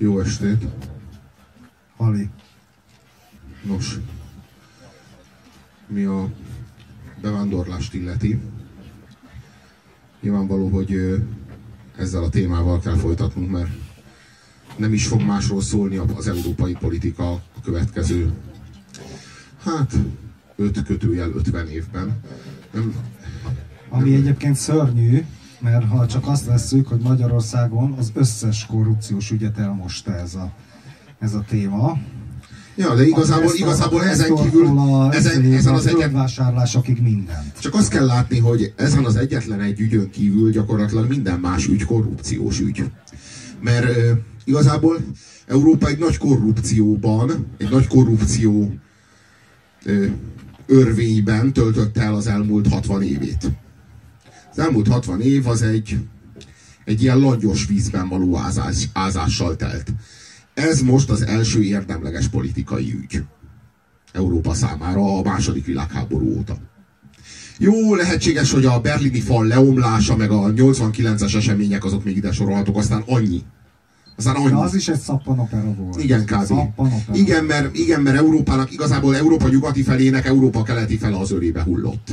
Jó estét! Ali. Nos, mi a bevándorlást illeti, nyilvánvaló, hogy ezzel a témával kell folytatnunk, mert nem is fog másról szólni az európai politika a következő, hát, 5 kötőjel 50 évben. Nem, Ami egyébként szörnyű, mert ha csak azt vesszük, hogy Magyarországon az összes korrupciós ügyet elmosta ez a, ez a téma. ja, de igazából, igazából ezen kívül, ezen, ezen az egyetlen mindent. Csak azt kell látni, hogy ezen az egyetlen egy ügyön kívül gyakorlatilag minden más ügy korrupciós ügy. Mert igazából Európa egy nagy korrupcióban, egy nagy korrupció örvényben töltötte el az elmúlt 60 évét. Az elmúlt 60 év az egy, egy ilyen langyos vízben való ázás, ázással telt. Ez most az első érdemleges politikai ügy. Európa számára a második világháború óta. Jó, lehetséges, hogy a berlini fal leomlása, meg a 89-es események azok még ide sorolhatók, aztán annyi. Aztán annyi. De az is egy szappanopera volt. Igen, kb. Igen mert, igen, mert Európának, igazából Európa nyugati felének Európa keleti fele az ölébe hullott.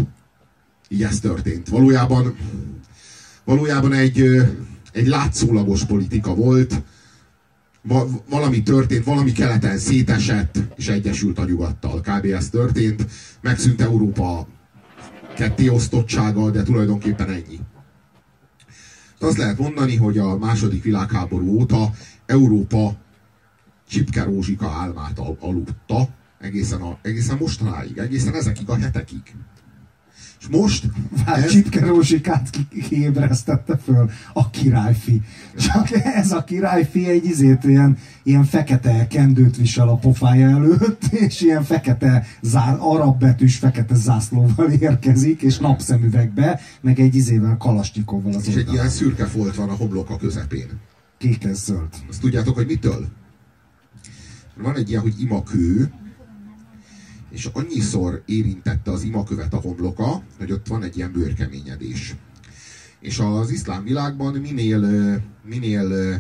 Így ez történt. Valójában, valójában egy, egy látszólagos politika volt, Va- valami történt, valami keleten szétesett, és egyesült a nyugattal. Kb. ez történt. Megszűnt Európa kettéosztottsága, de tulajdonképpen ennyi. Azt lehet mondani, hogy a második világháború óta Európa Csipke Rózsika álmát al- aludta egészen, a, egészen mostanáig, egészen ezekig a hetekig. És most ez, Csipke Rózsikát ki- kiébresztette föl a királyfi. Csak ez a királyfi egy izét, ilyen, ilyen fekete kendőt visel a pofája előtt, és ilyen fekete, zá, arab betűs fekete zászlóval érkezik, és napszemüvegbe, meg egy izével kalasnyikovval az és egy ilyen oldalán. szürke folt van a homloka közepén. Kékes zöld. Azt tudjátok, hogy mitől? Van egy ilyen, hogy imakő, és annyiszor érintette az imakövet a homloka, hogy ott van egy ilyen bőrkeményedés. És az iszlám világban minél, minél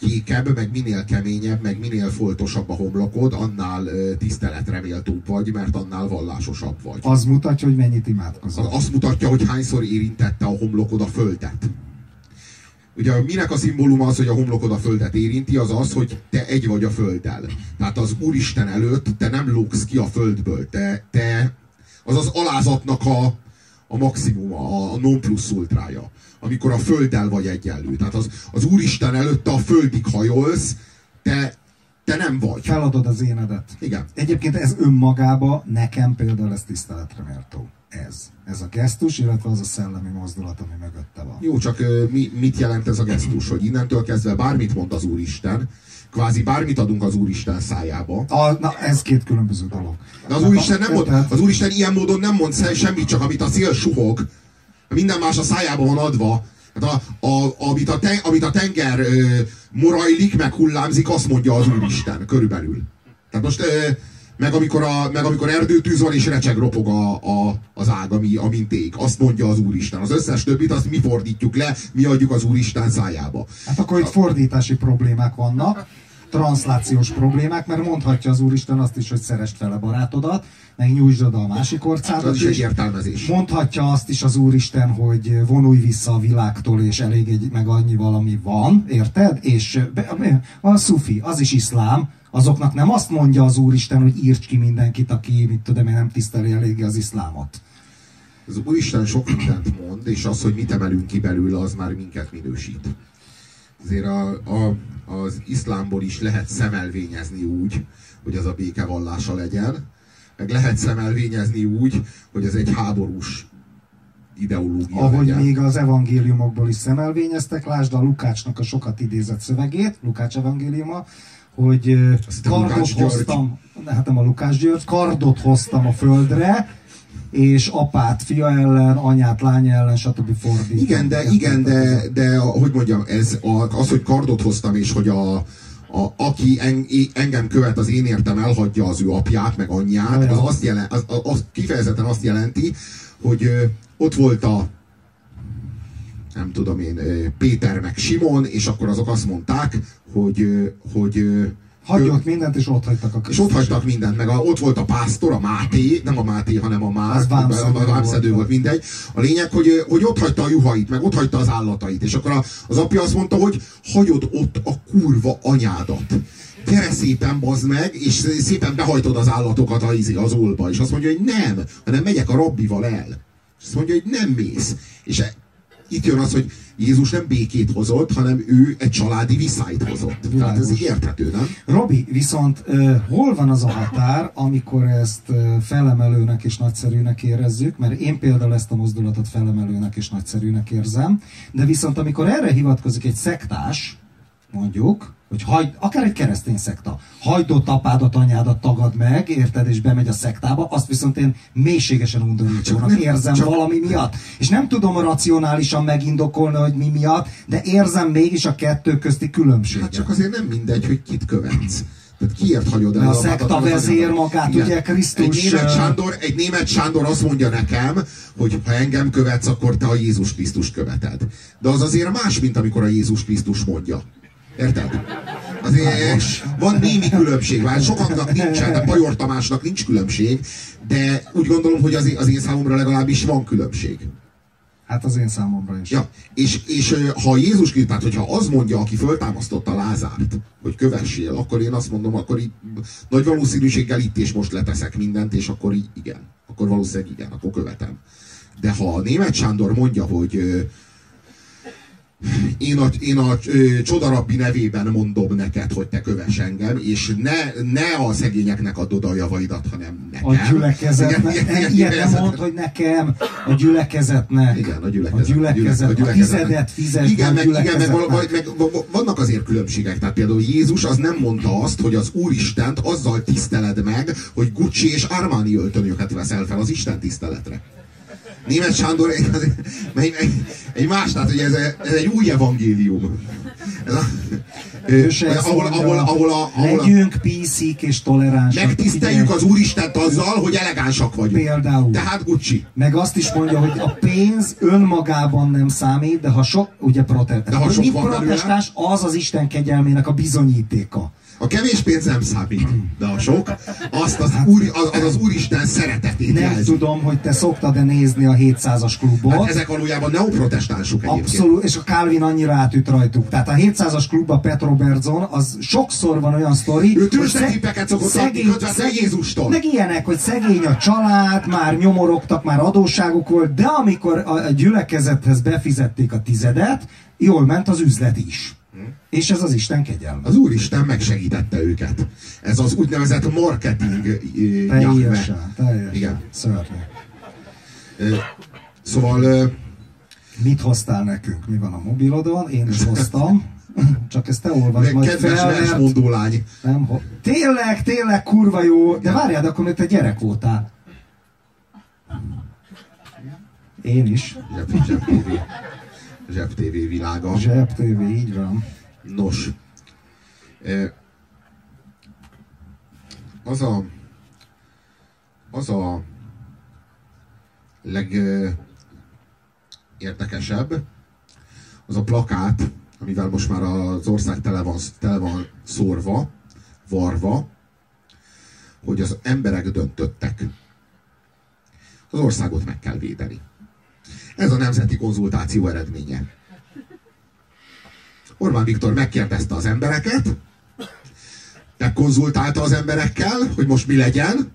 kékebb, meg minél keményebb, meg minél foltosabb a homlokod, annál tiszteletre méltóbb vagy, mert annál vallásosabb vagy. Az mutatja, hogy mennyit imádkozol. Az azt mutatja, hogy hányszor érintette a homlokod a földet. Ugye minek a szimbóluma az, hogy a homlokod a földet érinti, az az, hogy te egy vagy a földdel. Tehát az Úristen előtt te nem lógsz ki a földből. Te, te az az alázatnak a, a maximuma, a non plus ultrája. Amikor a földdel vagy egyenlő. Tehát az, az Úristen előtt te a földig hajolsz, te, te nem vagy. Feladod az énedet. Igen. Egyébként ez önmagába nekem például ez tiszteletre méltó. Ez. Ez a gesztus, illetve az a szellemi mozdulat, ami mögötte van. Jó, csak mi, mit jelent ez a gesztus, hogy innentől kezdve bármit mond az Úristen, kvázi bármit adunk az Úristen szájába. A, na, ez két különböző dolog. De az Hát Úristen nem mond, az Úristen ilyen módon nem mond se- semmit, csak amit a szél suhog. Minden más a szájába van adva. Hát a, a, amit, a ten, amit a tenger ö, morajlik, meg hullámzik, azt mondja az Úristen, körülbelül. Tehát most, ö, meg amikor, a, meg amikor erdőtűz van, és recseg ropog a, a, az ág, ami, amint ég, azt mondja az Úristen. Az összes többit azt mi fordítjuk le, mi adjuk az Úristen szájába. Hát akkor itt fordítási problémák vannak, transzlációs problémák, mert mondhatja az Úristen azt is, hogy szerest fel a barátodat, meg nyújtsd oda a másik orcádat Az is egy értelmezés. Mondhatja azt is az Úristen, hogy vonulj vissza a világtól, és elég egy, meg annyi valami van, érted? És be- a szufi, az is iszlám, azoknak nem azt mondja az Úristen, hogy írts ki mindenkit, aki, mit tudom én, nem tiszteli eléggé az iszlámot. Az Úristen sok mindent mond, és az, hogy mit emelünk ki belőle, az már minket minősít. Azért a, a, az iszlámból is lehet szemelvényezni úgy, hogy az a békevallása legyen, meg lehet szemelvényezni úgy, hogy ez egy háborús ideológia Ahogy legyen. még az evangéliumokból is szemelvényeztek, lásd a Lukácsnak a sokat idézett szövegét, Lukács evangéliuma, hogy Azt kardot hoztam, ne, hát nem a Lukács György, kardot hoztam a földre, és apát fia ellen, anyát lánya ellen, stb. fordít. Igen, de, igen, de, de hogy mondjam, ez a, az, hogy kardot hoztam, és hogy a, a, aki en, engem követ, az én értem elhagyja az ő apját, meg anyját, az, az. azt jelent, az, az kifejezetten azt jelenti, hogy ö, ott volt a nem tudom én, Péter meg Simon, és akkor azok azt mondták, hogy, hogy Hagyott mindent, és ott hagytak a És ott hagytak mindent, meg a, ott volt a pásztor, a Máté, nem a Máté, hanem a Márk, a vámszedő volt, volt mindegy. A lényeg, hogy, hogy ott hagyta a juhait, meg ott hagyta az állatait, és akkor az apja azt mondta, hogy hagyod ott a kurva anyádat. Gyere szépen, bazd meg, és szépen behajtod az állatokat az, az olba. És azt mondja, hogy nem, hanem megyek a rabbival el. És azt mondja, hogy nem mész. És itt jön az, hogy Jézus nem békét hozott, hanem ő egy családi viszályt hozott. Tehát ez így érthető, nem? Robi, viszont uh, hol van az a határ, amikor ezt uh, felemelőnek és nagyszerűnek érezzük, mert én például ezt a mozdulatot felemelőnek és nagyszerűnek érzem, de viszont amikor erre hivatkozik egy szektás, mondjuk, hogy hagyd, akár egy keresztény szekta, hagyd apádat, anyádat tagad meg, érted, és bemegy a szektába, azt viszont én mélységesen undorítónak érzem csak... valami miatt. És nem tudom racionálisan megindokolni, hogy mi miatt, de érzem mégis a kettő közti különbséget. Hát csak azért nem mindegy, hogy kit követsz. Tehát kiért hagyod el a szekta vezér magát, Igen. ugye Krisztus... Egy német, Sándor, egy német Sándor azt mondja nekem, hogy ha engem követsz, akkor te a Jézus Krisztus követed. De az azért más, mint amikor a Jézus Krisztus mondja. Érted? Azért van némi különbség, már sokaknak nincsen, de Pajor Tamásnak nincs különbség, de úgy gondolom, hogy az, az én számomra legalábbis van különbség. Hát az én számomra is. Ja, és, és ha Jézus Krisztus, tehát hogyha az mondja, aki föltámasztotta Lázárt, hogy kövessél, akkor én azt mondom, akkor így nagy valószínűséggel itt és most leteszek mindent, és akkor így igen. Akkor valószínűleg igen, akkor követem. De ha a német Sándor mondja, hogy én a, én a ö, csodarabbi nevében mondom neked, hogy te kövess engem, és ne, ne a szegényeknek adod a javaidat, hanem nekem. A gyülekezetnek. Igen, igen, igen, igen, mond, hogy nekem, a gyülekezetnek. Igen, a gyülekezet. A, gyülekezet, a, gyülekezet, a tizedet fizet igen, meg, igen, meg, meg, meg, vannak azért különbségek. Tehát például Jézus az nem mondta azt, hogy az Úristent azzal tiszteled meg, hogy Gucci és Armani öltönyöket veszel fel az Isten tiszteletre. Német Sándor egy, egy, egy, egy más, tehát hogy ez, ez egy új evangélium. Ez a, ahol, ahol, ahol, a, ahol Legyünk píszik és toleránsak. Megtiszteljük az Úristent azzal, hogy elegánsak vagyunk. Például. Tehát Gucci. Meg azt is mondja, hogy a pénz önmagában nem számít, de ha sok, ugye protestáns. De ha sok van protestáns, az az Isten kegyelmének a bizonyítéka. A kevés pénz nem számít, de a sok, azt az, úr, az, az, az Úristen szeretetét Nem jelzi. tudom, hogy te szoktad-e nézni a 700-as klubot. Hát ezek valójában neoprotestánsok egyébként. Abszolút, és a Calvin annyira átüt rajtuk. Tehát a 700-as klub a Pet Robertson, az sokszor van olyan sztori, ő hogy szeg, szokott szegény, szegény, Jézustól. Meg ilyenek, hogy szegény a család, már nyomorogtak, már adósságok volt, de amikor a gyülekezethez befizették a tizedet, jól ment az üzlet is. És ez az Isten kegyelme. Az Úristen megsegítette őket. Ez az úgynevezett marketing Teljesen, teljesen. Igen. Szörnyű. Szóval... Mit hoztál nekünk? Mi van a mobilodon? Én is hoztam. Csak ezt te olvasd majd Kedves fel, mert... lány. Nem, ho... Tényleg, tényleg kurva jó. De várjál, akkor még te gyerek voltál. Én is. Zseb TV világa. Zseb TV, így van. Nos, az a az a legérdekesebb, az a plakát, amivel most már az ország tele van, tele van szórva, varva, hogy az emberek döntöttek. Az országot meg kell védeni. Ez a nemzeti konzultáció eredménye. Orbán Viktor megkérdezte az embereket, megkonzultálta az emberekkel, hogy most mi legyen.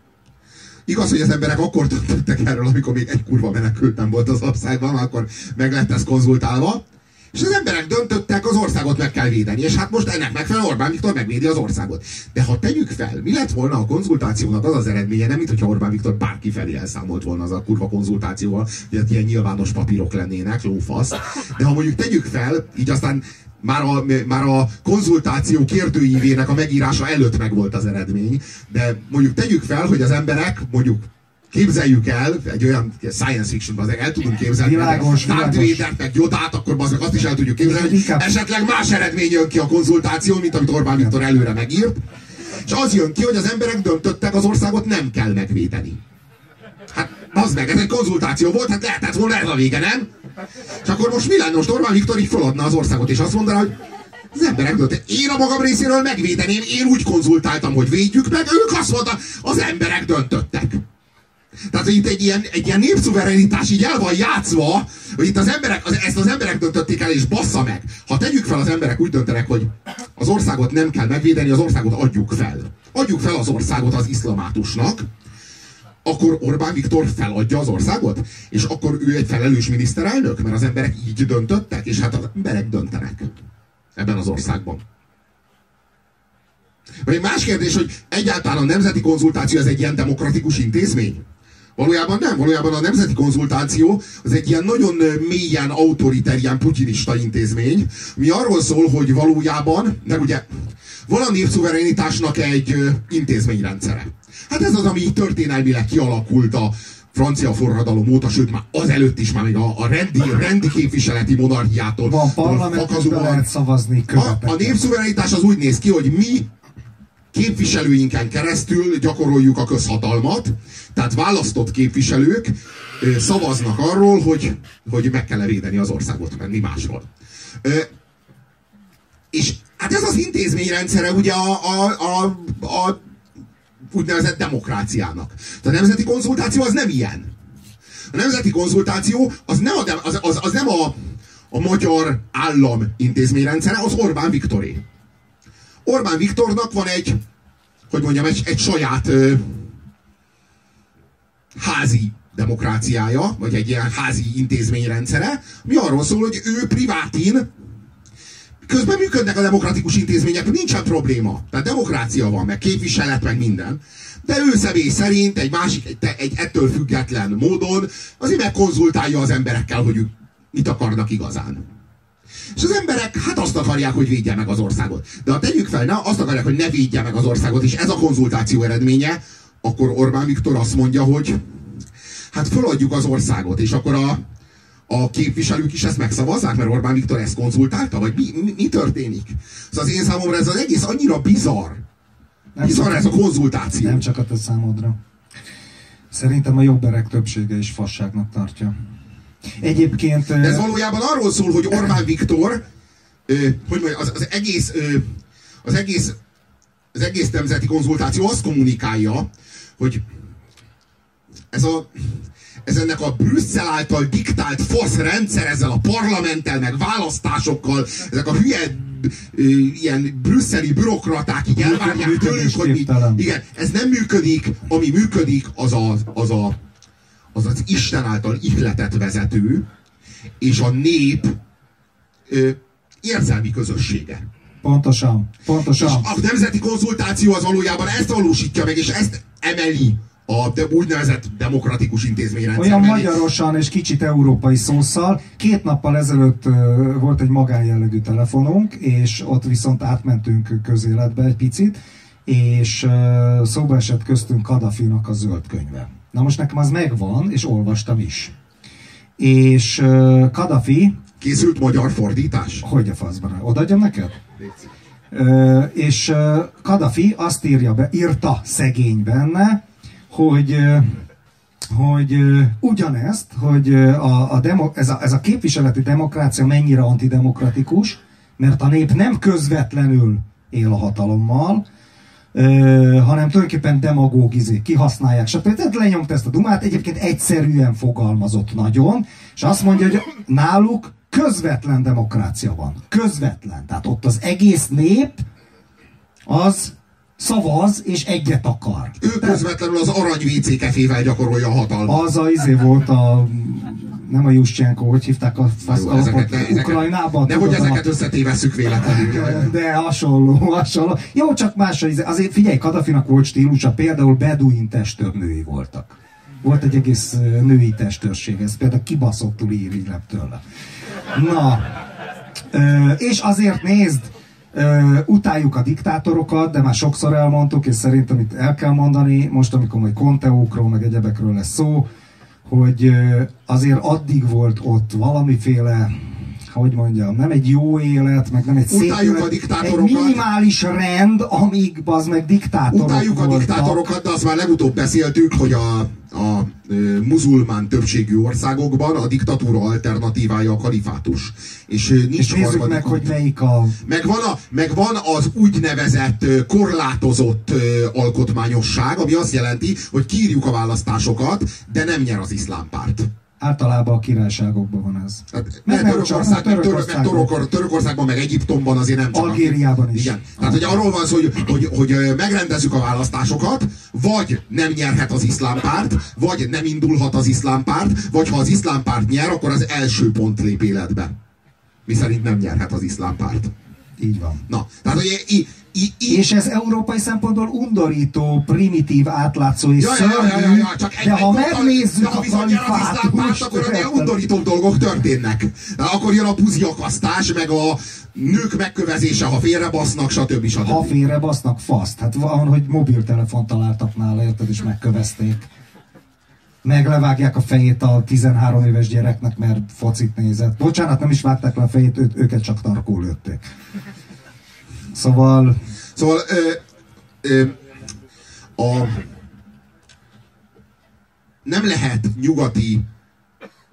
Igaz, hogy az emberek akkor döntöttek erről, amikor még egy kurva menekült nem volt az országban, akkor meg lett ez konzultálva. És az emberek döntöttek, az országot meg kell védeni. És hát most ennek megfelelően Orbán Viktor megvédi az országot. De ha tegyük fel, mi lett volna a konzultációnak az az eredménye, nem mint hogyha Orbán Viktor bárki felé elszámolt volna az a kurva konzultációval, hogy ilyen nyilvános papírok lennének, lófasz. De ha mondjuk tegyük fel, így aztán már a, már a konzultáció kérdőívének a megírása előtt megvolt az eredmény, de mondjuk tegyük fel, hogy az emberek mondjuk képzeljük el, egy olyan science fiction azért el tudunk képzelni, világos, Darth Vader, meg Jodát, akkor azok azt is el tudjuk képzelni, hogy esetleg más eredmény jön ki a konzultáció, mint amit Orbán Viktor előre megírt, és az jön ki, hogy az emberek döntöttek, az országot nem kell megvédeni. Hát, az meg, ez egy konzultáció volt, hát lehetett volna ez a vége, nem? És akkor most mi lenne? Most Orbán Viktor így feladna az országot, és azt mondaná, hogy az emberek döntek. Én a magam részéről megvédeném, én úgy konzultáltam, hogy védjük meg, ők azt mondta, az emberek döntöttek. Hogy itt egy ilyen, egy ilyen népszuverenitás így el van játszva, hogy itt az emberek, az, ezt az emberek döntötték el, és bassza meg. Ha tegyük fel, az emberek úgy döntenek, hogy az országot nem kell megvédeni, az országot adjuk fel. Adjuk fel az országot az iszlamátusnak, akkor Orbán Viktor feladja az országot? És akkor ő egy felelős miniszterelnök? Mert az emberek így döntöttek, és hát az emberek döntenek ebben az országban. Vagy egy más kérdés, hogy egyáltalán a nemzeti konzultáció ez egy ilyen demokratikus intézmény? Valójában nem, valójában a nemzeti konzultáció az egy ilyen nagyon mélyen autoriter, putinista intézmény, mi arról szól, hogy valójában, mert ugye van a népszuverenitásnak egy intézményrendszere. Hát ez az, ami történelmileg kialakult a francia forradalom óta, sőt már azelőtt is már még a, a rendi, rendi képviseleti monarchiától. Van parlament, lehet szavazni a, a népszuverenitás az úgy néz ki, hogy mi képviselőinken keresztül gyakoroljuk a közhatalmat, tehát választott képviselők szavaznak arról, hogy, hogy meg kell -e védeni az országot, mert mi másról. És hát ez az intézményrendszere ugye a, a, a, a úgynevezett demokráciának. De a nemzeti konzultáció az nem ilyen. A nemzeti konzultáció az nem a, az, az, az nem a, a magyar állam intézményrendszere, az Orbán Viktoré. Orbán Viktornak van egy, hogy mondjam, egy, egy saját ö, házi demokráciája, vagy egy ilyen házi intézményrendszere, mi arról szól, hogy ő privátin közben működnek a demokratikus intézmények, nincsen probléma. Tehát demokrácia van, meg képviselet, meg minden. De ő személy szerint egy másik, egy, egy ettől független módon azért megkonzultálja az emberekkel, hogy ők mit akarnak igazán. És az emberek hát azt akarják, hogy védje meg az országot. De ha tegyük fel, na, azt akarják, hogy ne védje meg az országot, és ez a konzultáció eredménye, akkor Orbán Viktor azt mondja, hogy hát föladjuk az országot, és akkor a, a képviselők is ezt megszavazzák, mert Orbán Viktor ezt konzultálta, vagy mi, mi, mi történik? Szóval az én számomra ez az egész annyira bizarr. Nem bizarr ez a konzultáció. Nem csak a te számodra. Szerintem a jobberek többsége is fasságnak tartja. Egyébként... Ez valójában arról szól, hogy Orbán Viktor, hogy mondja, az, az egész, az egész az egész nemzeti konzultáció azt kommunikálja, hogy ez, a, ez ennek a Brüsszel által diktált fasz rendszer ezzel a parlamenttel, meg választásokkal, ezek a hülye ilyen brüsszeli bürokraták így elvárják tőlük, hogy mi, igen, ez nem működik, ami működik, az a, az a az az Isten által ihletett vezető, és a nép ö, érzelmi közössége. Pontosan, pontosan. És a nemzeti konzultáció az valójában ezt valósítja meg, és ezt emeli a de úgynevezett demokratikus intézményrendszer. Olyan mellé. magyarosan és kicsit európai szószal. Két nappal ezelőtt volt egy magánjellegű telefonunk, és ott viszont átmentünk közéletbe egy picit, és szóba esett köztünk Kadafinak a zöld könyve. Na most nekem az megvan, és olvastam is. És uh, Kadafi... Készült magyar fordítás? Hogy a faszban? Odaadjam neked? Uh, és uh, Kadafi azt írja be, írta szegény benne, hogy uh, hogy uh, ugyanezt, hogy uh, a, a demo, ez, a, ez a képviseleti demokrácia mennyire antidemokratikus, mert a nép nem közvetlenül él a hatalommal, hanem tulajdonképpen demagógizék, kihasználják, stb. Tehát lenyomta ezt a dumát, egyébként egyszerűen fogalmazott nagyon, és azt mondja, hogy náluk közvetlen demokrácia van. Közvetlen. Tehát ott az egész nép az szavaz és egyet akar. Ő közvetlenül az arany WC kefével gyakorolja a hatalmat. Az a izé volt a nem a Juszcsenko, hogy hívták a fasz Jó, ezeket, Ukrajnában. Nehogy ezeket a... összetévesszük véletlenül. De, de hasonló, hasonló. Jó, csak más, azért figyelj, Kadafinak volt stílusa, például Beduin testőrnői voltak. Volt egy egész női testőrség, ez például kibaszottul írillep tőle. Na, és azért nézd, utáljuk a diktátorokat, de már sokszor elmondtuk, és szerintem itt el kell mondani, most amikor majd konteókról, meg egyebekről lesz szó, hogy azért addig volt ott valamiféle hogy mondjam, nem egy jó élet, meg nem egy szép élet, a diktátorokat. egy minimális rend, amíg az meg diktátorok Utáljuk voltak. a diktátorokat, de azt már legutóbb beszéltük, hogy a a muzulmán többségű országokban a diktatúra alternatívája a kalifátus. És, nincs és nézzük meg, hogy melyik a... Megvan, a, megvan az úgynevezett korlátozott alkotmányosság, ami azt jelenti, hogy kírjuk a választásokat, de nem nyer az iszlám párt. Általában a királyságokban van ez. Hát, meg Törökország, meg Törökország, Török, Törökországban, meg Egyiptomban azért nem csak. Algériában is. Igen. Tehát, hogy arról van szó, hogy, hogy, hogy megrendezzük a választásokat, vagy nem nyerhet az iszlám párt, vagy nem indulhat az iszlám párt, vagy ha az iszlám párt nyer, akkor az első pont lép életbe. Mi szerint nem nyerhet az iszlám párt. Így van. Na, tehát hogy I, I, és ez európai szempontból undorító, primitív, átlátszó és ja, szörnyű, ja, ja, ja, ja, csak de ha megnézzük a kalifátust... akkor ennél undorítóbb dolgok történnek. Akkor jön a puziakasztás, meg a nők megkövezése, ha félrebasznak, stb. stb. Ha félrebasznak, faszt. Hát van, hogy mobiltelefon találtak nála, érted, és megkövezték. Meglevágják a fejét a 13 éves gyereknek, mert focit nézett. Bocsánat, nem is vágták le a fejét, őket csak tarkó lőtték. Szóval... Szóval ö, ö, a, nem lehet nyugati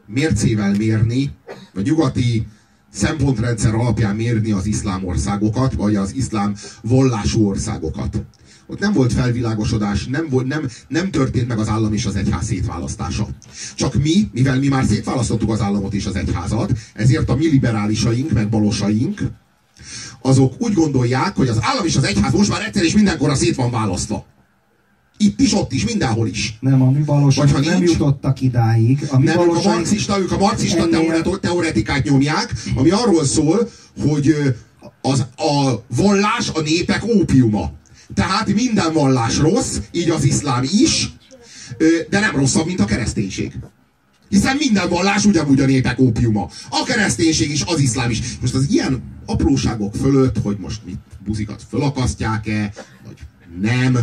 mércével mérni, vagy nyugati szempontrendszer alapján mérni az iszlám országokat, vagy az iszlám vallású országokat. Ott nem volt felvilágosodás, nem, volt, nem, nem történt meg az állam és az egyház szétválasztása. Csak mi, mivel mi már szétválasztottuk az államot és az egyházat, ezért a mi liberálisaink, meg balosaink, azok úgy gondolják, hogy az állam és az egyház most már egyszer és mindenkorra szét van választva. Itt is, ott is, mindenhol is. Nem, a mi valóság nem nincs, jutottak idáig. A mi nem, valóság... a marxista, ők a marxista ennél... teoretikát nyomják, ami arról szól, hogy az, a vallás a népek ópiuma. Tehát minden vallás rossz, így az iszlám is, de nem rosszabb, mint a kereszténység. Hiszen minden vallás ugyanúgy a népek ópiuma. A kereszténység is, az iszlám is. Most az ilyen apróságok fölött, hogy most mit buzikat fölakasztják-e, vagy nem,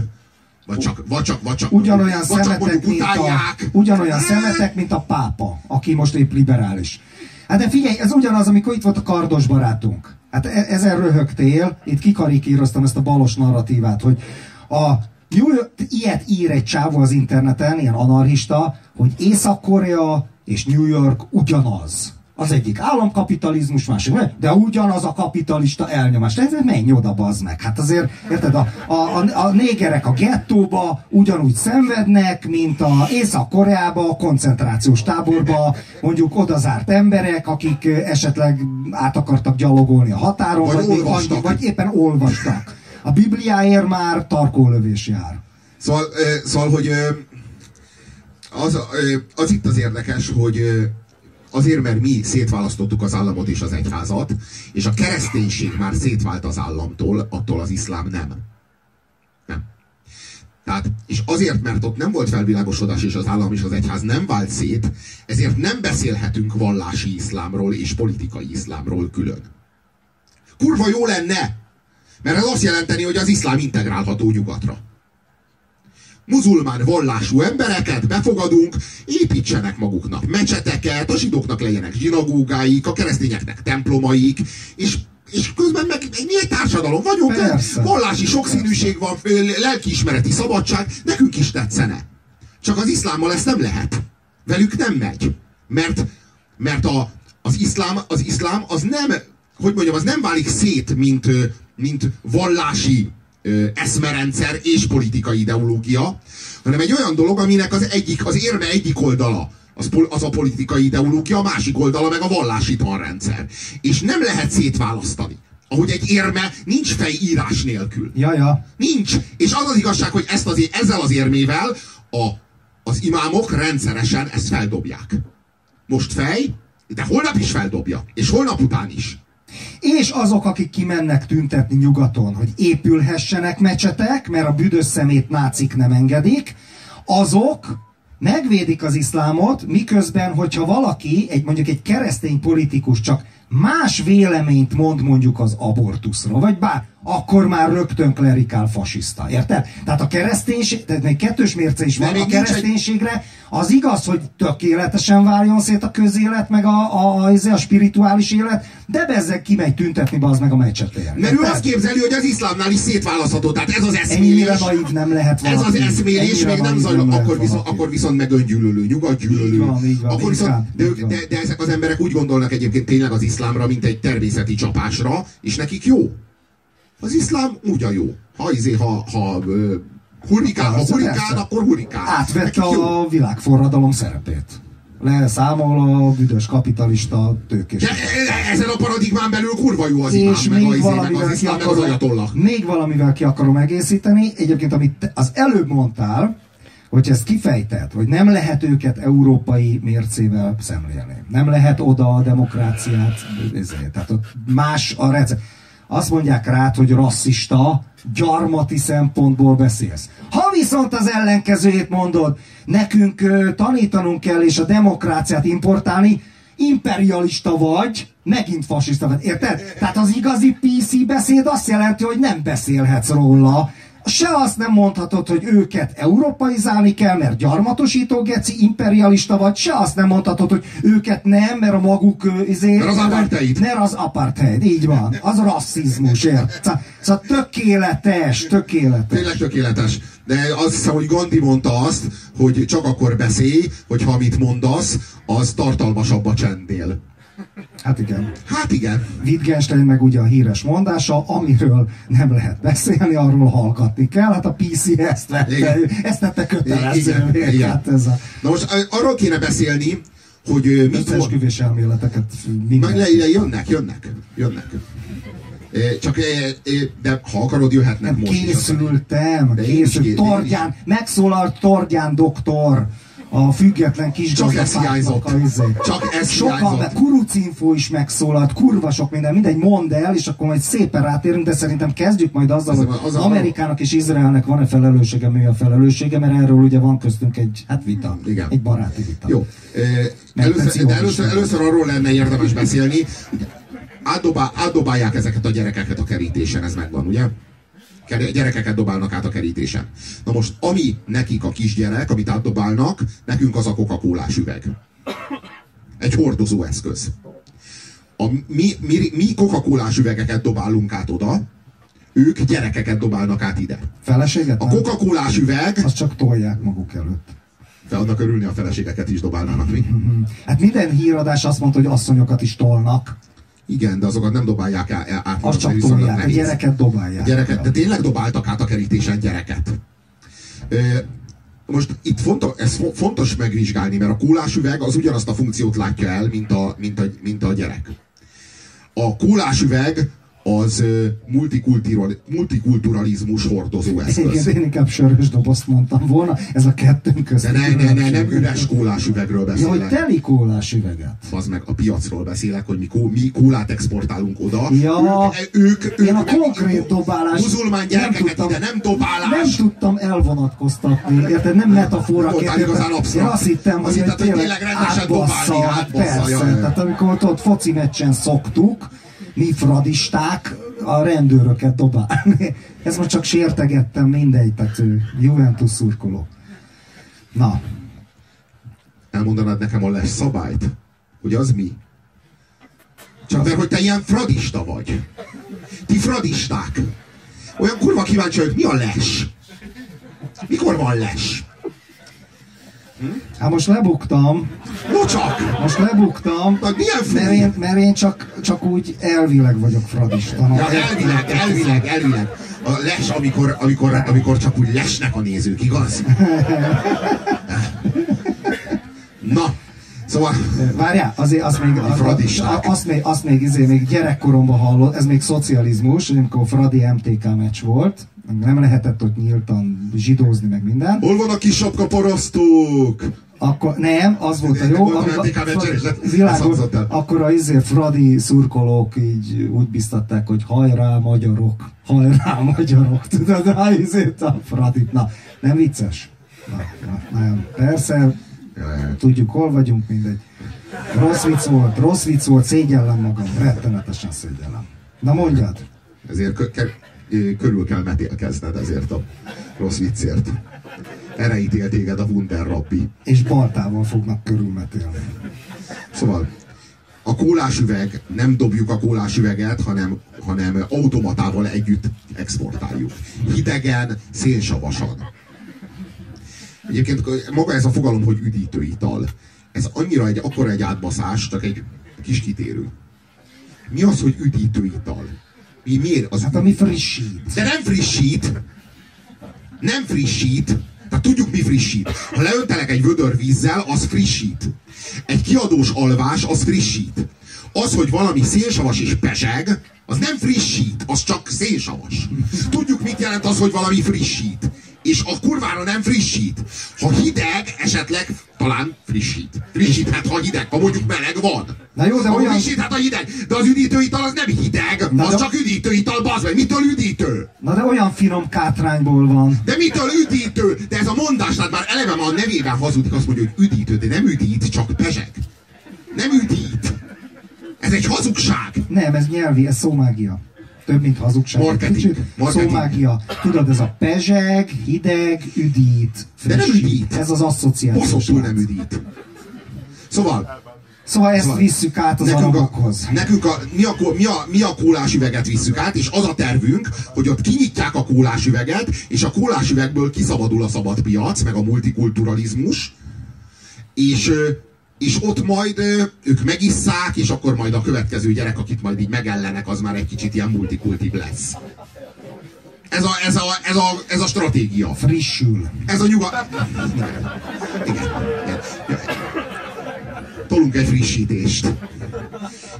vagy csak, vagy csak, vagy csak, ugyanolyan vagy szemetek, csak mint a, ugyanolyan szemetek, mint a pápa, aki most épp liberális. Hát de figyelj, ez ugyanaz, amikor itt volt a kardos barátunk. Hát e- ezen röhögtél, itt kikarikíroztam ezt a balos narratívát, hogy a ilyet ír egy csávó az interneten, ilyen anarchista, hogy Észak-Korea és New York ugyanaz. Az egyik államkapitalizmus, másik, de ugyanaz a kapitalista elnyomás. De menj oda, bazd meg. Hát azért, érted, a, a, a, a négerek a gettóba ugyanúgy szenvednek, mint a Észak-Koreába, a koncentrációs táborba, mondjuk odazárt emberek, akik esetleg át akartak gyalogolni a határon, vagy, vagy, annyi, vagy éppen olvastak. A Bibliáért már tarkólövés jár. Szóval, szóval hogy az, az itt az érdekes, hogy azért, mert mi szétválasztottuk az államot és az egyházat, és a kereszténység már szétvált az államtól, attól az iszlám nem. Nem. Tehát, és azért, mert ott nem volt felvilágosodás, és az állam és az egyház nem vált szét, ezért nem beszélhetünk vallási iszlámról és politikai iszlámról külön. Kurva jó lenne! Mert ez azt jelenteni, hogy az iszlám integrálható nyugatra muzulmán vallású embereket befogadunk, építsenek maguknak mecseteket, a zsidóknak legyenek zsinagógáik, a keresztényeknek templomaik, és és közben meg egy társadalom vagyunk, Persze. vallási sokszínűség van, lelkiismereti szabadság, nekünk is tetszene. Csak az iszlámmal ezt nem lehet. Velük nem megy. Mert, mert a, az, iszlám, az iszlám az nem, hogy mondjam, az nem válik szét, mint, mint vallási eszmerendszer és politikai ideológia, hanem egy olyan dolog, aminek az egyik, az érme egyik oldala az, az a politikai ideológia, a másik oldala meg a vallási tanrendszer. És nem lehet szétválasztani. Ahogy egy érme nincs fejírás nélkül. Ja, ja. Nincs. És az az igazság, hogy ezt az, ezzel az érmével a, az imámok rendszeresen ezt feldobják. Most fej, de holnap is feldobja. És holnap után is és azok, akik kimennek tüntetni nyugaton, hogy épülhessenek mecsetek, mert a büdös szemét nácik nem engedik, azok megvédik az iszlámot, miközben, hogyha valaki, egy mondjuk egy keresztény politikus csak más véleményt mond mondjuk az abortuszról, vagy bár akkor már rögtön klerikál fasiszta. Érted? Tehát a kereszténység, tehát egy kettős mérce is van a kereszténységre, az igaz, hogy tökéletesen váljon szét a közélet, meg a, a, a, a, a spirituális élet, de bezzeg kimegy tüntetni be az meg a mecsetér. Mert ő azt képzeli, hogy az iszlámnál is szétválasztható. Tehát ez az Ennyire eszmélés. naív nem lehet Ez valaki. az eszmélés Ennyire még nem zajlott, akkor viszont, akkor viszont meg öngyűlölő, nyugatgyűlölő. Így van, így van, akkor viszont, de, ők, de, de ezek az emberek úgy gondolnak egyébként tényleg az iszlámra, mint egy természeti csapásra, és nekik jó. Az iszlám úgy a jó. Ha, izé, ha, ha hurikán, ha hurikán, persze. akkor hurikán. Átvette a világforradalom szerepét. Leszámol a büdös kapitalista tőkés. De e- ezen a paradigmán belül kurva jó az imám, meg, a, izé, meg az iszlám, meg az ajatollah. még valamivel ki akarom egészíteni. Egyébként, amit te az előbb mondtál, hogy ezt kifejted, hogy nem lehet őket európai mércével szemlélni. Nem lehet oda a demokráciát, ezért. tehát ott más a rendszer. Azt mondják rád, hogy rasszista, gyarmati szempontból beszélsz. Ha viszont az ellenkezőjét mondod, nekünk tanítanunk kell és a demokráciát importálni, imperialista vagy, megint fasiszta vagy, érted? Tehát az igazi PC beszéd azt jelenti, hogy nem beszélhetsz róla. Se azt nem mondhatod, hogy őket európaizálni kell, mert gyarmatosító geci, imperialista vagy, se azt nem mondhatod, hogy őket nem, mert a maguk izé, Mert az apartheid. mert az apartheid, így van. Az rasszizmus, ért? Szóval tökéletes, tökéletes. Tényleg tökéletes. De azt hiszem, hogy Gandhi mondta azt, hogy csak akkor beszélj, hogyha amit mondasz, az tartalmasabb a csendnél. Hát igen. Hát igen. Wittgenstein meg ugye a híres mondása, amiről nem lehet beszélni, arról hallgatni kell. Hát a PC ezt vette, Igen. ezt tette kötelezővé. Hát ez a Na most arról kéne beszélni, hogy mit összeesküvés elméleteket Majd minden. le, le, jönnek, jönnek, jönnek. Csak, de ha akarod, jöhetnek most is. Készültem, is készült. ké- én Torgyán, megszólalt Torgyán doktor, a független kis Csak ez hiányzott. a izé. Csak ez Sokan, hiányzott. de Kurucinfo is megszólalt, kurva sok minden, mindegy, mondd el, és akkor majd szépen rátérünk, de szerintem kezdjük majd azzal, Az- hogy az- Amerikának és Izraelnek van-e felelőssége, mi a felelőssége, mert erről ugye van köztünk egy, hát vita, Igen. egy baráti vita. Jó. Mert Először, de először, először arról lenne érdemes beszélni, átdobálják ezeket a gyerekeket a kerítésen, ez megvan, ugye? Gyerekeket dobálnak át a kerítésen. Na most, ami nekik a kisgyerek, amit átdobálnak, nekünk az a coca üveg. Egy hordozó eszköz. A, mi, mi, mi coca üvegeket dobálunk át oda, ők gyerekeket dobálnak át ide. Feleséget? A coca üveg, Azt csak tolják maguk előtt. te annak örülni, a feleségeket is dobálnának mi. Hát minden híradás azt mondta, hogy asszonyokat is tolnak, Igen, de azokat nem dobálják át. azt csak tolják, a gyereket dobálják. Gyereket, de tényleg dobáltak át a kerítésen gyereket. Most itt fontos, ez fo- fontos megvizsgálni, mert a kólásüveg az ugyanazt a funkciót látja el, mint a, mint a, mint a gyerek. A kólásüveg az multikulturalizmus hordozó Igen, eszköz. én inkább sörös dobozt mondtam volna, ez a kettőnk között. De ne, ne, ne, nem üres kólásüvegről Ja, hogy beszélek. teli kólás üveget. Az meg a piacról beszélek, hogy mi, kó, mi kólát exportálunk oda. Ja. ők, ők, ők Én a konkrét dobálás... Muzulmán gyerekeket ide, nem dobálás. Nem tudtam elvonatkoztatni, érted? Nem metaforaként. Voltál igazán absztrakt. Én azt hittem, Azt hogy, hogy tényleg rendesen dobálni, átbassza, persze. jaj. Tehát amikor ott, ott foci meccsen szoktuk, mi a rendőröket dobálni. Ez most csak sértegettem, mindegy, tehát ő Juventus szurkoló. Na, Elmondanád nekem a les szabályt? Hogy az mi? Csak mert, hogy te ilyen fradista vagy. Ti fradisták. Olyan kurva kíváncsi vagyok, mi a les? Mikor van les? Hát most lebuktam, No csak! most lebuktam, Na, milyen mert én, mert én csak, csak úgy elvileg vagyok fradista. Na, Ja, elvileg, elvileg, elvileg. A les, amikor, amikor, amikor csak úgy lesnek a nézők, igaz? Na, szóval... Várjál, azért azt még, Fradisták. azt még, azt még, izé, még gyerekkoromban hallott, ez még szocializmus, amikor Fradi MTK meccs volt, nem lehetett ott nyíltan zsidózni meg minden, Hol van a kis sapka parasztok? akkor nem, az volt a jó, világos, akkor a izé Fradi szurkolók így úgy biztatták, hogy hajrá magyarok, hajrá magyarok, tudod, a izét a Fradit, na, nem vicces? Na, na, nem, persze, tudjuk hol vagyunk, mindegy. Rossz vicc volt, rossz vicc volt, szégyellem magam, rettenetesen szégyellem. Na mondjad, Ezért körül kell metélkezned ezért a rossz viccért. Erre ítél téged a Wunder Rabbi. És baltával fognak körülmetélni. Szóval a kólás üveg, nem dobjuk a kólás üveget, hanem, hanem automatával együtt exportáljuk. Hidegen, szénsavasan. Egyébként maga ez a fogalom, hogy üdítőital, ez annyira egy, akkora egy átbaszás, csak egy kis kitérő. Mi az, hogy üdítőital? Mi, miért? Az hát ami frissít. De nem frissít. Nem frissít. Tehát tudjuk, mi frissít. Ha leöntelek egy vödör vízzel, az frissít. Egy kiadós alvás, az frissít. Az, hogy valami szélsavas és pezseg, az nem frissít, az csak szélsavas. Tudjuk, mit jelent az, hogy valami frissít és a kurvára nem frissít. Ha hideg, esetleg talán frissít. Frissíthet, ha hideg, ha mondjuk meleg van. Na jó, de ha olyan... frissíthet a hideg, de az üdítőital az nem hideg, Na az de... csak üdítőital, bazd meg. Mitől üdítő? Na de olyan finom kátrányból van. De mitől üdítő? De ez a mondás, tehát már eleve már a nevében hazudik, azt mondja, hogy üdítő, de nem üdít, csak pezseg. Nem üdít. Ez egy hazugság. Nem, ez nyelvi, ez szómágia több, mint hazugság. Marketing. Kicsit Marketing. Szómágia. Tudod, ez a pezseg, hideg, üdít. De nem üdít. Ez az asszociáció. Bosszottul nem üdít. Szóval, Szóval ezt szóval visszük át az nekünk arabokhoz. A, nekünk a, mi, a, mi, a, mi a kólás üveget visszük át, és az a tervünk, hogy ott kinyitják a kólás üveget, és a kólás üvegből kiszabadul a szabad piac, meg a multikulturalizmus, és és ott majd ők megisszák, és akkor majd a következő gyerek, akit majd így megellenek, az már egy kicsit ilyen multikultív lesz. Ez a, ez a, ez a, ez a stratégia. Frissül. Ez a nyugat... Igen. Igen. Tolunk egy frissítést.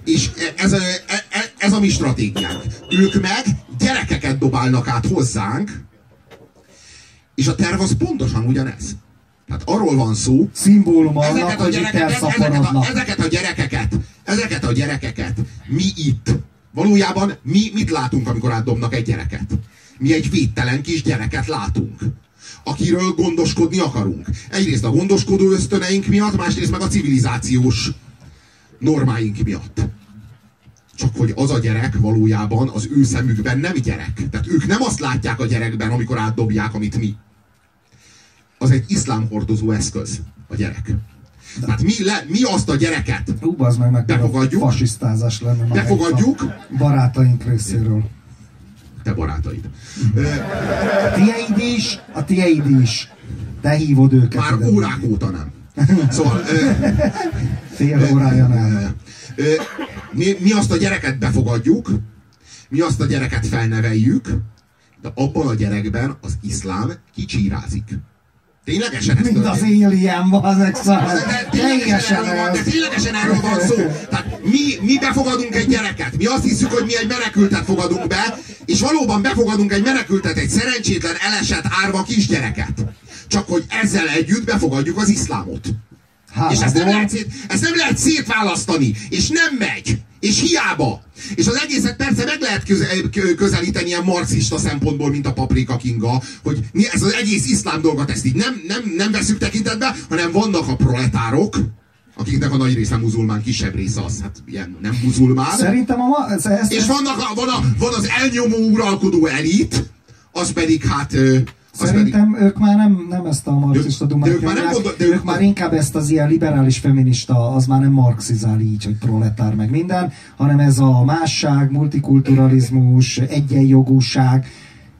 És ez, ez, ez a mi stratégiánk. Ők meg gyerekeket dobálnak át hozzánk, és a terv az pontosan ugyanez. Tehát arról van szó, szimbólum annak, hogy itt ezeket a, ezeket a gyerekeket, ezeket a gyerekeket mi itt, valójában mi mit látunk, amikor átdobnak egy gyereket? Mi egy védtelen kis gyereket látunk akiről gondoskodni akarunk. Egyrészt a gondoskodó ösztöneink miatt, másrészt meg a civilizációs normáink miatt. Csak hogy az a gyerek valójában az ő szemükben nem gyerek. Tehát ők nem azt látják a gyerekben, amikor átdobják, amit mi az egy iszlám hordozó eszköz, a gyerek. Tehát mi, le, mi azt a gyereket Ú, az meg meg befogadjuk, fasisztázás lenne befogadjuk, a barátaink részéről. Te barátaid. A tieid is, a tieid is. Te hívod őket. Már ide órák óta nem. Szóval... Fél órája nem. Mi, mi azt a gyereket befogadjuk, mi azt a gyereket felneveljük, de abban a gyerekben az iszlám kicsírázik. Ténylegesen ez Mint az Alien, bazeg szar. Ténylegesen, erről de ténylegesen erről van szó. Tehát mi, mi befogadunk egy gyereket. Mi azt hiszük, hogy mi egy menekültet fogadunk be, és valóban befogadunk egy menekültet, egy szerencsétlen, elesett, árva kisgyereket. Csak hogy ezzel együtt befogadjuk az iszlámot. Hát, és ezt nem, lehet szét, ezt nem lehet szétválasztani, és nem megy, és hiába. És az egészet persze meg lehet közelíteni ilyen marxista szempontból, mint a Paprika Kinga, hogy ez az egész iszlám dolgot ezt így nem, nem, nem veszük tekintetbe, hanem vannak a proletárok, akiknek a nagy része muzulmán, kisebb része az, hát ilyen nem muzulmán. Szerintem a ma, ez, ez, És vannak a, van, a, van az elnyomó uralkodó elit, az pedig hát Szerintem pedig... ők már nem, nem ezt a marxista dumát ők, már, nem gondol, ők, ők már inkább ezt az ilyen liberális feminista, az már nem marxizál így, hogy proletár meg minden, hanem ez a másság, multikulturalizmus, egyenjogúság,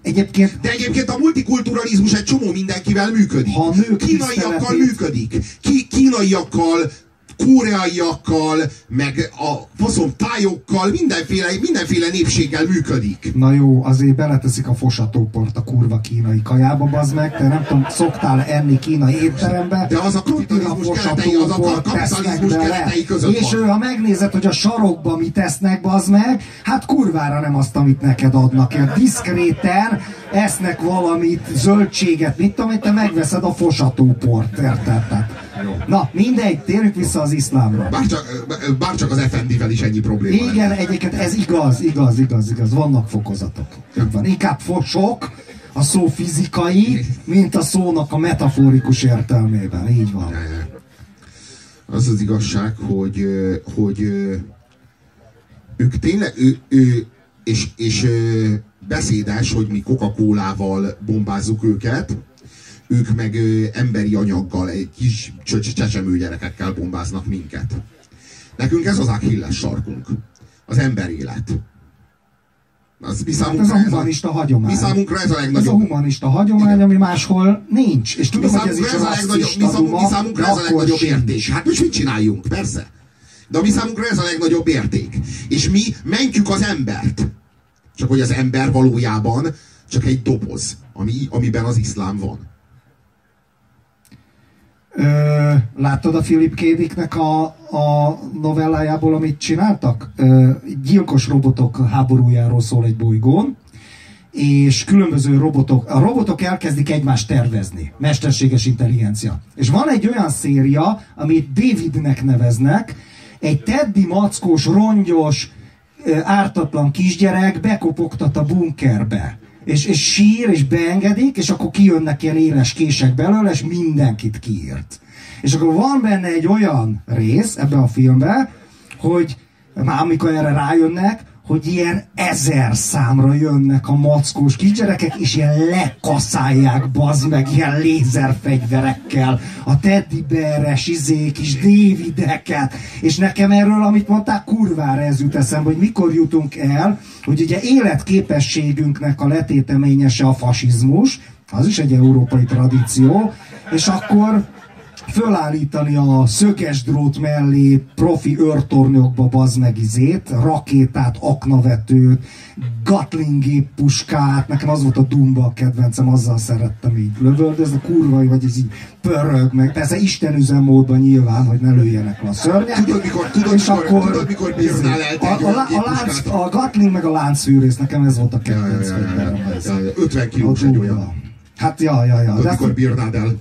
Egyébként... De egyébként a multikulturalizmus egy csomó mindenkivel működik. Ha nők Kínaiakkal működik. Ki, kínaiakkal koreaiakkal, meg a faszom tájokkal, mindenféle, mindenféle népséggel működik. Na jó, azért beleteszik a fosatóport a kurva kínai kajába, bazd meg, te nem tudom, szoktál enni kínai étterembe, de az a kapitalizmus keretei, az a kapitalizmus keretei között És ő, ha megnézed, hogy a sarokba mit tesznek, bazd meg, hát kurvára nem azt, amit neked adnak. Ilyen diszkréten esznek valamit, zöldséget, mit tudom, te megveszed a fosatóport, érted? Na, mindegy, térjünk vissza az iszlámra. Bárcsak, bárcsak az FND-vel is ennyi probléma. Igen, lenne. egyébként ez igaz, igaz, igaz, igaz. Vannak fokozatok. Van. Inkább fosok, a szó fizikai, mint a szónak a metaforikus értelmében. Így van. Az az igazság, hogy, hogy ők tényleg, ő, ő, és, és beszédes, hogy mi Coca-Colával bombázzuk őket, ők meg ö, emberi anyaggal, egy kis csecsemő gyerekekkel bombáznak minket. Nekünk ez az Achilles sarkunk. Az emberélet. Az, mi számunkra hát ez a humanista ez a, hagyomány. Mi számunkra ez a legnagyobb. Ez a humanista hagyomány, Igen. ami máshol nincs. És tudom, mi hogy ez is ez a legnagyobb, mi, számunkra, mi számunkra ez a legnagyobb érték. Hát most mit csináljunk? Persze. De a mi számunkra ez a legnagyobb érték. És mi mentjük az embert. Csak hogy az ember valójában csak egy doboz, ami, amiben az iszlám van. Ö, láttad a Philip Kédiknek a, a novellájából, amit csináltak? Ö, gyilkos robotok háborújáról szól egy bolygón, és különböző robotok, a robotok elkezdik egymást tervezni, mesterséges intelligencia. És van egy olyan széria, amit Davidnek neveznek, egy teddy mackós, rongyos, ártatlan kisgyerek bekopogtat a bunkerbe és, és sír, és beengedik, és akkor kijönnek ilyen éles kések belőle, és mindenkit kiírt. És akkor van benne egy olyan rész ebben a filmben, hogy már amikor erre rájönnek, hogy ilyen ezer számra jönnek a mackós kisgyerekek, és ilyen lekaszálják, bazd meg, ilyen lézerfegyverekkel. A teddy beres izék is, Davideket, és nekem erről, amit mondták, kurvára ez jut eszembe, hogy mikor jutunk el, hogy ugye életképességünknek a letéteményese a fasizmus, az is egy európai tradíció, és akkor fölállítani a szöges drót mellé profi őrtornyokba bazd meg izét, rakétát, aknavetőt, Gatling puskát, nekem az volt a Dumba a kedvencem, azzal szerettem így lövöldözni, kurva, vagy ez így pörög meg, persze Isten üzemmódban nyilván, hogy ne lőjenek a szörnyek. Tudod, mikor, tudod, és mikor, akkor, tudod, mikor bírnál el a, a, a, lánc, a Gatling meg a láncfűrész, nekem ez volt a kedvenc. Ja, ja, ja, ja, ja, ja, 50 kilós egy olyan. Hát, ja, ja, ja. De mikor bírnád el?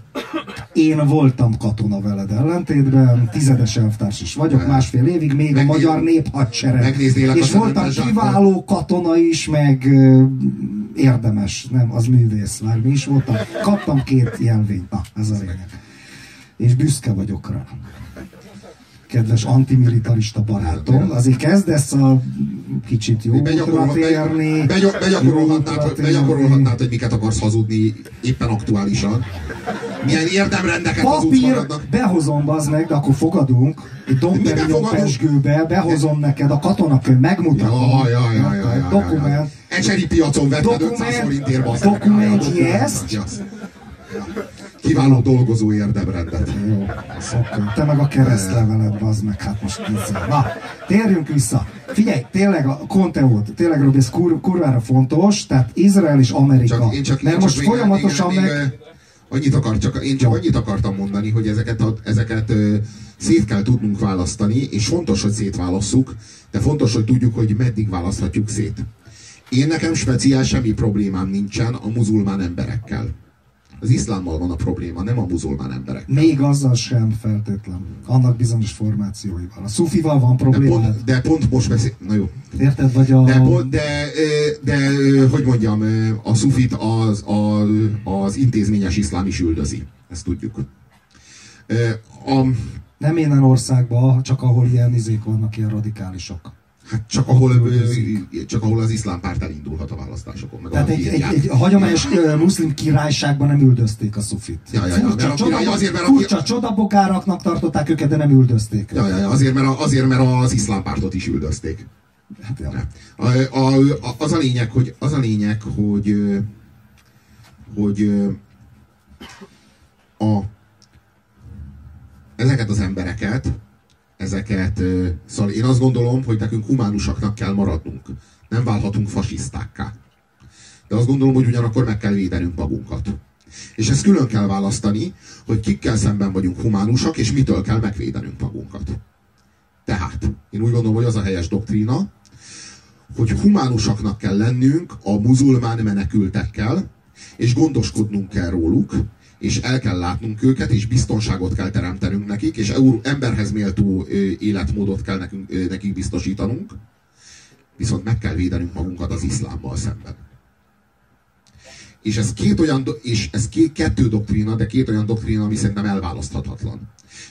Én voltam katona veled ellentétben, tizedes elvtárs is vagyok, másfél évig, még Megnéz... a magyar néphadsereg. És voltam kiváló katona is, meg érdemes, nem, az művész, már mi is voltam. Kaptam két jelvényt, na, ez a lényeg. És büszke vagyok rá kedves antimilitarista barátom, azért kezdesz a kicsit jó térni. Begyakorolhatnád, hogy miket akarsz hazudni éppen aktuálisan. Milyen érdemrendeket magadnak. behozom, az meg, de akkor fogadunk. Egy Domperignon pesgőbe, behozom neked a katonakönyv, megmutatom. Ja, ja, ja, ja, ja, dokument. Ecseri piacon vetted 500 forintért, Dokument, yes. Kiváló dolgozó érdemrendet. Jó, szokkal. Te meg a keresztleveled, az meg, hát most tízzel. Na, térjünk vissza. Figyelj, tényleg a Conteót, tényleg Robi, ez kur, kurvára fontos, tehát Izrael és Amerika. Csak, én csak, Mert én most csak folyamatosan még, meg... Még, annyit akar, csak, én csak annyit akartam mondani, hogy ezeket, a, ezeket ö, szét kell tudnunk választani, és fontos, hogy szétválasszuk, de fontos, hogy tudjuk, hogy meddig választhatjuk szét. Én nekem speciál semmi problémám nincsen a muzulmán emberekkel. Az iszlámmal van a probléma, nem a muzulmán emberek. Még azzal sem feltétlen. Annak bizonyos formációival. A szufival van probléma. De pont, de pont most beszél... Na jó. Érted? Vagy a... De, de, de, de hogy mondjam, a szufit az, az, az intézményes iszlám is üldözi. Ezt tudjuk. A, nem minden országban, csak ahol ilyen izék vannak, ilyen radikálisok. Hát csak ahol, csak ahol az iszlám párt elindulhat a választásokon. Meg Tehát egy, egy, egy hagyományos muszlim királyságban nem üldözték a szufit. Ja, ja, ja, furcsa, mert csoda, azért, mert furcsa aki... csodabokáraknak tartották őket, de nem üldözték. Ja, ja, ja, azért, mert, azért, mert az iszlám pártot is üldözték. Hát, ja. a, a, a, az a lényeg, hogy, az a lényeg, hogy, hogy a, ezeket az embereket ezeket, szóval én azt gondolom, hogy nekünk humánusaknak kell maradnunk. Nem válhatunk fasisztákká. De azt gondolom, hogy ugyanakkor meg kell védenünk magunkat. És ezt külön kell választani, hogy kikkel szemben vagyunk humánusak, és mitől kell megvédenünk magunkat. Tehát, én úgy gondolom, hogy az a helyes doktrína, hogy humánusaknak kell lennünk a muzulmán menekültekkel, és gondoskodnunk kell róluk, és el kell látnunk őket, és biztonságot kell teremtenünk nekik, és emberhez méltó életmódot kell nekünk, nekik biztosítanunk, viszont meg kell védenünk magunkat az iszlámmal szemben. És ez két olyan, és ez két, kettő doktrína, de két olyan doktrína, ami szerintem elválaszthatatlan.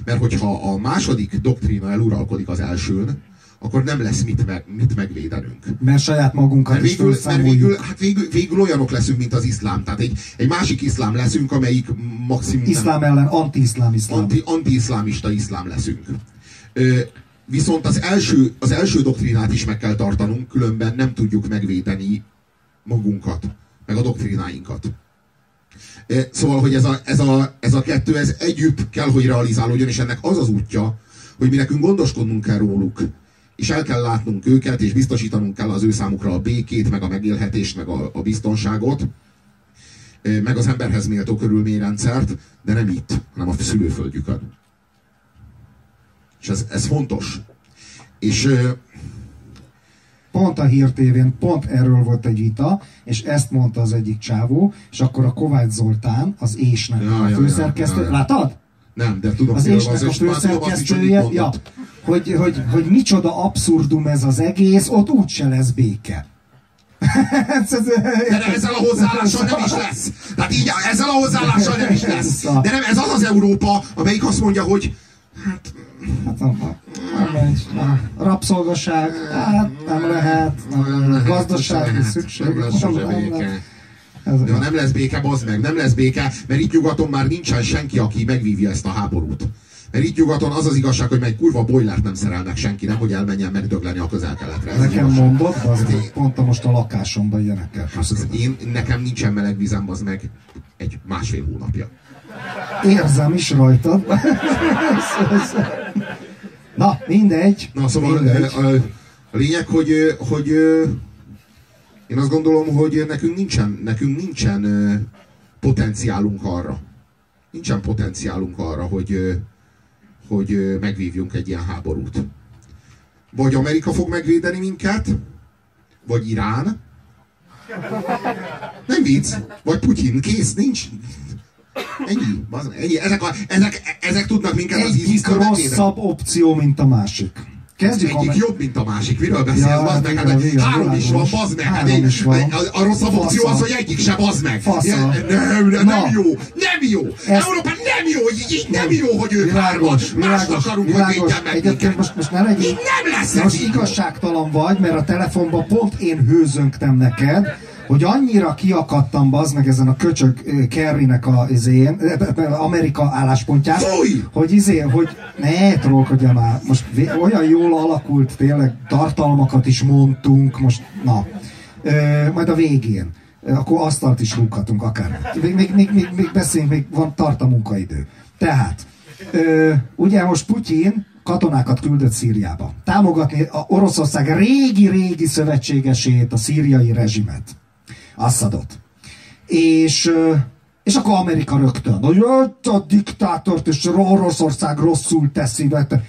Mert hogyha a második doktrína eluralkodik az elsőn, akkor nem lesz mit, meg, mit megvédenünk. Mert saját magunkat Mert is végül, mert felszámoljuk. végül, hát végül, végül olyanok leszünk, mint az iszlám. Tehát egy, egy másik iszlám leszünk, amelyik maximum... nem- Iszlám ellen, anti-iszlám iszlám. anti, anti-iszlámista iszlám leszünk. Ö, viszont az első, az első doktrinát is meg kell tartanunk, különben nem tudjuk megvédeni magunkat, meg a doktrináinkat. Szóval, hogy ez a, ez, a, ez a kettő, ez együtt kell, hogy realizálódjon, és ennek az az útja, hogy mi nekünk gondoskodnunk kell róluk, és el kell látnunk őket, és biztosítanunk kell az ő számukra a békét, meg a megélhetést, meg a, a biztonságot, ö, meg az emberhez méltó körülményrendszert, de nem itt, hanem a szülőföldjükön. És ez, ez fontos. És ö, Pont a hírtévén, pont erről volt egy vita, és ezt mondta az egyik csávó, és akkor a Kovács Zoltán, az Ésnek Ja, a ja, főszerkesztő, ja, ja. látod? Nem, de tudom, Az van a főszerkesztője, ja, hogy, hogy, hogy micsoda abszurdum ez az egész, ott úgyse lesz béke. De ezzel a hozzáállással nem is lesz. Tehát így ezzel a hozzáállással nem is lesz. De nem, ez az az Európa, amelyik azt mondja, hogy hát Hát nem, nem rabszolgaság, hát nem lehet. Nem, gazdasági szükség. Nem lesz De ha nem lesz béke, bazd meg, nem lesz béke, mert itt nyugaton már nincsen senki, aki megvívja ezt a háborút. Mert itt nyugaton az az igazság, hogy meg kurva boilert nem szerel meg senki, nem hogy elmenjen megdögleni a közel-keletre. Az Nekem igazság. mondod, az pont a most a lakásomban ilyenekkel Hát az én, nekem nincsen meleg vízem, az meg egy másfél hónapja. Érzem is rajtad. Na, mindegy. Na szóval mindegy. a, a, a lényeg, hogy, hogy én azt gondolom, hogy nekünk nincsen, nekünk nincsen potenciálunk arra. Nincsen potenciálunk arra, hogy, hogy megvívjunk egy ilyen háborút. Vagy Amerika fog megvédeni minket, vagy Irán. Nem vicc. Vagy Putyin. Kész, nincs. Ennyi. ennyi. Ezek, a, ezek, ezek tudnak minket az Egyik ISIS-től megvédeni. rosszabb opció, mint a másik. Kezdjük Egyik jobb, mint a másik. Miről beszélsz, Ja, bazd meg? Hát, igen, igen, három is van, bazd meg. Hát, is van. A, a rosszabb opció az, hogy egyik se, bazd meg. Ja, Nem, nem, nem jó. Nem jó. Ezt- Európa nem jó, hogy így nem jó, hogy ők hárman. Mást világos, akarunk, hogy világos. védjen meg Egyébként most, most ne legyél... Így nem lesz most így igazságtalan vagy, mert a telefonban pont én hőzöngtem neked, hogy annyira kiakadtam bazd meg ezen a köcsög Kerrynek a izén, Amerika álláspontján, Fúj! hogy izé, hogy ne trollkodja már, most olyan jól alakult tényleg, tartalmakat is mondtunk, most na, ö, majd a végén. Akkor asztalt is rúghatunk akár. Még, még, még, még, még beszéljünk, még van tart a munkaidő. Tehát, ö, ugye most Putyin katonákat küldött Szíriába. Támogatni a Oroszország régi-régi szövetségesét, a szíriai rezsimet. Assadot. És, és akkor Amerika rögtön, hogy öt a diktátort, és Oroszország rosszul teszi, vette.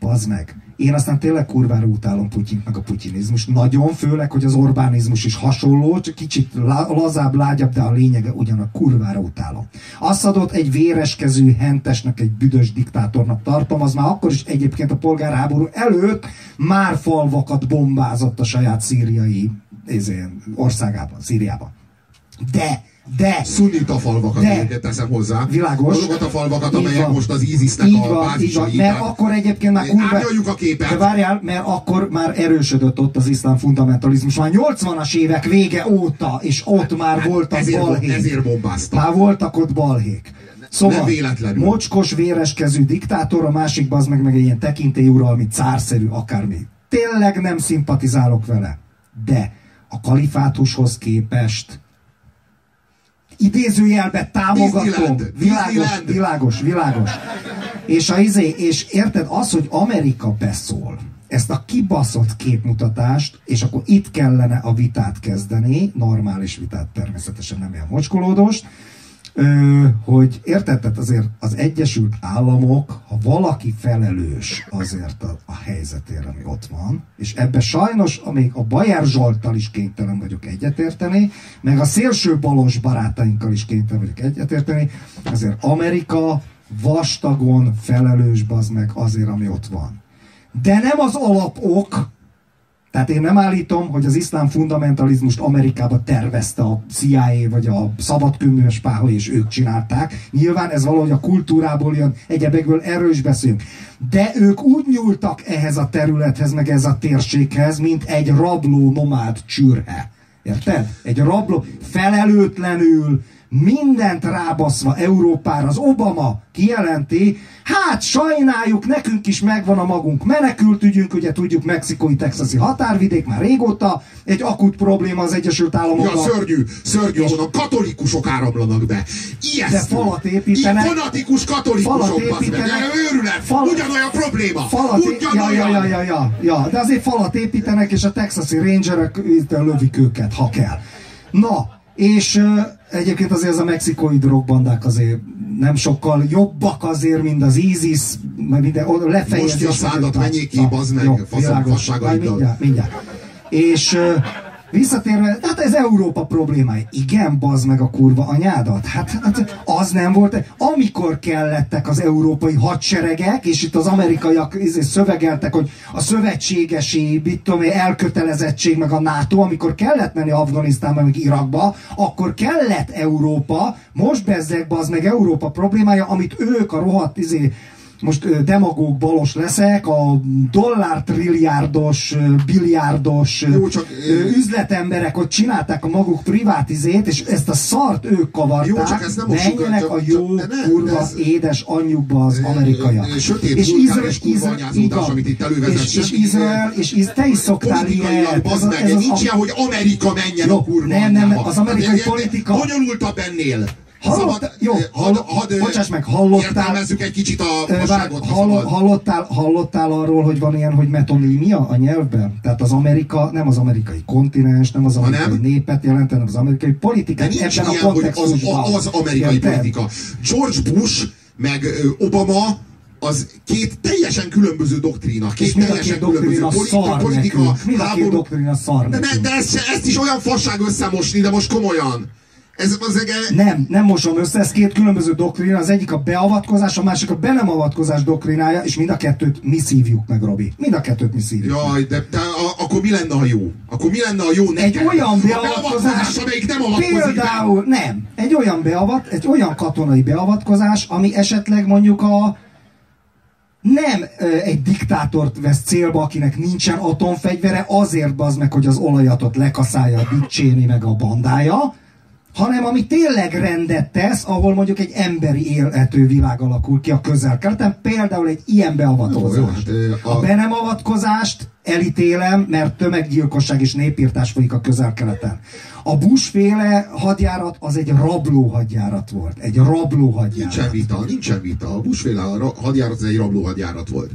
Bazd meg. Én aztán tényleg kurvára utálom Putyint, meg a putyinizmus. Nagyon, főleg, hogy az Orbánizmus is hasonló, csak kicsit lazább, lágyabb, de a lényege ugyanak kurvára utálom. Assadot egy véreskezű, hentesnek, egy büdös diktátornak tartom, az már akkor is egyébként a polgárháború előtt már falvakat bombázott a saját szíriai izén, országában, Szíriában. De, de, Szunita falvakat De. teszem hozzá. Világos. Azokat a falvakat, amelyek van. most az ISIS-nek a van, így van, bázisai. mert akkor egyébként már kurva... Árnyaljuk a képet. De várjál, mert akkor már erősödött ott az iszlám fundamentalizmus. Már 80-as évek vége óta, és ott már voltak ezért, balhék. ezért bombáztak. Már voltak ott balhék. Szóval, véletlenül. mocskos, véreskezű diktátor, a másik az meg, meg egy ilyen tekintélyuralmi, cárszerű, akármi. Tényleg nem szimpatizálok vele. De a kalifátushoz képest idézőjelbe támogatom. Világos, világos, világos. És, a izé, és érted, az, hogy Amerika beszól, ezt a kibaszott képmutatást, és akkor itt kellene a vitát kezdeni, normális vitát természetesen nem ilyen mocskolódost, hogy érted, tehát azért az Egyesült Államok, ha valaki felelős azért a, a helyzetért, ami ott van, és ebbe sajnos, amíg a Bajer Zsolttal is kénytelen vagyok egyetérteni, meg a szélső balos barátainkkal is kénytelen vagyok egyetérteni, azért Amerika vastagon felelős bazd meg azért, ami ott van. De nem az alapok, Tehát én nem állítom, hogy az iszlám fundamentalizmust Amerikába tervezte a CIA vagy a szabadkőműves páholy, és ők csinálták. Nyilván ez valahogy a kultúrából jön, egyebekből erről is beszélünk. De ők úgy nyúltak ehhez a területhez, meg ez a térséghez, mint egy rabló nomád csürhe. Érted? Egy rabló felelőtlenül, mindent rábaszva Európára. Az Obama kijelenti, hát sajnáljuk, nekünk is megvan a magunk menekültügyünk, ugye tudjuk, mexikói-texasi határvidék már régóta, egy akut probléma az Egyesült Államokban. Ja, szörnyű, szörnyű, és a katolikusok áramlanak be. Ijesztő. De falat építenek. Ilyen fanatikus katolikusok, falat építenek. Őrület, fal, ugyanolyan probléma. Falat, ugyanolyan. Ja, ja, ja, ja, ja, de azért falat építenek, és a texasi rangerek lövik őket, ha kell. Na, és Egyébként azért az a mexikói drogbandák azért nem sokkal jobbak azért, mint az ISIS, mert minden lefejezés. Most a szádat menjék ki, bazd meg, faszom, Mindjárt, mindjárt. És Visszatérve, hát ez Európa problémája. Igen, bazd meg a kurva anyádat. Hát, hát az nem volt. Amikor kellettek az európai hadseregek, és itt az amerikaiak izé szövegeltek, hogy a szövetségesi, mit tudom elkötelezettség, meg a NATO, amikor kellett menni Afganisztánba, meg Irakba, akkor kellett Európa, most bezzeg bazd meg Európa problémája, amit ők a rohadt izé, most demagóg balos leszek, a dollár trilliárdos, biliárdos Jó, csak, üzletemberek ott csinálták a maguk privatizét, és ezt a szart ők kavarták, Jó, csak ezt nem menjenek csak, a jó, csak, ne, kurva, ez, édes anyjukba az amerikaiak. Sötét, és Izrael, Izrael, amit itt és, és Izrael, és Iz, te is szoktál ilyen. Ez, meg, ez nincs ilyen, hogy Amerika menjen a kurva Nem, nem, az amerikai politika... Bonyolultabb ennél. Jó, hall, had, bocsáss meg, hallottál... egy kicsit a fasságot. Hall, hallottál, hallottál arról, hogy van ilyen, hogy metonímia a nyelvben? Tehát az Amerika, nem az amerikai kontinens, nem az amerikai nem? népet jelent, hanem az amerikai politikát ebben ilyen, a kontextusban. Az, az, amerikai Érted? politika. George Bush meg Obama az két teljesen különböző doktrína. Két és teljesen különböző politika, politika háború. doktrína szar de, de ezt, ezt is olyan fasság összemosni, de most komolyan. Ez az ege... Nem, nem mosom össze, ez két különböző doktrína, az egyik a beavatkozás, a másik a be nem avatkozás doktrinája, és mind a kettőt mi szívjuk meg, Robi. Mind a kettőt mi szívjuk Jaj, de, de a, akkor mi lenne a jó? Akkor mi lenne a jó neked? Egy olyan beavatkozás, amelyik nem avatkozik Például, be. nem. Egy olyan, beavat, egy olyan katonai beavatkozás, ami esetleg mondjuk a nem egy diktátort vesz célba, akinek nincsen atomfegyvere, azért bazd meg, hogy az olajatot lekaszálja a Dick meg a bandája, hanem ami tényleg rendet tesz, ahol mondjuk egy emberi élető világ alakul ki a közel-keleten, például egy ilyen beavatkozás. Hát, a... be nem avatkozást elítélem, mert tömeggyilkosság és népírtás folyik a közel-keleten. A Bush-féle hadjárat az egy rabló hadjárat volt. Egy rabló hadjárat. Nincsen vita, nincsen vita. A Bush-féle hadjárat az egy rabló hadjárat volt.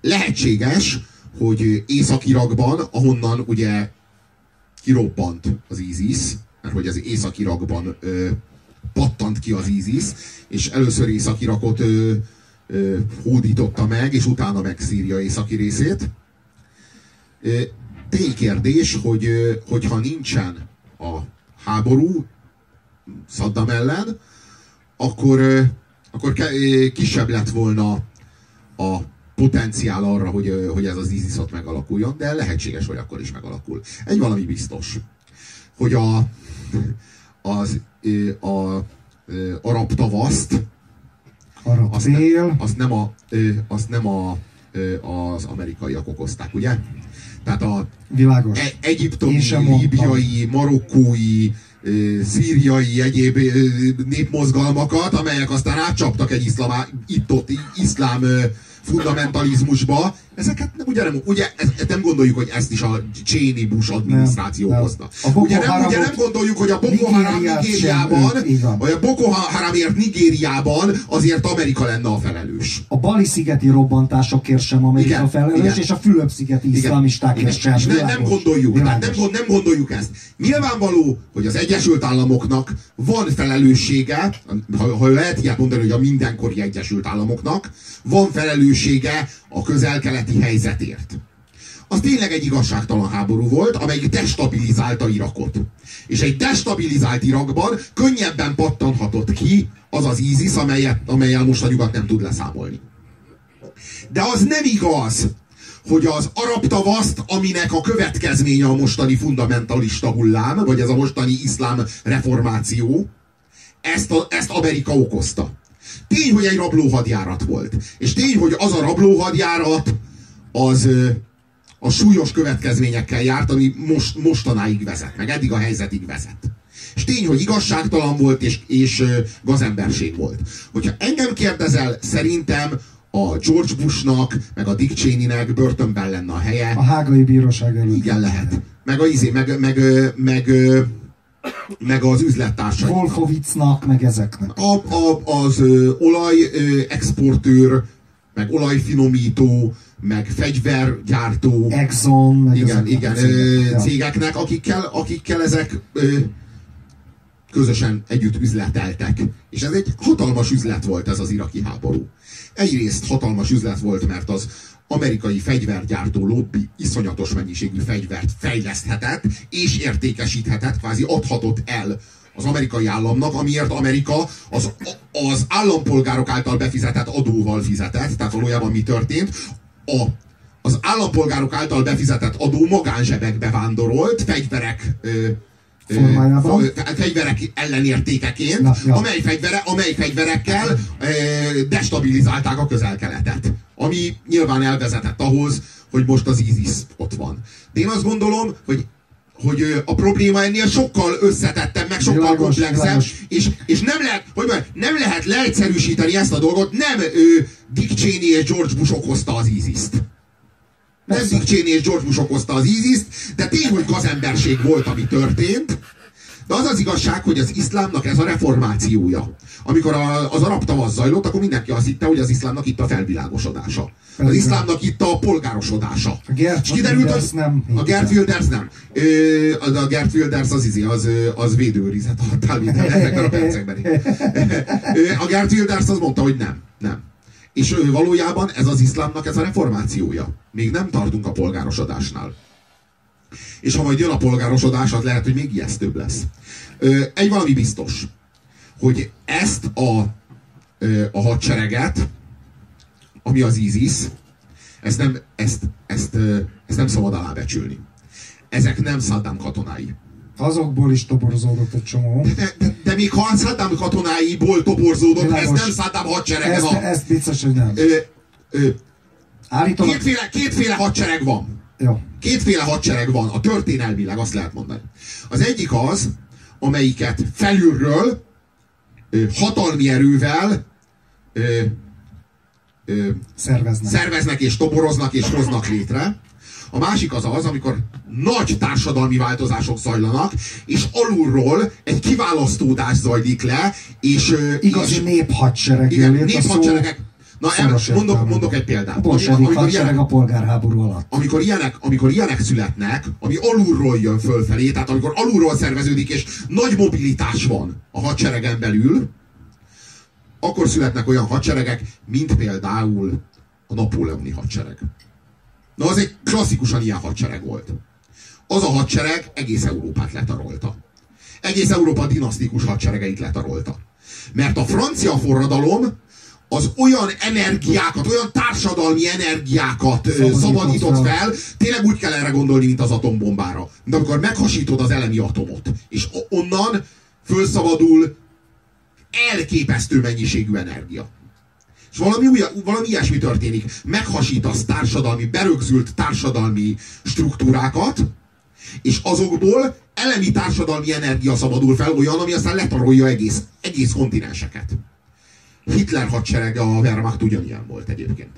Lehetséges, hogy Észak-Irakban, ahonnan ugye kirobbant az ISIS, hogy az Észak-Irakban ö, pattant ki az ISIS, és először Észak-Irakot ö, ö, hódította meg, és utána meg Szíria északi részét. Ténykérdés, hogy hogyha nincsen a háború Saddam ellen, akkor, akkor kisebb lett volna a potenciál arra, hogy, hogy ez az ISIS ott megalakuljon, de lehetséges, hogy akkor is megalakul. Egy valami biztos, hogy a, az a, a, arab tavaszt, arab azt, ne, azt nem, a, azt nem a, az amerikaiak okozták, ugye? Tehát a Világos. E, egyiptomi, líbiai, marokkói, szíriai egyéb népmozgalmakat, amelyek aztán átcsaptak egy iszlám, itt-ott iszlám fundamentalizmusba, ezeket nem, ugye, nem, ugye ezt nem gondoljuk, hogy ezt is a Cheney Bush adminisztráció hozta. Ugye nem, ugye nem gondoljuk, hogy a Boko Haram Nigériában, vagy a Boko Haramért Nigériában azért Amerika lenne a felelős. A Bali-szigeti robbantásokért sem Amerika igen, felelős, igen. és a Fülöp-szigeti iszlamistákért sem. Nem, nem gondoljuk, nem, nem gondoljuk ezt. Nyilvánvaló, hogy az Egyesült Államoknak van felelőssége, ha, ha lehet ilyet mondani, hogy a mindenkori Egyesült Államoknak, van felelőssége a közel-keleti helyzetért. Az tényleg egy igazságtalan háború volt, amely destabilizálta Irakot. És egy destabilizált Irakban könnyebben pattanhatott ki az az ISIS, amelyet, amelyel most a nyugat nem tud leszámolni. De az nem igaz, hogy az arab tavaszt, aminek a következménye a mostani fundamentalista hullám, vagy ez a mostani iszlám reformáció, ezt, a, ezt Amerika okozta. Tény, hogy egy rablóhadjárat volt. És tény, hogy az a rablóhadjárat az a súlyos következményekkel járt, ami most, mostanáig vezet, meg eddig a helyzetig vezet. És tény, hogy igazságtalan volt, és, és gazemberség volt. Hogyha engem kérdezel, szerintem a George Bushnak, meg a Dick Cheneynek börtönben lenne a helye. A hágai bíróság előtt. Igen, lehet. Meg, a, izé, meg, meg, meg, meg, az üzlettársai. Wolfowitznak, meg ezeknek. A, a, az ö, olaj ö, exportőr, meg olajfinomító, meg fegyvergyártó. Exxon, meg igen, igen, cégek, cégeknek, akikkel, akikkel ezek ö, közösen együtt üzleteltek. És ez egy hatalmas üzlet volt ez az iraki háború. Egyrészt hatalmas üzlet volt, mert az amerikai fegyvergyártó lobby iszonyatos mennyiségű fegyvert fejleszthetett és értékesíthetett, kvázi adhatott el az amerikai államnak, amiért Amerika az, az állampolgárok által befizetett adóval fizetett, tehát valójában mi történt? A, az állampolgárok által befizetett adó magánzsebekbe vándorolt, fegyverek ö, formájában. fegyverek ellenértékeként, Na, ja. amely, fegyvere, amely fegyverekkel destabilizálták a közel-keletet. Ami nyilván elvezetett ahhoz, hogy most az ISIS ott van. De én azt gondolom, hogy hogy a probléma ennél sokkal összetettem, meg sokkal világos, komplexebb, és, és nem lehet, hogy mondjam, nem lehet leegyszerűsíteni ezt a dolgot, nem ő, Dick Cheney és George Bush okozta az ISIS-t. Nem Dick Cheney és George Bush okozta az ISIS-t, de tény, hogy gazemberség volt, ami történt. De az az igazság, hogy az iszlámnak ez a reformációja. Amikor a, az arab tavasz zajlott, akkor mindenki azt hitte, hogy az iszlámnak itt a felvilágosodása. Az iszlámnak itt a polgárosodása. A Gert És kiderült, hogy nem. A Gert Wilders nem. Ö, a Gert Wilders az, izi, az, az védőőrizet a ezekben a percekben. a Gert Wilders az mondta, hogy nem. Nem. És valójában ez az iszlámnak ez a reformációja. Még nem tartunk a polgárosodásnál. És ha majd jön a polgárosodás, az lehet, hogy még ijesztőbb lesz. Egy valami biztos, hogy ezt a, a hadsereget, ami az ISIS, ezt nem, ezt, ezt, ezt nem szabad alábecsülni. Ezek nem Saddam katonái. Azokból is toborzódott egy csomó. De, de, de még ha Saddam katonáiból toborzódott, Világos. ez nem Saddam hadsereg. Ezt, a, ezt biztos, hogy nem. Ö, ö, Állítólag... kétféle, kétféle hadsereg van. Jó. Kétféle hadsereg van, a történelmileg azt lehet mondani. Az egyik az, amelyiket felülről, hatalmi erővel ö, ö, szerveznek. szerveznek és toboroznak és hoznak létre. A másik az az, amikor nagy társadalmi változások zajlanak, és alulról egy kiválasztódás zajlik le, és... Igazi és, néphadsereg. Igen, néphadseregek. Na, mondok, mondok egy példát. Bolsevik hadsereg a polgárháború alatt. Amikor ilyenek, amikor ilyenek születnek, ami alulról jön fölfelé, tehát amikor alulról szerveződik, és nagy mobilitás van a hadseregen belül, akkor születnek olyan hadseregek, mint például a napóleoni hadsereg. Na az egy klasszikusan ilyen hadsereg volt. Az a hadsereg egész Európát letarolta. Egész Európa dinasztikus hadseregeit letarolta. Mert a francia forradalom az olyan energiákat, olyan társadalmi energiákat Szabadított szabadított fel, tényleg úgy kell erre gondolni, mint az atombombára. De amikor meghasítod az elemi atomot, és onnan fölszabadul elképesztő mennyiségű energia. És valami, új, valami ilyesmi történik. Meghasítasz társadalmi, berögzült társadalmi struktúrákat, és azokból elemi társadalmi energia szabadul fel, olyan, ami aztán letarolja egész, egész kontinenseket. Hitler hadserege a Wehrmacht ugyanilyen volt egyébként.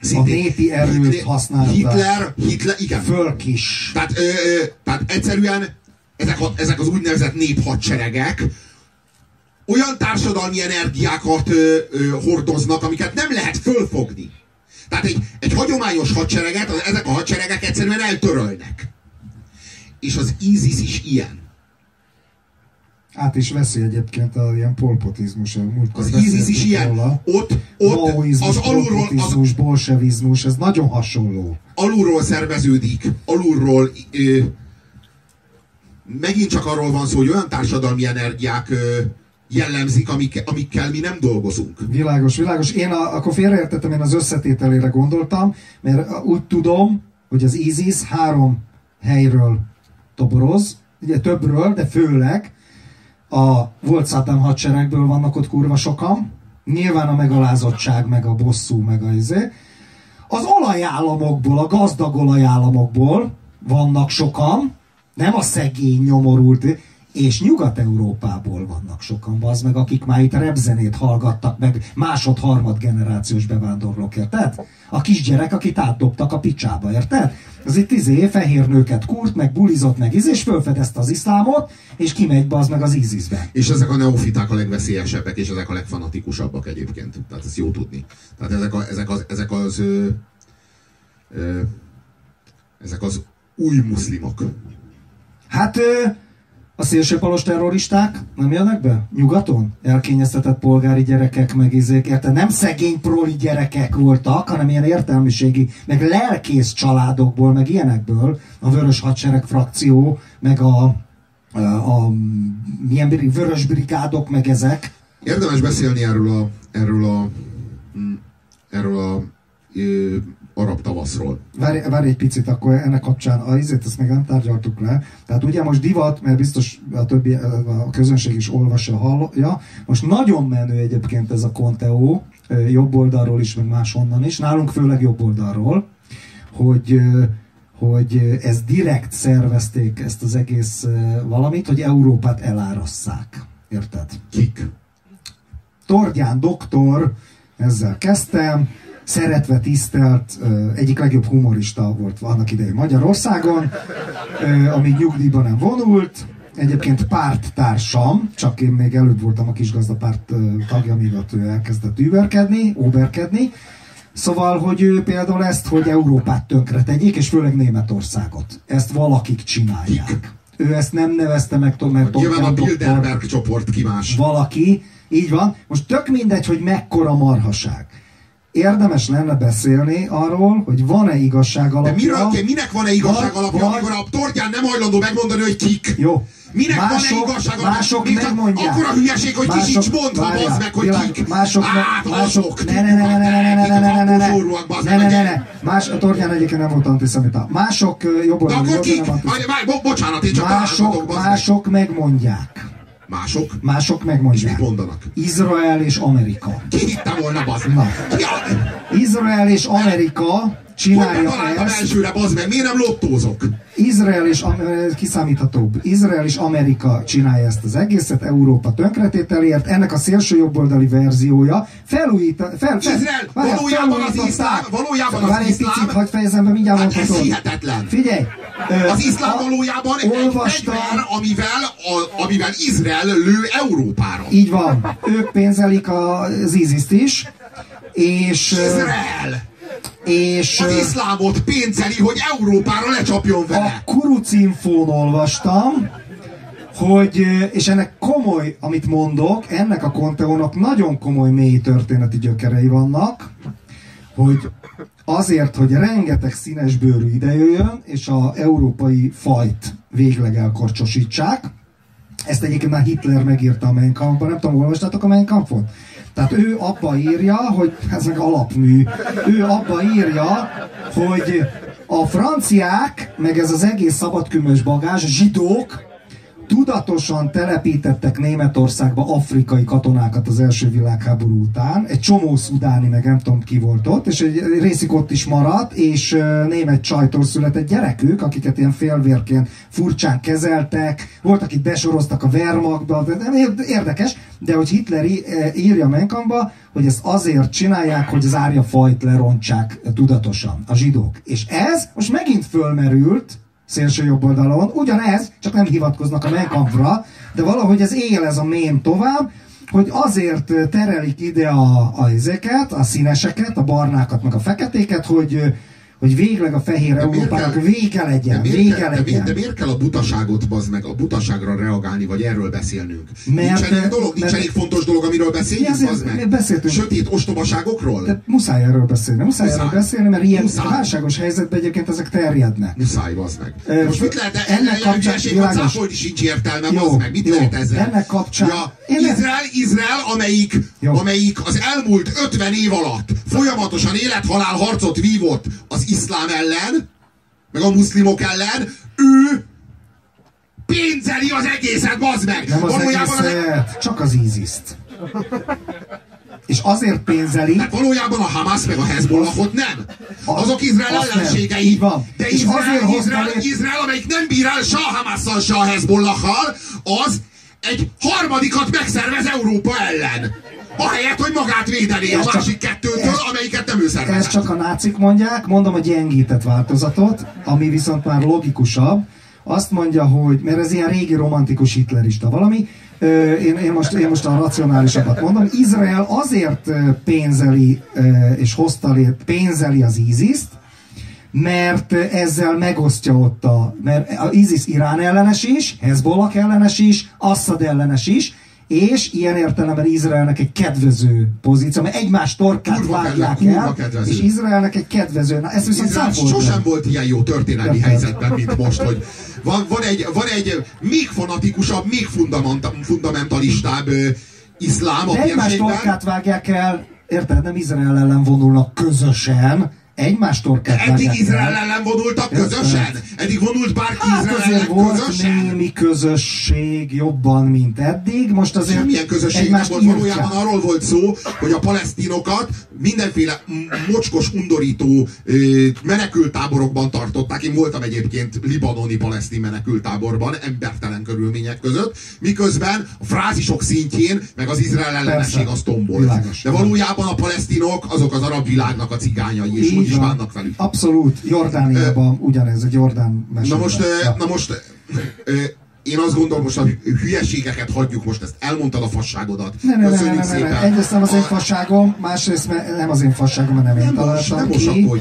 Szintén, a népi erőt használta. Hitler, Hitler, igen. Fölkis. Tehát, ö, ö, tehát egyszerűen ezek, a, ezek az úgynevezett néphadseregek olyan társadalmi energiákat ö, ö, hordoznak, amiket nem lehet fölfogni. Tehát egy, egy hagyományos hadsereget, ezek a hadseregek egyszerűen eltörölnek. És az ISIS is ilyen. Át is veszi egyébként a ilyen polpotizmus. Az ISIS is ilyen. Róla. Ott, ott az alulról... Az, bolsevizmus, ez nagyon hasonló. Alulról szerveződik, alulról... Ö, megint csak arról van szó, hogy olyan társadalmi energiák ö, jellemzik, amik, amikkel mi nem dolgozunk. Világos, világos. Én a, akkor félreértettem, én az összetételére gondoltam, mert úgy tudom, hogy az ISIS három helyről toboroz, ugye többről, de főleg a volt Saddam hadseregből vannak ott kurva sokan, nyilván a megalázottság, meg a bosszú, meg a izé. Az olajállamokból, a gazdag olajállamokból vannak sokan, nem a szegény, nyomorult, és Nyugat-Európából vannak sokan, az meg, akik már itt repzenét hallgattak, meg másod-harmad generációs bevándorlók, érted? A kisgyerek, akit átdobtak a picsába, érted? Az itt izé fehér nőket kurt, meg bulizott, meg íz, és fölfedezte az iszlámot, és kimegy be az meg az ízizbe. És ezek a neofiták a legveszélyesebbek, és ezek a legfanatikusabbak egyébként. Tehát ezt jó tudni. Tehát ezek, a, ezek az, ezek az ö, ö, ezek az új muszlimok. Hát ö, a szélsőpalos terroristák nem jönnek be? Nyugaton? Elkényeztetett polgári gyerekek, meg izék, érte? Nem szegény proli gyerekek voltak, hanem ilyen értelmiségi, meg lelkész családokból, meg ilyenekből, a Vörös Hadsereg frakció, meg a, a, a milyen vörös brigádok, meg ezek. Érdemes beszélni erről a, erről a, mm, erről a arab tavaszról. Várj, várj egy picit, akkor ennek kapcsán a izét ezt még nem tárgyaltuk le. Tehát ugye most divat, mert biztos a többi, a közönség is olvassa, hallja. Most nagyon menő egyébként ez a Conteo, jobb oldalról is, meg máshonnan is. Nálunk főleg jobb oldalról, hogy hogy ez direkt szervezték ezt az egész valamit, hogy Európát elárasszák. Érted? Kik? Tordján doktor, ezzel kezdtem, szeretve tisztelt, egyik legjobb humorista volt annak idején Magyarországon, amíg nyugdíjban nem vonult, egyébként párttársam, csak én még előbb voltam a kisgazdapárt tagja, ott ő elkezdett überkedni, óberkedni, Szóval, hogy ő például ezt, hogy Európát tönkre tegyék, és főleg Németországot. Ezt valakik csinálják. Ő ezt nem nevezte meg, mert Nyilván a Bilderberg csoport ki más. Valaki, így van. Most tök mindegy, hogy mekkora marhaság érdemes lenne beszélni arról, hogy van-e igazság alapja. De miről, minek van-e igazság vagy, alapja, vagy, amikor a tortyán nem hajlandó megmondani, hogy kik? Jó. Minek mások, van-e igazság alapja? Mások megmondják. Akkor a hülyeség, hogy mások, ki sincs mondva, bazd meg, hogy világ, kik. Mások, Át, mások, ne, ne, ne, ne, ne, ne, ne, ne, ne, ne, ne, ne, ne, ne, ne, Más, a tortyán egyébként nem volt antiszemita. Mások jobban. De akkor kik? Bocsánat, én csak Mások, mások megmondják. Mások? Mások megmondják. És mit mondanak? Izrael és Amerika. Ki hitte volna, bazd Na. Izrael és Amerika csinálja Hogy ezt. elsőre, bazd meg, miért nem lottózok? Izrael és kiszámíthatóbb. Izrael és Amerika csinálja ezt az egészet, Európa tönkretételért, ennek a szélső jobboldali verziója felújít, fel, fel, Izrael, valójában az iszlám, valójában az iszlám, picit, hagyd fejezem be, mindjárt hát ez hihetetlen. Figyelj! Az iszlám valójában olvastam, egy fegyver, amivel, a, amivel Izrael lő Európára. Így van. Ők pénzelik az ISIS-t is, és... Izrael! És, az iszlámot pénzeli, hogy Európára lecsapjon vele. A Kurucinfón olvastam, hogy, és ennek komoly, amit mondok, ennek a konteónak nagyon komoly mély történeti gyökerei vannak, hogy azért, hogy rengeteg színes bőrű idejöjjön, és a európai fajt végleg elkorcsosítsák, ezt egyébként már Hitler megírta a Mein Kampfban, nem tudom, olvastátok a Mein Kampfot? Tehát ő abba írja, hogy ez meg alapmű, ő abba írja, hogy a franciák, meg ez az egész szabadkümös bagázs, zsidók, tudatosan telepítettek Németországba afrikai katonákat az első világháború után, egy csomó szudáni, meg nem tudom ki volt ott, és egy részük ott is maradt, és német csajtól született gyerekük, akiket ilyen félvérként furcsán kezeltek, volt, akit besoroztak a Wehrmachtba, de érdekes, de hogy Hitler írja Menkamba, hogy ezt azért csinálják, hogy az árja fajt lerontsák tudatosan, a zsidók. És ez most megint fölmerült, szélső jobb oldalon. Ugyanez, csak nem hivatkoznak a Menkampra, de valahogy ez él ez a mém tovább, hogy azért terelik ide a, a izéket, a színeseket, a barnákat, meg a feketéket, hogy, hogy végleg a fehér De Európának kell- vége De legyen, miért, vége kell, de, miért, de legyen. miért kell a butaságot, bazd meg, a butaságra reagálni, vagy erről beszélnünk? Mert- nincs elég, dolog, nincs mert- elég fontos dolog, amiről beszéljünk, Mi azért- bazd meg? beszéltünk. Sötét ostobaságokról? De muszáj erről beszélni, muszáj, Muszáj. erről beszélni, mert ilyen Muszáj. válságos helyzetben egyébként ezek terjednek. Muszáj, bazd meg. Ö, Most mit lehet ennek ennek kapcsán világos. sincs értelme, Jó, bazd meg. Mit jó. lehet ezzel? Ennek kapcsán- Ja, Én- Izrael, Izrael, amelyik, Jó. amelyik az elmúlt 50 év alatt folyamatosan élethalál harcot vívott az iszlám ellen, meg a muszlimok ellen, ő pénzeli az egészet, bazd meg! Nem az Valójában az, egészet, csak az íziszt. És azért pénzeli, Hát valójában a Hamas meg a Hezbollahot nem. Azok Izrael nem. ellenségei. Így van. De És Izrael, azért Izrael, lét- Izrael, amelyik nem bír el se a Hamasszal, se a Hezbollahal, az egy harmadikat megszervez Európa ellen. Ahelyett, hogy magát védené a Ez csak- másik kettőtől, ez- amelyiket nem ő ezt szervezett. csak a nácik mondják, mondom a gyengített változatot, ami viszont már logikusabb. Azt mondja, hogy, mert ez ilyen régi romantikus hitlerista valami, én, én, most, én most a racionálisabbat mondom, Izrael azért pénzeli és hozta lét, pénzeli az ISIS-t, mert ezzel megosztja ott a, mert az ISIS Irán ellenes is, Hezbollah ellenes is, Assad ellenes is, és ilyen értelemben Izraelnek egy kedvező pozíció, mert egymás torkát vágják el, és Izraelnek egy kedvező, na ezt viszont Izrael sosem volt ilyen jó történelmi helyzetben, mint most, hogy van, van, egy, van egy még fanatikusabb, még fundamenta, fundamentalistább ö, iszlám De egymás torkát vágják el, érted, nem Izrael ellen vonulnak közösen, egymás torkát Eddig Izrael el. ellen vonultak közösen? Eddig vonult bárki Hát Izrael azért volt közösen? némi közösség jobban, mint eddig, most azért Semmilyen közösség nem volt, valójában arról volt szó, hogy a palesztinokat mindenféle mocskos, undorító menekültáborokban tartották. Én voltam egyébként libanoni palesztin menekültáborban, embertelen körülmények között, miközben a frázisok szintjén, meg az Izrael ellenesség az. Világos. De valójában a palesztinok azok az arab világnak a cigányai, és úgy Így is van. bánnak velük. Abszolút. Jordániában ugyanez, a Jordán Na mesében. most, ö, Ja. na most én azt gondolom, most a hülyeségeket hagyjuk, most ezt elmondtad a fasságodat. Ne, ne, ne, ne, Köszönjük ne, ne, ne. szépen. Egyrészt nem az én fasságom, másrészt me- nem az én fasságom, mert nem én Nem találtam nem ki.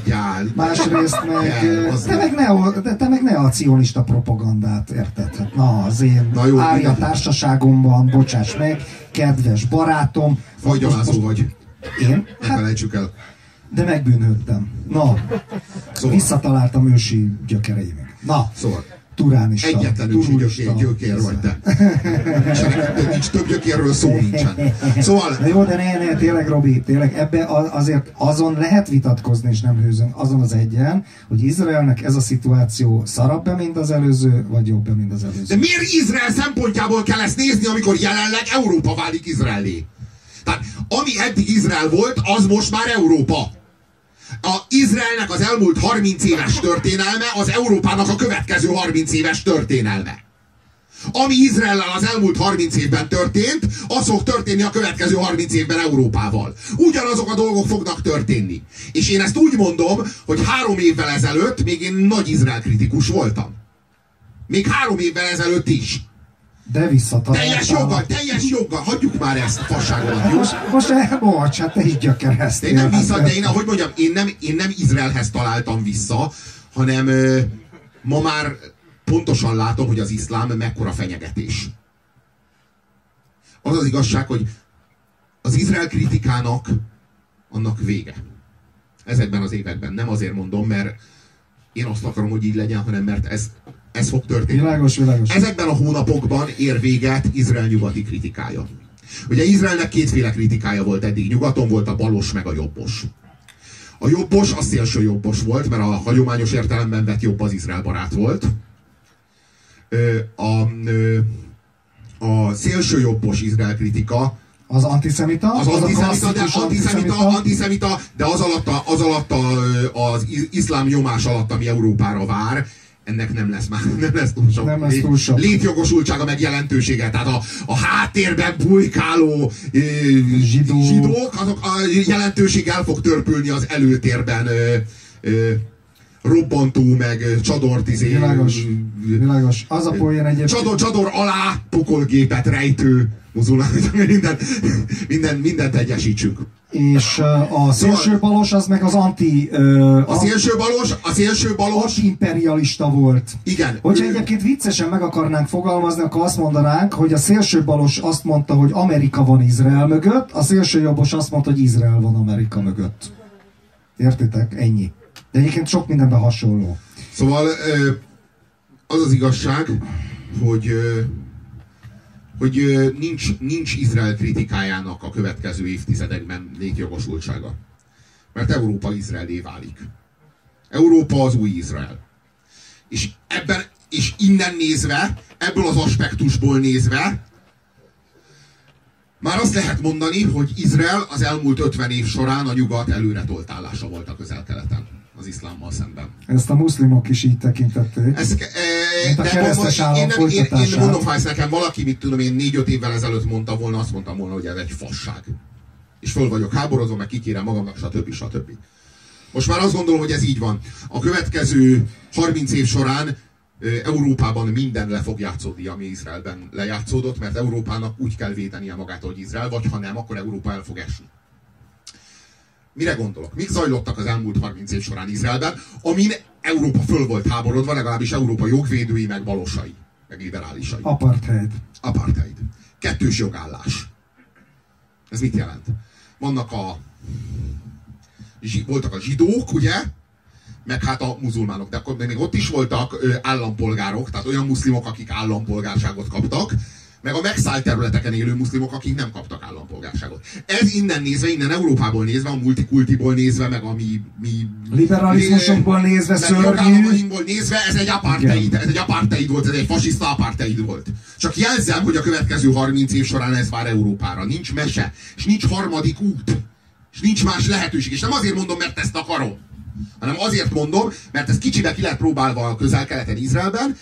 Másrészt meg, Kell, te nem. meg, ne, te, te meg ne a cionista propagandát, érted? Hát, na, az én Na jó, árja igen. társaságomban, bocsáss meg, kedves barátom. Fagyalázó vagy. Én? Hát, felejtsük el. de megbűnődtem. Na, Szóval. visszataláltam ősi gyökereimig. Na, Szóval. Turánista. Egyetlen ősi turista. gyökér, gyökér vagy te. Nincsenek- Nincs több gyökérről szó nincsen. Szóval, jó, de ne, ne, tényleg Robi, tényleg ebbe azért azon lehet vitatkozni, és nem hőzünk, azon az egyen, hogy Izraelnek ez a szituáció szarabb-e, mint az előző, vagy jobb-e, mint az előző. de miért Izrael szempontjából kell ezt nézni, amikor jelenleg Európa válik Izraelé? Tehát ami eddig Izrael volt, az most már Európa. A Izraelnek az elmúlt 30 éves történelme az Európának a következő 30 éves történelme. Ami Izraellel az elmúlt 30 évben történt, az fog történni a következő 30 évben Európával. Ugyanazok a dolgok fognak történni. És én ezt úgy mondom, hogy három évvel ezelőtt még én nagy Izrael kritikus voltam. Még három évvel ezelőtt is. De visszataláltál. Teljes joggal, teljes joggal. Hagyjuk már ezt a fasságomat, jó? Most, most bocs, hát te is gyökereztél. Én nem Hát, vissza, de én, ahogy mondjam, én nem, én nem Izraelhez találtam vissza, hanem ö, ma már pontosan látom, hogy az iszlám mekkora fenyegetés. Az az igazság, hogy az Izrael kritikának annak vége. Ezekben az években. Nem azért mondom, mert én azt akarom, hogy így legyen, hanem mert ez, ez fog történni. Világos, világos. Ezekben a hónapokban ér véget Izrael nyugati kritikája. Ugye Izraelnek kétféle kritikája volt eddig. Nyugaton volt a balos meg a jobbos. A jobbos az szélső jobbos volt, mert a hagyományos értelemben vett jobb az Izrael barát volt. A, a szélső jobbos Izrael kritika Az antiszemita? az, a antiszemita, de antiszemita, antiszemita, de az alatt, a, az alatt a, az iszlám nyomás alatt, ami Európára vár, ennek nem lesz már, nem lesz túl sok, Nem lesz túl sok. létjogosultsága meg jelentősége. Tehát a, a háttérben bujkáló ö, Zsidó. zsidók, azok a jelentőség el fog törpülni az előtérben ö, ö, robbantó, meg csadort izé... Világos, világos. Az a poén egyébként... Csador, csador alá pokolgépet rejtő muzulmán, minden, minden, mindent egyesítsünk. És a szélső balos az meg az anti... Uh, a szélső balos, a szélső balos... imperialista volt. Igen. Hogyha ő... egyébként viccesen meg akarnánk fogalmazni, akkor azt mondanánk, hogy a szélső balos azt mondta, hogy Amerika van Izrael mögött, a szélső jobbos azt mondta, hogy Izrael van Amerika mögött. Értitek? Ennyi. De egyébként sok mindenben hasonló. Szóval az az igazság, hogy hogy nincs, nincs Izrael kritikájának a következő évtizedekben létjogosultsága. Mert Európa Izraelé válik. Európa az új Izrael. És ebben, és innen nézve, ebből az aspektusból nézve, már azt lehet mondani, hogy Izrael az elmúlt 50 év során a nyugat előre toltálása volt a közel-keleten az iszlámmal szemben. Ezt a muszlimok is így tekintették. Ez, e, de most, én, nem, én, én mondom, ha ezt nekem valaki, mit tudom én, négy-öt évvel ezelőtt mondta volna, azt mondtam volna, hogy ez egy fasság. És föl vagyok háborozom, meg kikérem magamnak, stb. stb. Most már azt gondolom, hogy ez így van. A következő 30 év során Európában minden le fog játszódni, ami Izraelben lejátszódott, mert Európának úgy kell védenie magát, hogy Izrael, vagy ha nem, akkor Európa el fog esni. Mire gondolok? Mik zajlottak az elmúlt 30 év során Izraelben, amin Európa föl volt háborodva, legalábbis Európa jogvédői, meg valósai, meg liberálisai. Apartheid. Apartheid. Kettős jogállás. Ez mit jelent? Vannak a voltak a zsidók, ugye? Meg hát a muzulmánok, de akkor még ott is voltak állampolgárok, tehát olyan muszlimok, akik állampolgárságot kaptak, meg a megszállt területeken élő muszlimok, akik nem kaptak állampolgárságot. Ez innen nézve, innen Európából nézve, a multikultiból nézve, meg a mi... mi Liberalizmusokból nézve szörnyű. nézve, ez egy apartheid, ez egy apartheid volt, ez egy fasiszta apartheid volt. Csak jelzem, hogy a következő 30 év során ez vár Európára. Nincs mese, és nincs harmadik út, és nincs más lehetőség. És nem azért mondom, mert ezt akarom, hanem azért mondom, mert ez kicsibe ki lett próbálva a közel-keleten, Izraelben,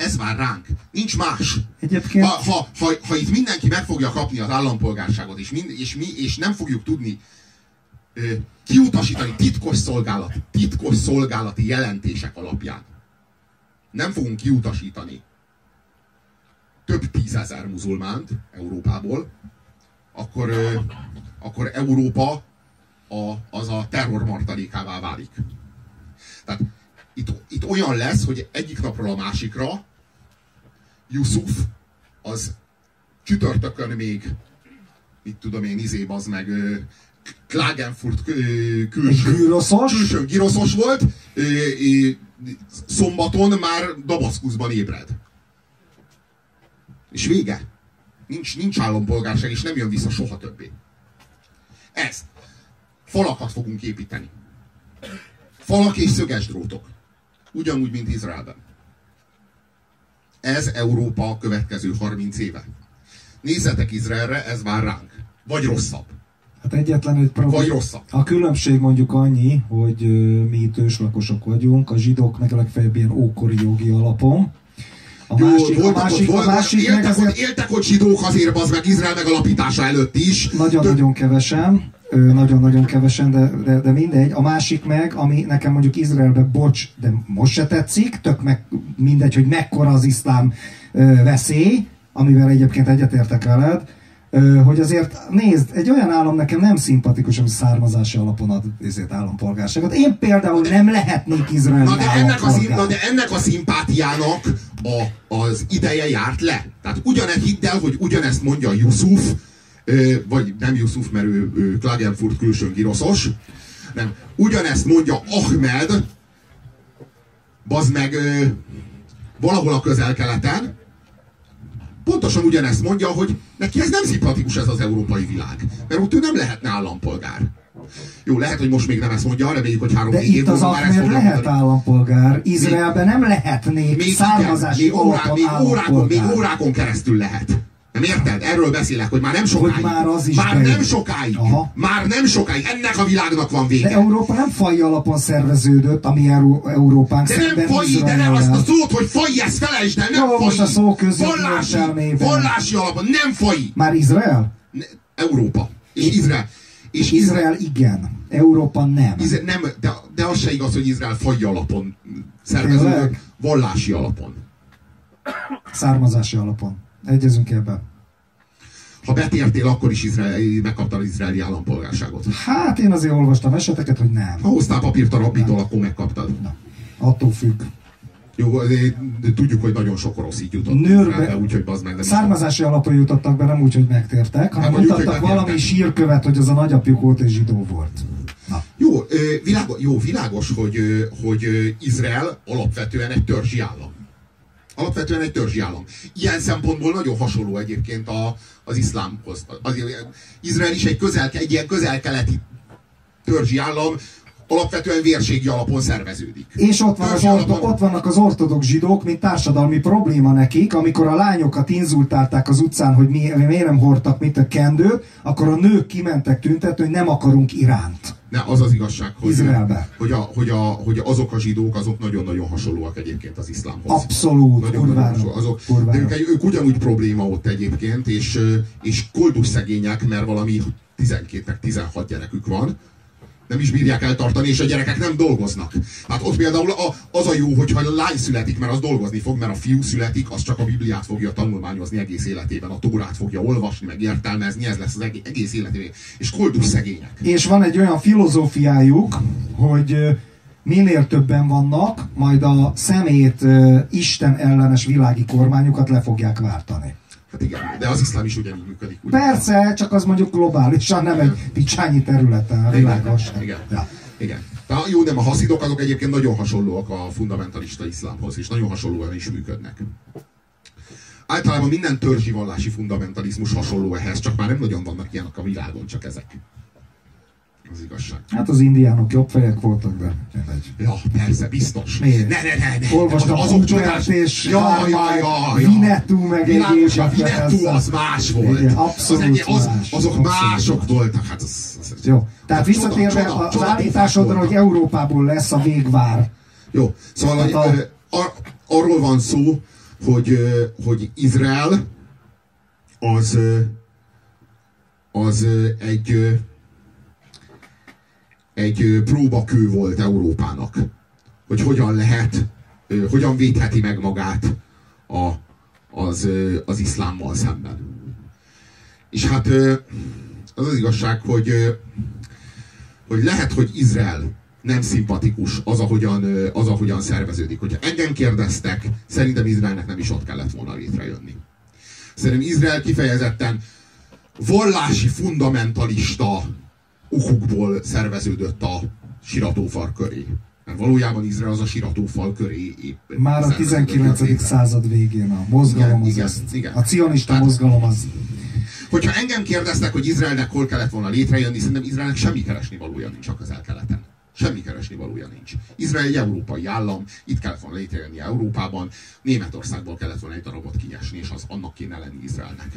ez vár ránk. Nincs más. Egyébként... Ha, ha, ha, ha itt mindenki meg fogja kapni az állampolgárságot, és, mind, és mi és nem fogjuk tudni ö, kiutasítani titkos, szolgálat, titkos szolgálati jelentések alapján, nem fogunk kiutasítani több tízezer muzulmánt Európából, akkor, ö, akkor Európa a, az a terror martalékává válik. Tehát itt, itt olyan lesz, hogy egyik napról a másikra Yusuf az csütörtökön még, mit tudom én, izé az meg Klagenfurt külső, külső giroszos volt, szombaton már Damaszkuszban ébred. És vége. Nincs, nincs állampolgárság, és nem jön vissza soha többé. Ez. Falakat fogunk építeni. Falak és szöges drótok. Ugyanúgy, mint Izraelben. Ez Európa a következő 30 éve. Nézzetek Izraelre, ez vár ránk. Vagy rosszabb. Hát egyetlen egy probléma. Vagy rosszabb. A különbség mondjuk annyi, hogy mi itt őslakosok vagyunk, a zsidók meg legfeljebb ilyen ókori jogi alapon. A Jó, másik, voltak a másik, ott, a másik éltek, meg azért... ott, éltek ott zsidók azért, az meg Izrael megalapítása előtt is. Nagyon-nagyon kevesen nagyon-nagyon kevesen, de, de, de mindegy. A másik meg, ami nekem mondjuk Izraelben, bocs, de most se tetszik, tök meg mindegy, hogy mekkora az iszlám ö, veszély, amivel egyébként egyetértek veled, ö, hogy azért nézd, egy olyan állam nekem nem szimpatikus, ami származási alapon ad ezért állampolgárságot. Én például nem lehetnék izraeli na de, ennek a, na de ennek a szimpátiának a, az ideje járt le. Tehát ugyanezt hidd el, hogy ugyanezt mondja Yusuf, vagy nem Yusuf, mert ő, ő Klagenfurt külsőn giroszos, nem. Ugyanezt mondja Ahmed, bazd meg valahol a közel-keleten, pontosan ugyanezt mondja, hogy neki ez nem szimpatikus ez az európai világ, mert ott ő nem lehetne állampolgár. Jó, lehet, hogy most még nem ezt mondja, reméljük, hogy három négy év múlva már ezt fogja lehet mondani. állampolgár, Izraelben nem lehetnék még származási igen, még, órá, még, órákon, még órákon keresztül lehet. Nem érted? Erről beszélek, hogy már nem sokáig. Hogy már az is már nem sokáig. Aha. Már nem sokáig. Ennek a világnak van vége. De Európa nem faj alapon szerveződött, ami Euró Európánk De nem faj, de nem azt a szót, hogy faj, ezt felejtsd el, nem Jó, faj. most a szó között vallási, vallási alapon, nem faj. Már Izrael? Ne, Európa. És Izrael. És Izrael igen. Európa nem. Izrael, nem de, de az se igaz, hogy Izrael faj alapon szerveződik, Tényleg? vallási alapon. Származási alapon. Egyezünk ebben. Ha betértél, akkor is Izrael, megkaptad az izraeli állampolgárságot. Hát én azért olvastam eseteket, hogy nem. Ha hoztál papírt a rabbitól, akkor megkaptad. Na, attól függ. Jó, de, tudjuk, hogy nagyon sok orosz így jutott Nőrbe- úgyhogy bazd meg nem Származási alapon jutottak be, nem úgy, hogy megtértek, hanem Hát, úgy, mutattak hogy megtértek. valami sírkövet, hogy az a nagyapjuk volt és zsidó volt. Na. Jó, világos, jó, világos, hogy, hogy Izrael alapvetően egy törzsi állam. Alapvetően egy törzsi állam. Ilyen szempontból nagyon hasonló egyébként a, az iszlámhoz. Az, Izrael is egy, közel, egy ilyen közel-keleti törzsi állam, alapvetően vérségi alapon szerveződik. És ott, van az orto, ott vannak az ortodox zsidók, mint társadalmi probléma nekik, amikor a lányokat inzultálták az utcán, hogy mi, miért nem hordtak mit a kendőt, akkor a nők kimentek tüntetni, hogy nem akarunk Iránt. Ne, az az igazság, hogy, Izraelbe. hogy, a, hogy, a, hogy azok a zsidók, azok nagyon-nagyon hasonlóak egyébként az iszlámhoz. Abszolút, Nagyon kurvára. nagyon azok, kurvára. de ők, ők ugyanúgy probléma ott egyébként, és, és koldus szegények, mert valami 12 meg 16 gyerekük van, nem is bírják eltartani, és a gyerekek nem dolgoznak. Tehát ott például a, az a jó, hogyha a lány születik, mert az dolgozni fog, mert a fiú születik, az csak a Bibliát fogja tanulmányozni egész életében, a Tórát fogja olvasni, meg értelmezni, ez lesz az egész, egész életében. És koldus szegények. És van egy olyan filozófiájuk, hogy minél többen vannak, majd a szemét Isten ellenes világi kormányukat le fogják váltani. Hát igen, de az iszlám is ugyanígy működik. ugyanígy. Persze, csak az mondjuk globálisan, nem egy picsányi területen, világos. Igen. Ja. Igen. De jó, nem, a haszidok azok egyébként nagyon hasonlóak a fundamentalista iszlámhoz, és nagyon hasonlóan is működnek. Általában minden törzsi vallási fundamentalizmus hasonló ehhez, csak már nem nagyon vannak ilyenek a világon, csak ezek. Az igazság. Hát az indiánok jobb fejek voltak, de mindegy. Ja, persze, biztos. Miért? Ne, ne, ne, ne. Olvastam azok Hoopert csodás. és ja, ja, ja, ja. Winnetou meg Világos, a egyébek Winnetou ezzel. az más volt. Igen, abszolút az, az, más. azok Abszolút mások más. voltak. Hát az, az, az, Jó, tehát az visszatérve csoda, az állításodra, hogy. Európából lesz a végvár. Jó, szóval Hát hát a- ar, arról van szó, hogy, hogy Izrael az, az egy, egy próbakő volt Európának. Hogy hogyan lehet, hogyan védheti meg magát a, az, az iszlámmal szemben. És hát az az igazság, hogy hogy lehet, hogy Izrael nem szimpatikus az, ahogyan, az, ahogyan szerveződik. Hogyha engem kérdeztek, szerintem Izraelnek nem is ott kellett volna létrejönni. Szerintem Izrael kifejezetten vallási fundamentalista okokból szerveződött a siratófal köré. Mert valójában Izrael az a siratófal köré épp Már a szerveződött 19. létre. század végén a mozgalom Igen, az, igen, igen. a cionista Tehát- mozgalom az Hogyha engem kérdeztek, hogy Izraelnek hol kellett volna létrejönni, szerintem Izraelnek semmi keresni valója nincs a közel-keleten. Semmi keresni valója nincs. Izrael egy európai állam, itt kellett volna létrejönni Európában, Németországból kellett volna egy darabot kinyesni, és az annak kéne lenni Izraelnek.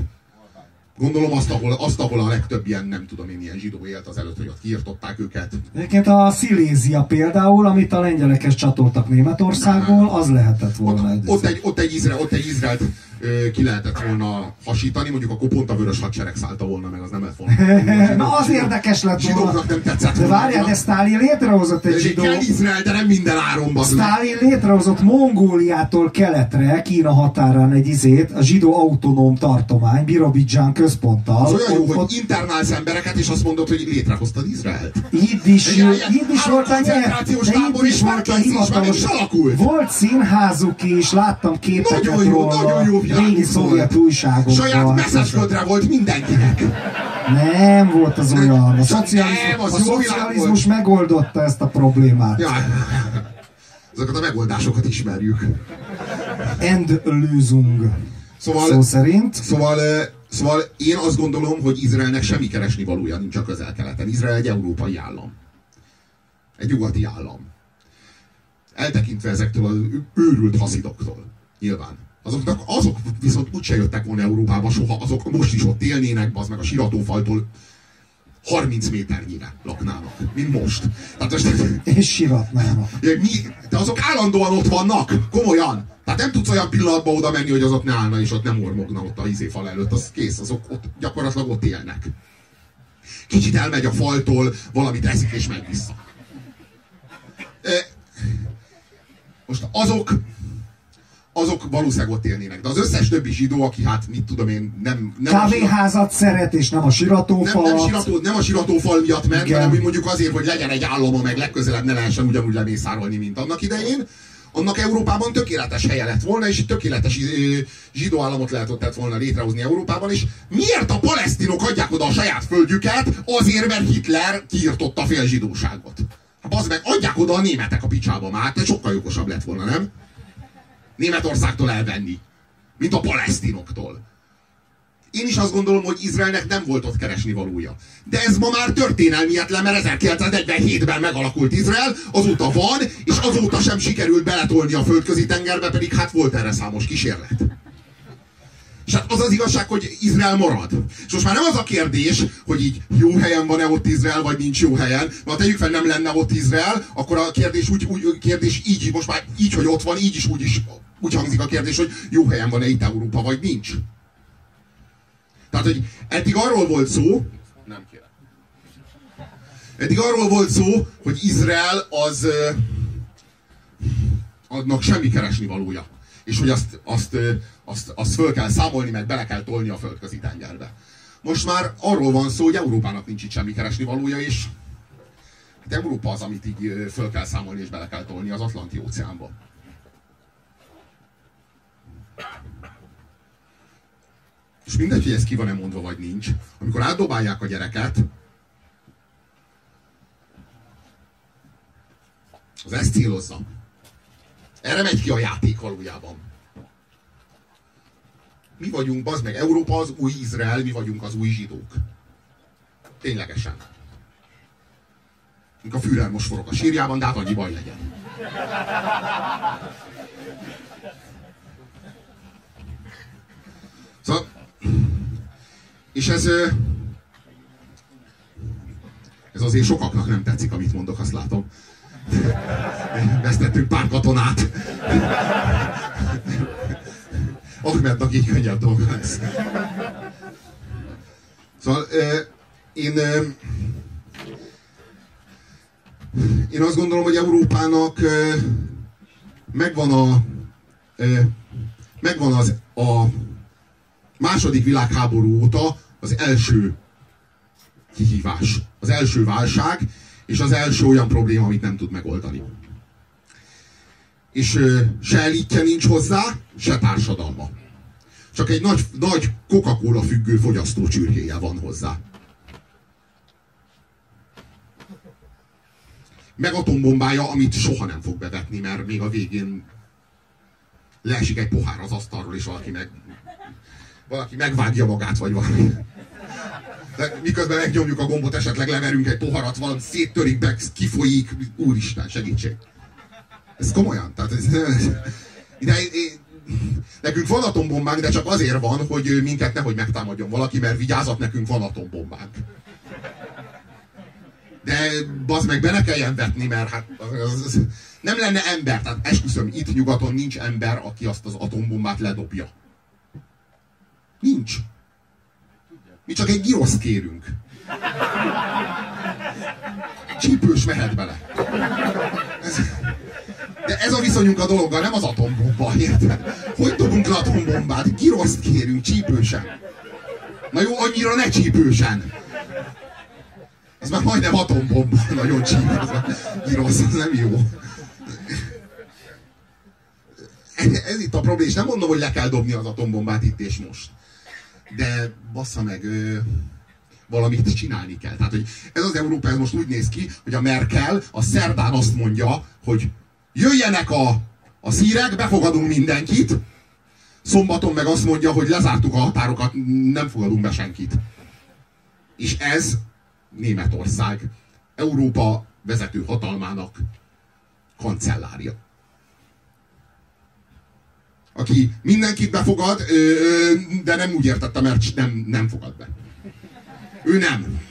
Gondolom azt ahol, azt, ahol a legtöbb ilyen, nem tudom én, ilyen zsidó élt az előtt, hogy ott kiirtották őket. Egyébként a Szilézia például, amit a lengyelekes csatoltak Németországból, az lehetett volna egy... Ott egy, ott egy, Izrael, ott egy Izraelt ö, ki lehetett volna hasítani, mondjuk akkor pont a vörös hadsereg szállta volna meg, az nem lett volna. Na az érdekes lett volna. Zsidóknak nem tetszett De várjál, de Sztálin létrehozott egy zsidó... kell Izrael, de nem minden áron bazd. Sztálin létrehozott Mongóliától keletre, Kína határán egy izét, a zsidó autonóm tartomány, Birobidzsán központtal. Az olyan jó, Ott- hogy internálsz embereket, és azt mondod, hogy létrehoztad Izraelt. Itt is, itt is volt a koncentrációs de itt is volt a hivatalos. Volt színházuk is, láttam képeket Nagyon jó, róla, nagyon jó régi szovjet újságokban. Saját messzesködre volt mindenkinek. Nem volt az olyan. A Nem, szocializmus, az a szocializmus megoldotta ezt a problémát. Ja. Ezeket a megoldásokat ismerjük. Endlösung. Szóval, Szó szerint. Szóval, szóval én azt gondolom, hogy Izraelnek semmi keresni valója nincs a közel-keleten. Izrael egy európai állam. Egy nyugati állam. Eltekintve ezektől az őrült haszidoktól. Nyilván. Azoknak, azok viszont úgyse jöttek volna Európába soha, azok most is ott élnének, az meg a siratófaltól 30 méternyire laknának, mint most. Tehát most, És siratnának. mi, de azok állandóan ott vannak, komolyan. Tehát nem tudsz olyan pillanatban oda menni, hogy az ott ne állna, és ott nem ormogna ott a izéfal előtt, az kész, azok ott gyakorlatilag ott élnek. Kicsit elmegy a faltól, valamit eszik és megy vissza. Most azok, azok valószínűleg ott élnének. De az összes többi zsidó, aki hát mit tudom én, nem... nem Kávéházat a szeret, és nem a siratófal. Nem, nem, sirató, nem a siratófal miatt ment, Igen. hanem mondjuk azért, hogy legyen egy állama, meg legközelebb ne lehessen ugyanúgy lemészárolni, mint annak idején. Annak Európában tökéletes helye lett volna, és tökéletes zsidó államot lehetett volna létrehozni Európában, és miért a palesztinok adják oda a saját földjüket? Azért, mert Hitler kiirtotta a fél zsidóságot. Hát az meg, adják oda a németek a picsába már, sokkal jogosabb lett volna, nem? Németországtól elvenni, mint a palesztinoktól. Én is azt gondolom, hogy Izraelnek nem volt ott keresni valója. De ez ma már történelmietlen, mert 1947-ben megalakult Izrael, azóta van, és azóta sem sikerült beletolni a földközi tengerbe, pedig hát volt erre számos kísérlet. És hát az az igazság, hogy Izrael marad. És most már nem az a kérdés, hogy így jó helyen van-e ott Izrael, vagy nincs jó helyen. Ha tegyük fel, nem lenne ott Izrael, akkor a kérdés, úgy, úgy, kérdés így, most már így, hogy ott van, így is úgy is úgy hangzik a kérdés, hogy jó helyen van-e itt Európa, vagy nincs. Tehát, hogy eddig arról volt szó, nem kérem. Eddig arról volt szó, hogy Izrael az annak semmi keresni valója. És hogy azt, azt, azt, azt föl kell számolni, meg bele kell tolni a földközi tengerbe. Most már arról van szó, hogy Európának nincs itt semmi keresni valója, és hát Európa az, amit így föl kell számolni és bele kell tolni az Atlanti óceánba. És mindegy, hogy ez ki van-e mondva, vagy nincs. Amikor átdobálják a gyereket, az ezt célozza. Erre megy ki a játék valójában. Mi vagyunk, bazd meg, Európa az új Izrael, mi vagyunk az új zsidók. Ténylegesen. Mink a Führer most forog a sírjában, de hát annyi baj legyen. Szóval és ez, ez azért sokaknak nem tetszik, amit mondok, azt látom. Vesztettünk pár katonát. Ahmednak így könnyebb dolga lesz. Szóval én, én azt gondolom, hogy Európának megvan a megvan az a második világháború óta az első kihívás, az első válság, és az első olyan probléma, amit nem tud megoldani. És se elítje nincs hozzá, se társadalma. Csak egy nagy, nagy Coca-Cola függő fogyasztócsürhéje van hozzá. Meg atombombája, amit soha nem fog bevetni, mert még a végén leesik egy pohár az asztalról, és valaki meg valaki megvágja magát, vagy valami. De miközben megnyomjuk a gombot, esetleg leverünk egy poharat, valami széttörik be, kifolyik, úristen, segítség. Ez komolyan. Tehát ez, de, nekünk van atombombánk, de csak azért van, hogy minket nehogy megtámadjon valaki, mert vigyázat, nekünk van atombombánk. De bazd meg, bele kelljen vetni, mert hát az, az, nem lenne ember. Tehát esküszöm, itt nyugaton nincs ember, aki azt az atombombát ledobja. Nincs. Mi csak egy giroszt kérünk. Csípős mehet bele. Ez, a viszonyunk a dologgal, nem az atombomba, érted? Hogy dobunk le atombombát? Giroszt kérünk, csípősen. Na jó, annyira ne csípősen. Ez már majdnem atombomba, nagyon. Girosz, ez nem jó. Ez itt a probléma, és nem mondom, hogy le kell dobni az atombombát itt és most de bassza meg, ö, valamit csinálni kell. Tehát, hogy ez az Európa ez most úgy néz ki, hogy a Merkel a szerdán azt mondja, hogy jöjjenek a, a szírek, befogadunk mindenkit, szombaton meg azt mondja, hogy lezártuk a határokat, nem fogadunk be senkit. És ez Németország, Európa vezető hatalmának kancellárja aki mindenkit befogad, de nem úgy értette, mert nem, nem fogad be. Ő nem.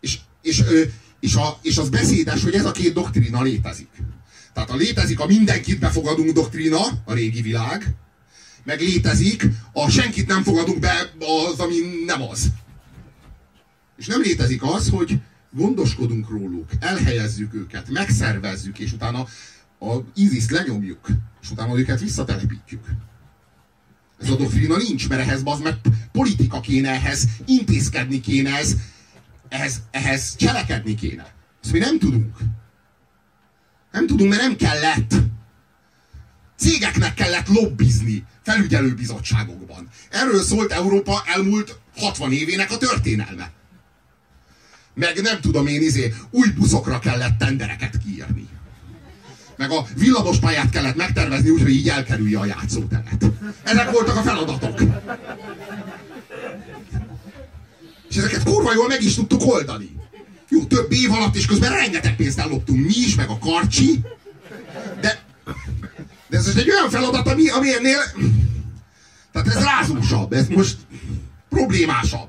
És, és, és, a, és az beszédes, hogy ez a két doktrína létezik. Tehát a létezik a mindenkit befogadunk doktrína, a régi világ, meg létezik a senkit nem fogadunk be az, ami nem az. És nem létezik az, hogy gondoskodunk róluk, elhelyezzük őket, megszervezzük, és utána a ISIS lenyomjuk, és utána őket visszatelepítjük. Ez a doktrína nincs, mert ehhez az meg politika kéne, ehhez intézkedni kéne, ez, ehhez, ehhez cselekedni kéne. Ezt mi nem tudunk. Nem tudunk, mert nem kellett. Cégeknek kellett lobbizni felügyelőbizottságokban. Erről szólt Európa elmúlt 60 évének a történelme. Meg nem tudom én, izé, új buszokra kellett tendereket kiírni. Meg a villamos pályát kellett megtervezni úgy, hogy így elkerülje a játszóteret. Ezek voltak a feladatok. És ezeket kurva jól meg is tudtuk oldani. Jó, több év alatt, és közben rengeteg pénzt elloptunk mi is, meg a karcsi. De, de ez egy olyan feladat, ami, ami ennél... Tehát ez rázósabb, ez most problémásabb.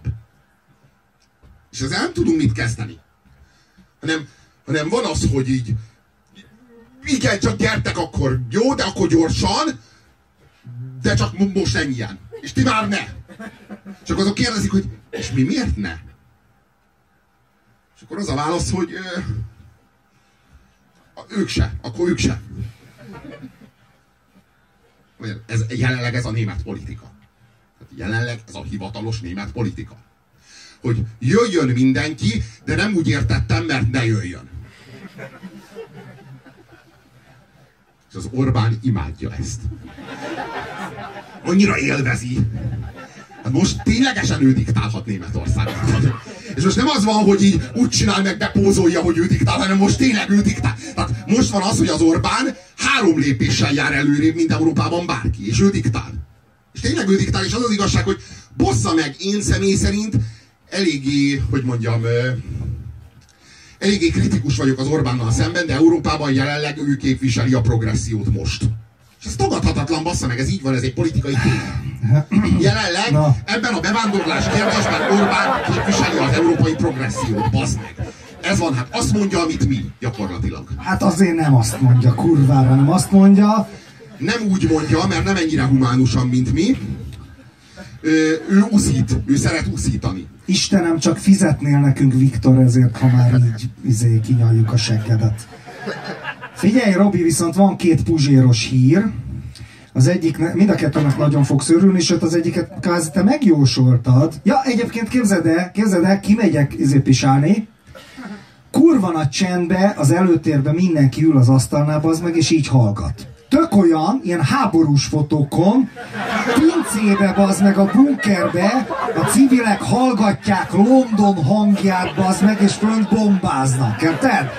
És ezzel nem tudunk mit kezdeni. Hanem, hanem van az, hogy így igen, csak gyertek akkor, jó, de akkor gyorsan, de csak most ennyien. És ti már ne. Csak azok kérdezik, hogy és mi miért ne? És akkor az a válasz, hogy ö, ők se, akkor ők se. Ez, jelenleg ez a német politika. Jelenleg ez a hivatalos német politika. Hogy jöjjön mindenki, de nem úgy értettem, mert ne jöjjön. És az Orbán imádja ezt. Annyira élvezi. Hát most ténylegesen ő diktálhat Németországot. És most nem az van, hogy így úgy csinál meg, bepózolja, hogy ő diktál, hanem most tényleg ő diktál. Tehát most van az, hogy az Orbán három lépéssel jár előrébb, mint Európában bárki, és ő diktál. És tényleg ő diktál, és az az igazság, hogy bossza meg, én személy szerint eléggé, hogy mondjam, eléggé kritikus vagyok az Orbánnal szemben, de Európában jelenleg ő képviseli a progressziót most. És ez tagadhatatlan, bassza meg, ez így van, ez egy politikai tény. Jelenleg Na. ebben a bevándorlás kérdésben Orbán képviseli az európai progressziót, bassz meg. Ez van, hát azt mondja, amit mi, gyakorlatilag. Hát azért nem azt mondja, kurvára nem azt mondja. Nem úgy mondja, mert nem ennyire humánusan, mint mi. Ő, ő uszít, ő szeret uszítani. Istenem, csak fizetnél nekünk, Viktor, ezért, ha már így izé, kinyaljuk a seggedet. Figyelj, Robi, viszont van két puzséros hír. Az egyik, mind a kettőnek nagyon fogsz örülni, sőt az egyiket kázi te megjósoltad. Ja, egyébként képzeld el, képzeld el, kimegyek izépisálni, kurva nagy csendbe, az előtérbe mindenki ül az asztalnál, az meg, és így hallgat. Tök olyan, ilyen háborús fotókon, pincébe, az meg a bunkerbe, a civilek hallgatják London hangját, az meg, és fönt bombáznak, érted?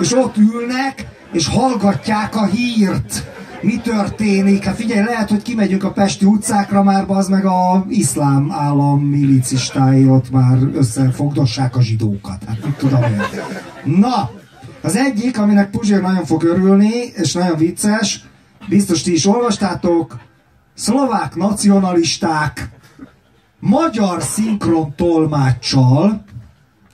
És ott ülnek, és hallgatják a hírt. Mi történik? Hát figyelj, lehet, hogy kimegyünk a Pesti utcákra már, az meg a iszlám állam milicistái ott már összefogdossák a zsidókat. Hát mit tudom én. Na, az egyik, aminek Puzsér nagyon fog örülni, és nagyon vicces, biztos ti is olvastátok, szlovák nacionalisták magyar szinkron tolmáccsal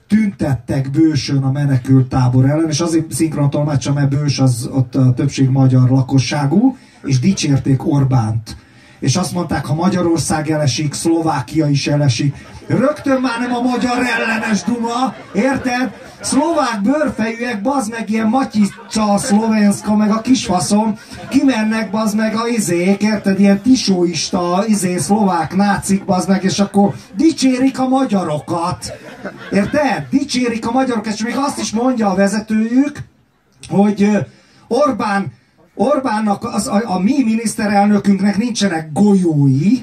tüntettek bősön a menekült tábor ellen, és azért szinkron tolmácsa, mert bős az ott a többség magyar lakosságú, és dicsérték Orbánt. És azt mondták, ha Magyarország elesik, Szlovákia is elesik. Rögtön már nem a magyar ellenes duma, érted? Szlovák bőrfejűek, bazd meg ilyen Matyica, szlovenszka, meg a kisfaszom, kimennek bazd meg a izék, érted? Ilyen tisóista, izé, szlovák nácik, bazd meg, és akkor dicsérik a magyarokat. Érted? Dicsérik a magyarokat, és még azt is mondja a vezetőjük, hogy Orbán Orbánnak, az, a, a mi miniszterelnökünknek nincsenek golyói,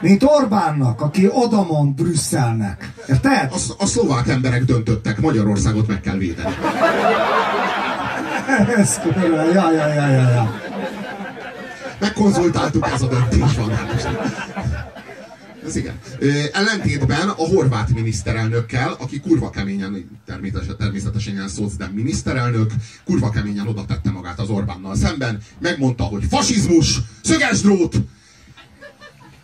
mint Orbánnak, aki odamond Brüsszelnek. Érted? A, a szlovák emberek döntöttek, Magyarországot meg kell védeni. Ez kurva, ja, ja, ja, ja, ja. Megkonzultáltuk, ez a döntés van. Ez igen. ellentétben a horvát miniszterelnökkel, aki kurva keményen, természetesen, természetesen ilyen szocdem miniszterelnök, kurva keményen oda tette magát az Orbánnal szemben, megmondta, hogy fasizmus, szöges drót,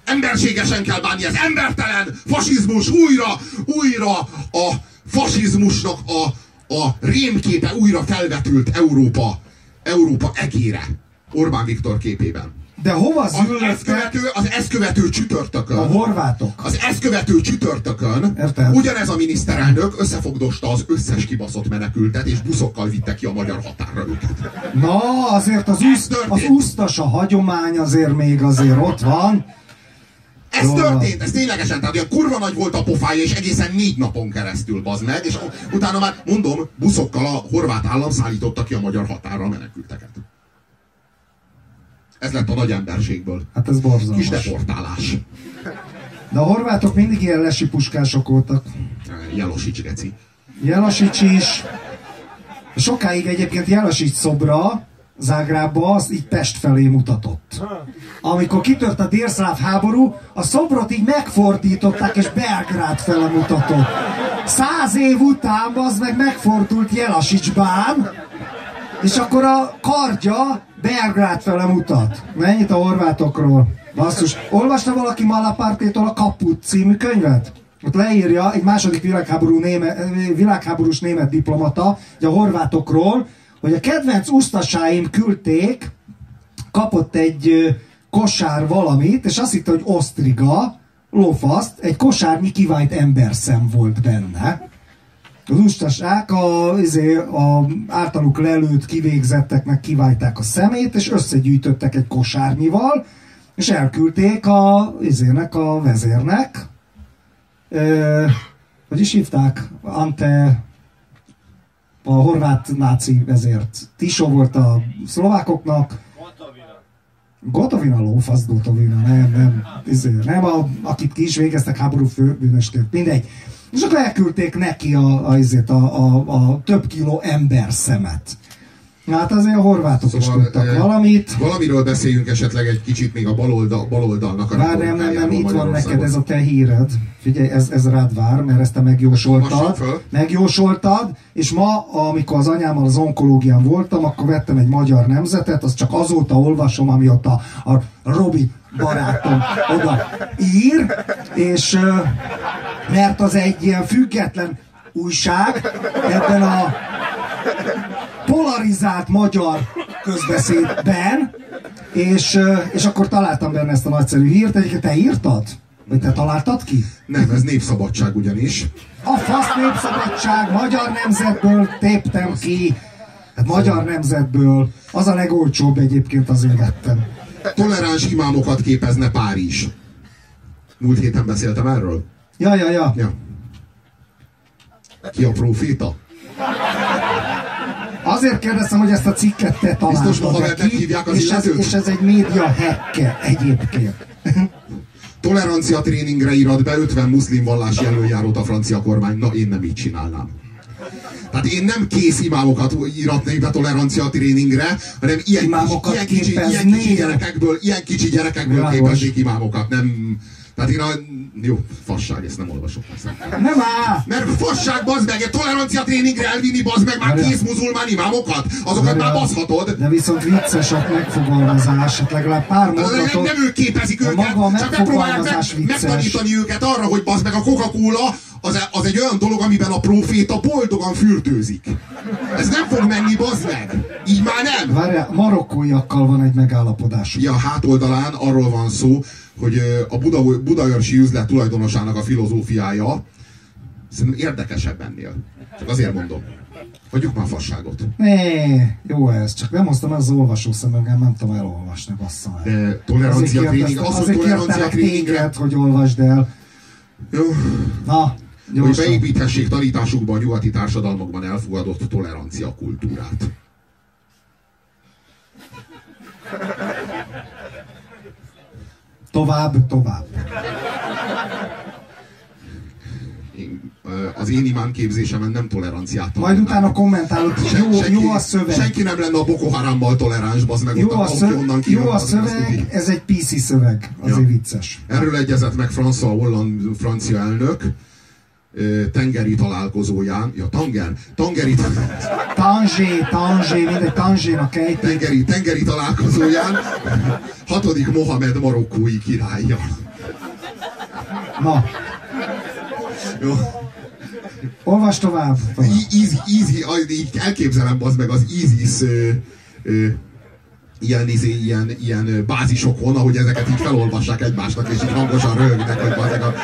emberségesen kell bánni, ez embertelen, fasizmus, újra, újra a fasizmusnak a, a rémképe újra felvetült Európa, Európa egére. Orbán Viktor képében. De hova Az ezt züllöttek követő, az ezt követő csütörtökön. a horvátok? Az ezt követő csütörtökön Érted? ugyanez a miniszterelnök összefogdosta az összes kibaszott menekültet, és buszokkal vitte ki a magyar határra őket. Na, azért az, uszt, az usztas a hagyomány azért még azért ott van. Ez van. történt, ez ténylegesen, tehát olyan kurva nagy volt a pofája, és egészen négy napon keresztül, bazd meg, és utána már, mondom, buszokkal a horvát állam szállította ki a magyar határra a menekülteket. Ez lett a nagy emberségből. Hát ez Kis borzalmas. deportálás. De a horvátok mindig ilyen lesi puskások voltak. Jelosics geci. Jelasics is. Sokáig egyébként Jelasics szobra Zágrába az így Pest felé mutatott. Amikor kitört a délszláv háború, a szobrot így megfordították, és Belgrád fele mutatott. Száz év után az meg megfordult Jelasicsbán, és akkor a kardja Belgrád fele mutat. Mennyit a horvátokról? Basszus. Olvasta valaki Malapártétól a Kaput című könyvet? Ott leírja egy második világháború néme, világháborús német diplomata, hogy a horvátokról, hogy a kedvenc usztasáim küldték, kapott egy kosár valamit, és azt hitte, hogy osztriga, lófaszt, egy kosárnyi kivált emberszem volt benne. Az ustasák a, izé, a általuk lelőtt kivégzetteknek kiválták a szemét, és összegyűjtöttek egy kosárnyival, és elküldték a, izének, a vezérnek. Ö, hogy is hívták? Ante a horvát náci vezért. Tisó volt a szlovákoknak, Gotovina lófasz, Gotovina, nem, nem, izé, nem, a, akit ki is végeztek háború főbűnösként, mindegy. És akkor elküldték neki a, a, a, a, a több kiló ember szemet. Hát azért a horvátok szóval, is tudtak eh, valamit. Valamiről beszéljünk esetleg egy kicsit még a baloldal, baloldalnak a Vár, nem, nem, nem, itt van neked ez a te híred. Figyelj, ez, ez rád vár, mert ezt te megjósoltad. Megjósoltad, és ma, amikor az anyámmal az onkológián voltam, akkor vettem egy magyar nemzetet, azt csak azóta olvasom, amióta a Robi barátom oda ír, és mert az egy ilyen független újság ebben a polarizált magyar közbeszédben, és, ö, és akkor találtam benne ezt a nagyszerű hírt. Egyébként te írtad? Vagy te találtad ki? Nem, ez népszabadság ugyanis. A fasz népszabadság, magyar nemzetből téptem ki. Hát magyar nemzetből. Az a legolcsóbb egyébként azért vettem. Toleráns imámokat képezne Párizs. Múlt héten beszéltem erről. Ja, ja, ja. Ja. Ki a proféta? Azért kérdeztem, hogy ezt a cikket te Biztos találtad Mohamednek ki, hívják az és, ez, és ez egy média hacke egyébként. Tolerancia tréningre irat be 50 muszlim vallási előjárót a francia kormány. Na, én nem így csinálnám. Tehát én nem kész imámokat íratnék be tolerancia tréningre, hanem ilyen, Imámokat kicsi, ilyen, kicsi, ilyen kicsi gyerekekből, ilyen kicsi gyerekekből Világos. képeznék imámokat. Nem, tehát én a... Jó, fasság, ezt nem olvasok. Persze. Nem áll! Mert fasság, bazd meg, egy tolerancia tréningre elvinni, bazd meg, már kész muzulmán imámokat, azokat már baszhatod. De viszont vicces a megfogalmazás, hát legalább pár Nem, mondatot. nem ők képezik őket, csak megpróbálják meg, megtanítani őket arra, hogy bazd meg a Coca-Cola az, az egy olyan dolog, amiben a proféta boldogan fürdőzik. Ez nem fog menni, bazd meg! Így már nem! Várjál, marokkóiakkal van egy megállapodásuk. Ja, hátoldalán arról van szó, hogy a Buda, Budaörsi üzlet tulajdonosának a filozófiája szerintem érdekesebb ennél. Csak azért mondom. Hagyjuk már fasságot. Né, jó ez, csak nem hoztam az olvasó szemünkkel, nem tudom elolvasni, bassza meg. De tolerancia tréning, az, hogy tolerancia tréningre, hogy olvasd el. jó, Na, hogy gyorsan. beépíthessék tanításukba a nyugati társadalmakban elfogadott tolerancia kultúrát. Tovább, tovább. Én, az én imám képzésemen nem toleranciát Majd utána kommentálod, hogy jó, jó a szöveg. Senki nem lenne a Boko Harammal toleráns, az meg Jó a, szöveg, onnan kijön, jó a szöveg, ez egy PC szöveg, azért Ja. vicces. Erről egyezett meg François Hollande francia elnök tengeri találkozóján, ja, Tanger, tengeri, Tanzsé, Tanzsé, mindegy, Tanzsénak ejti. tengeri, tengeri találkozóján hatodik Mohamed marokkói királya. Na, Jó. olvas tovább. tovább. Easy, easy, így elképzelem az meg az ISIS ö, ö, ilyen, izé, ilyen, ilyen bázisokon, ahogy ezeket így felolvassák egymásnak, és így hangosan röhögnek, hogy ezek a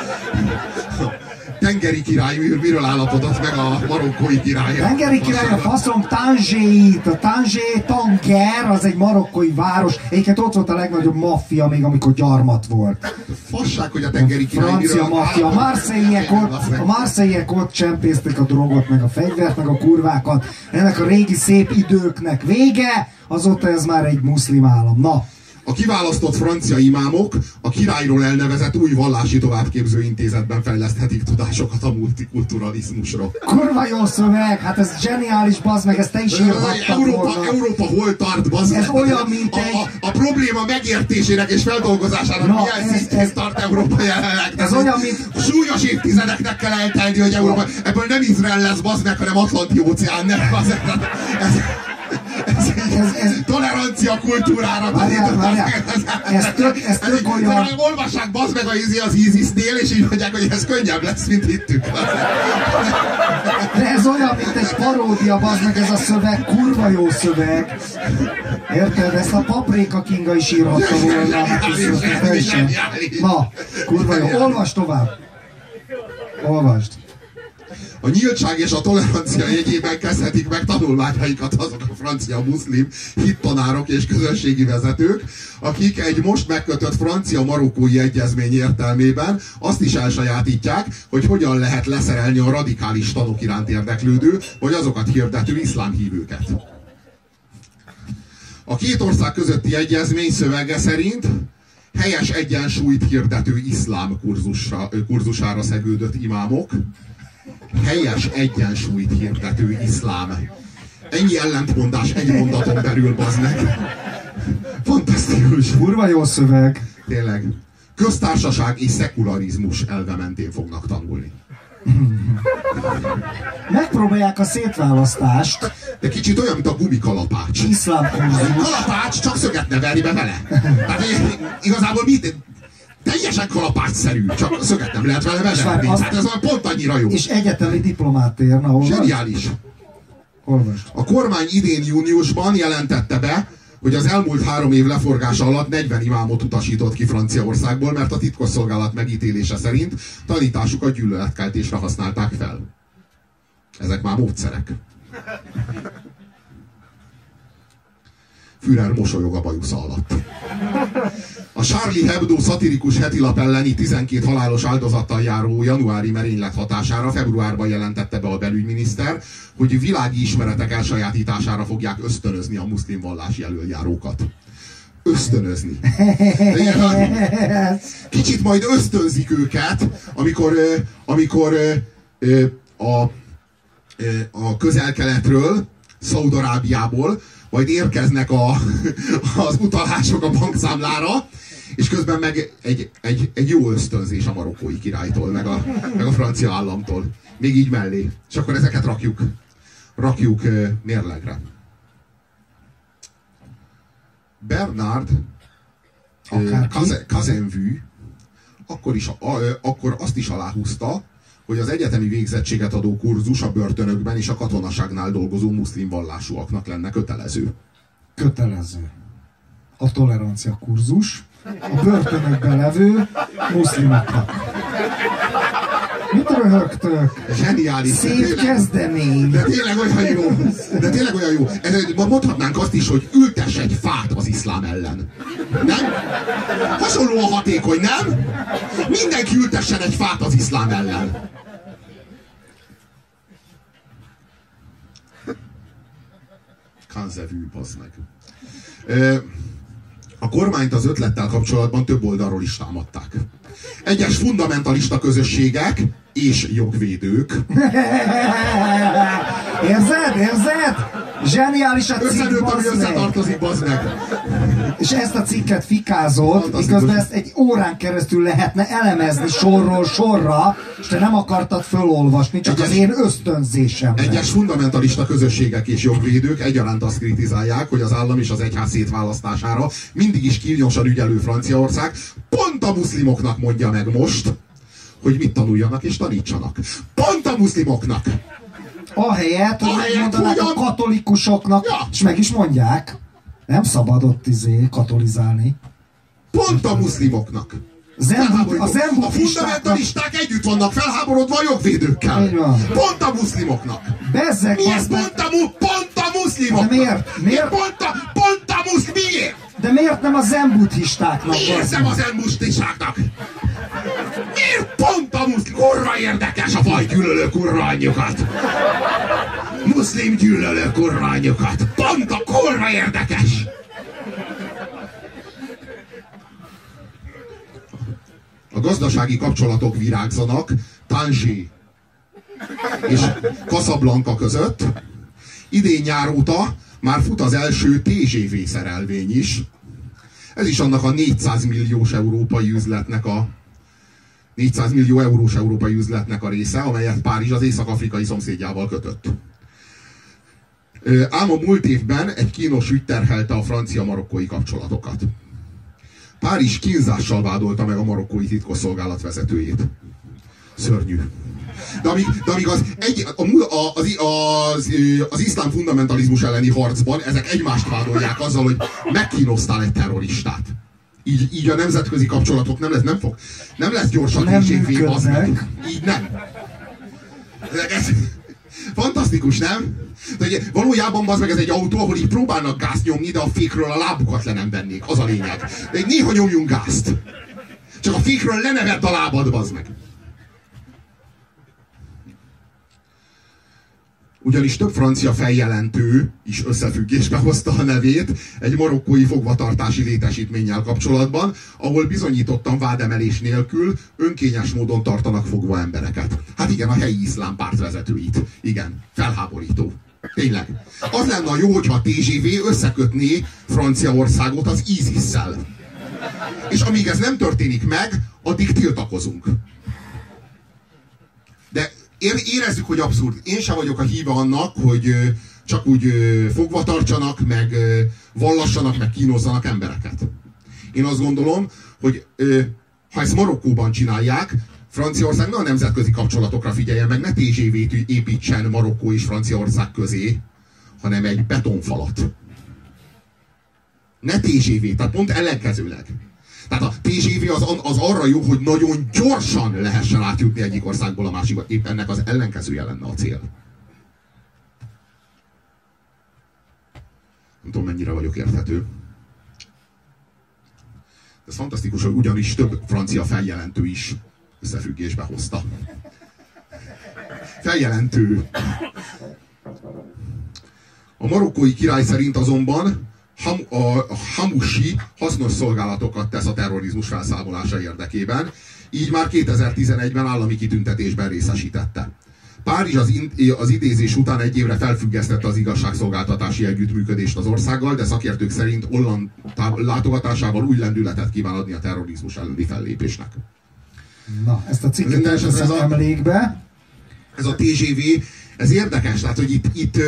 tengeri király miről állapodott meg a marokkói király. Tengeri király a faszom Tanzsét, a Tanzsé Tanger, az egy marokkói város. Egyébként ott volt a legnagyobb maffia még, amikor gyarmat volt. Fasság, hogy a tengeri király Francia maffia. A Marseillek ott, a Marseillek ott csempésztek a drogot, meg a fegyvert, meg a kurvákat. Ennek a régi szép időknek vége, azóta ez már egy muszlim állam. Na, a kiválasztott francia imámok a királyról elnevezett új vallási továbbképző intézetben fejleszthetik tudásokat a multikulturalizmusról. Kurva jó szöveg, hát ez zseniális, bazd meg, ezt te is írhattad Európa, volna. Európa hol tart, bazd Ez olyan, mint a, egy- a, a, probléma megértésének és feldolgozásának Na, milyen ez- ez- tart Európa jelenleg. ez olyan, mint- Súlyos évtizedeknek kell eltelni, hogy Európa... Ebből nem Izrael lesz, bazd meg, hanem Atlanti óceán, nem, bazd meg. Ez, ez, ez, ez, tolerancia kultúrára Várjál, tanított, várjál. bazd meg. Ez tök- ez tök olyan- Olvassák bazd meg a izi az ISIS-nél, és így mondják, hogy ez könnyebb lesz, mint hittük. De ez olyan, mint egy paródia, bazd meg ez a szöveg, kurva jó szöveg. Érted? Ezt a Paprika Kinga is írhatta volna. Na, kurva jó. Olvasd tovább. Olvasd. A nyíltság és a tolerancia jegyében kezdhetik meg tanulmányaikat azok a francia muszlim hittanárok és közösségi vezetők, akik egy most megkötött francia-marokkói egyezmény értelmében azt is elsajátítják, hogy hogyan lehet leszerelni a radikális tanok iránt érdeklődő, vagy azokat hirdető iszlámhívőket. A két ország közötti egyezmény szövege szerint helyes egyensúlyt hirdető iszlám kurzusra, kurzusára szegődött imámok, helyes egyensúlyt hirdető iszlám. Ennyi ellentmondás egy mondaton belül, bazd meg. Fantasztikus. Kurva jó szöveg. Tényleg. Köztársaság és szekularizmus elve mentén fognak tanulni. Megpróbálják a szétválasztást. De kicsit olyan, mint a gumikalapács. Iszlám kurzus. kalapács csak szöget ne verni be vele. Tehát igazából mit, teljesen kalapácsszerű, csak szöget nem lehet vele várj, beverni. azt- Hát ez olyan pont annyira jó. És egyetemi diplomát ér. Na, olvasd. Zseniális. Olvasd. A kormány idén júniusban jelentette be, hogy az elmúlt három év leforgása alatt 40 imámot utasított ki Franciaországból, mert a titkosszolgálat megítélése szerint tanításukat gyűlöletkeltésre használták fel. Ezek már módszerek. Führer mosolyog a bajusza alatt. A Charlie Hebdo szatirikus hetilap elleni 12 halálos áldozattal járó januári merénylet hatására februárban jelentette be a belügyminiszter, hogy világi ismeretek elsajátítására fogják ösztönözni a muszlim vallási elöljárókat. Ösztönözni. Kicsit majd ösztönzik őket, amikor, amikor a, a közel-keletről, Szaudarábiából, majd érkeznek a, az utalások a bankszámlára, és közben meg egy, egy, egy jó ösztönzés a marokkói királytól, meg a, meg a francia államtól. Még így mellé. És akkor ezeket rakjuk, rakjuk mérlegre. Bernard Kazenvű akkor, is, a, akkor azt is aláhúzta, hogy az egyetemi végzettséget adó kurzus a börtönökben és a katonaságnál dolgozó muszlim vallásúaknak lenne kötelező. Kötelező. A tolerancia kurzus a börtönökben levő muszlimoknak. Mit röhögtök? Zseniális. Szép kezdemény. De tényleg olyan jó. De tényleg olyan jó. Ez, mondhatnánk azt is, hogy ültess egy fát az iszlám ellen. Nem? Hasonlóan hatékony, nem? Mindenki ültessen egy fát az iszlám ellen. Kanzevű, bazd meg. A kormányt az ötlettel kapcsolatban több oldalról is támadták. Egyes fundamentalista közösségek és jogvédők Érzed? Érzed? Zseniális a cikk, Összenőtt, ami összetartozik, bazd meg. És ezt a cikket fikázott, miközben ezt egy órán keresztül lehetne elemezni sorról sorra, és te nem akartad fölolvasni, csak az Egyes- én ösztönzésem. Egyes fundamentalista közösségek és jogvédők egyaránt azt kritizálják, hogy az állam és az egyház szétválasztására mindig is kíványosan ügyelő Franciaország pont a muszlimoknak mondja meg most, hogy mit tanuljanak és tanítsanak. Pont a muszlimoknak! Ahelyett, hogy megmondanák a- katolikusoknak, Ja. és meg is mondják. Nem szabad ott izé katolizálni. Pont a muszlimoknak. Zembut, a A zembudistáknak fundamentalisták együtt vannak felháborodva a jogvédőkkel. Pont a muszlimoknak. bezzeg Mi ez pont a, pont a muszlimoknak? De miért? Miért? Pont a, pont a muszlim, miért? de miért nem a zenbuddhistáknak? Miért bazd nem az elmuszlisáknak? Miért pont a muszlim? Kurva érdekes a faj gyűlölő kurva anyjukat. Muszlim gyűlölő kurva anyjukat. Pont a kurva érdekes. A gazdasági kapcsolatok virágzanak Tanzsi és Casablanca között. Idén nyár óta már fut az első TGV szerelvény is. Ez is annak a 400 milliós európai üzletnek a 400 millió eurós európai üzletnek a része, amelyet Párizs az észak-afrikai szomszédjával kötött. Ám a múlt évben egy kínos ügy terhelte a francia-marokkói kapcsolatokat. Párizs kínzással vádolta meg a marokkói titkosszolgálat vezetőjét. Szörnyű. De amíg, de amíg az, egy, a, a, az, az, az iszlám fundamentalizmus elleni harcban ezek egymást vádolják azzal, hogy megkínoztál egy terroristát. Így, így a nemzetközi kapcsolatok nem lesz, nem fog, nem lesz gyorsan Nem bazd meg. Így nem. Ez, fantasztikus, nem? De ugye, valójában az meg ez egy autó, ahol így próbálnak gázt nyomni, de a fékről a lábukat le nem vennék. Az a lényeg. De néha nyomjunk gázt. Csak a fékről le ne vedd a lábad, bazd meg. Ugyanis több francia feljelentő is összefüggésbe hozta a nevét egy marokkói fogvatartási létesítménnyel kapcsolatban, ahol bizonyítottan vádemelés nélkül önkényes módon tartanak fogva embereket. Hát igen, a helyi iszlám párt vezetőit. Igen, felháborító. Tényleg. Az lenne a jó, hogyha a TGV összekötné Franciaországot az ISIS-szel. És amíg ez nem történik meg, addig tiltakozunk. Érezzük, hogy abszurd. Én sem vagyok a híve annak, hogy csak úgy fogva tartsanak, meg vallassanak, meg kínozzanak embereket. Én azt gondolom, hogy ha ezt Marokkóban csinálják, Franciaország ne a nemzetközi kapcsolatokra figyeljen meg, ne TGV-t építsen Marokkó és Franciaország közé, hanem egy betonfalat. Ne TGV, tehát pont ellenkezőleg. Tehát a TGV az, az arra jó, hogy nagyon gyorsan lehessen átjutni egyik országból a másikba. Épp ennek az ellenkezője lenne a cél. Nem tudom, mennyire vagyok érthető. Ez fantasztikus, hogy ugyanis több francia feljelentő is összefüggésbe hozta. Feljelentő. A marokkói király szerint azonban ham, a Hamusi hasznos szolgálatokat tesz a terrorizmus felszámolása érdekében, így már 2011-ben állami kitüntetésben részesítette. Párizs az, in, az idézés után egy évre felfüggesztette az igazságszolgáltatási együttműködést az országgal, de szakértők szerint Holland látogatásával új lendületet kíván adni a terrorizmus elleni fellépésnek. Na, ezt a cikket esetre elteszem ez a- emlékbe. ez a TGV, ez érdekes, tehát hogy itt, itt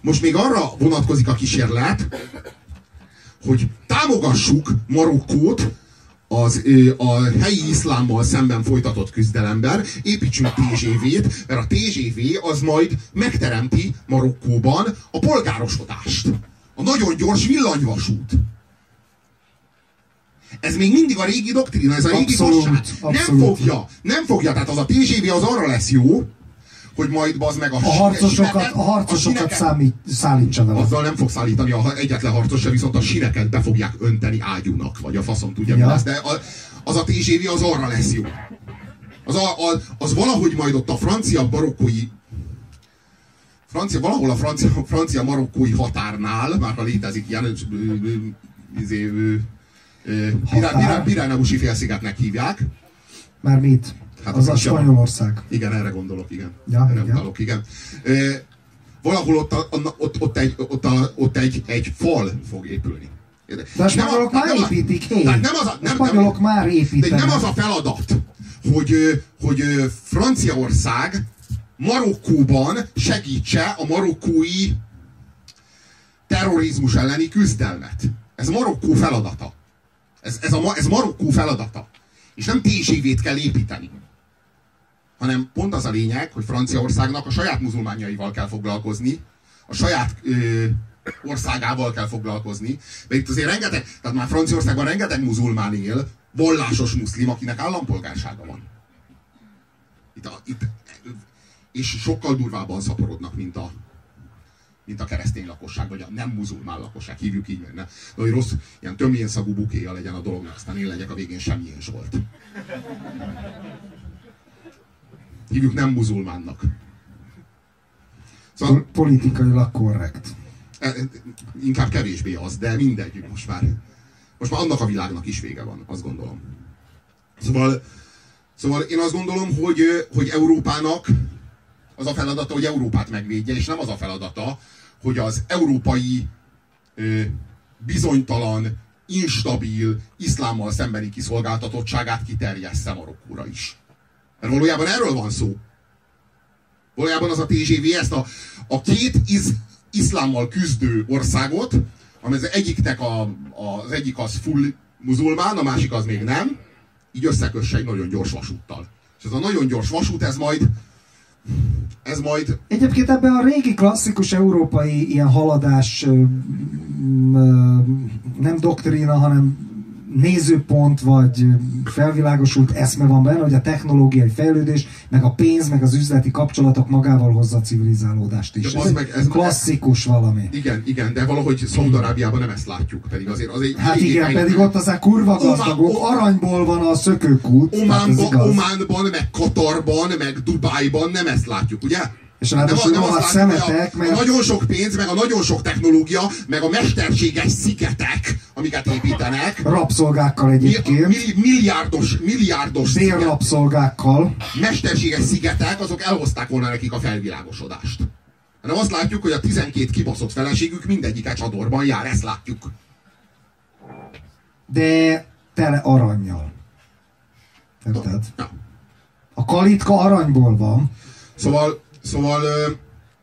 most még arra vonatkozik a kísérlet, hogy támogassuk Marokkót az, a helyi iszlámmal szemben folytatott küzdelemben, építsünk TGV-t, mert a TGV az majd megteremti Marokkóban a polgárosodást. A nagyon gyors villanyvasút. Ez még mindig a régi doktrína, ez a régi Abszolút, fasság. Nem abszolút. fogja, nem fogja, tehát az a TGV az arra lesz jó, hogy majd bazd meg a, A harcosokat, sineket- a harcosokat sineket- számít, szállítsa vele. azzal nem fog szállítani a egyetlen harcos se, viszont a sineket be fogják önteni ágyúnak, vagy a faszom tudja Ja. mi lesz, de a, az a TGV az arra lesz jó. Az, a, a, az valahogy majd ott a francia marokkói francia, valahol a francia, francia marokkói határnál, már ha létezik ilyen, izé, Pireneusi félszigetnek hívják. Már mit? Hát az az a. Spanyolország. Igen, erre gondolok, igen. Ja, erre igen. utalok, igen. Ö, valahol ott, a, a- ott, ott, egy, ott, a, ott egy, egy fal fog épülni. De a spanyolok már nem a- építik, hé! nem az a, A nem, spanyolok nem, már de építenek. nem az a feladat, hogy, hogy Franciaország Marokkóban segítse a marokkói terrorizmus elleni küzdelmet. Ez Marokkó feladata. Ez, ez, a, ez Marokkó feladata. És nem TGV-t kell építeni. Hanem pont az a lényeg, hogy Franciaországnak a saját muzulmánjaival kell foglalkozni, a saját ö, országával kell foglalkozni, mert itt azért rengeteg, tehát már Franciaországban rengeteg muzulmán él, vallásos muszlim, akinek állampolgársága van. Itt, a, itt, és sokkal durvábban szaporodnak, mint a, mint a keresztény lakosság, vagy a nem muzulmán lakosság, hívjuk így, mert ne, de hogy rossz, ilyen tömjén szagú bukéja legyen a dolognak, aztán én legyek a végén semmilyen volt. Hívjuk nem muzulmánnak. Szóval, Politikailag korrekt. E, e, inkább kevésbé az, de mindegy, most már, most már annak a világnak is vége van, azt gondolom. Szóval, szóval én azt gondolom, hogy, hogy Európának az a feladata, hogy Európát megvédje, és nem az a feladata, hogy az európai ö, bizonytalan, instabil, iszlámmal szembeni kiszolgáltatottságát kiterjessze Marokkóra is. Mert valójában erről van szó. Valójában az a TGV ezt a, a két iz, iszlámmal küzdő országot, ami az egyiknek a, a, az egyik az full muzulmán, a másik az még nem, így összekösse egy nagyon gyors vasúttal. És ez a nagyon gyors vasút, ez majd ez majd... Egyébként ebben a régi klasszikus európai ilyen haladás nem doktrína, hanem nézőpont, vagy felvilágosult eszme van benne, hogy a technológiai fejlődés, meg a pénz, meg az üzleti kapcsolatok magával hozza a civilizálódást is. ez, meg, ez klasszikus ez, valami. Igen, igen, de valahogy Szaudarábiában nem ezt látjuk, pedig azért az egy Hát igen, egy, pedig ott aztán kurva gazdagok, aranyból van a szökőkút. Ománban, Ománban, meg Katarban, meg Dubájban nem ezt látjuk, ugye? És ráadásul nem, nem a szemetek, a, a nagyon sok pénz, meg a nagyon sok technológia, meg a mesterséges szigetek, amiket építenek. Rabszolgákkal egyébként. Mi, milliárdos, milliárdos Bérrabszolgákkal. Mesterséges szigetek, azok elhozták volna nekik a felvilágosodást. Hanem azt látjuk, hogy a 12 kibaszott feleségük mindegyik csadorban jár, ezt látjuk. De tele aranyjal. Érted? Ja. A kalitka aranyból van. Szóval Szóval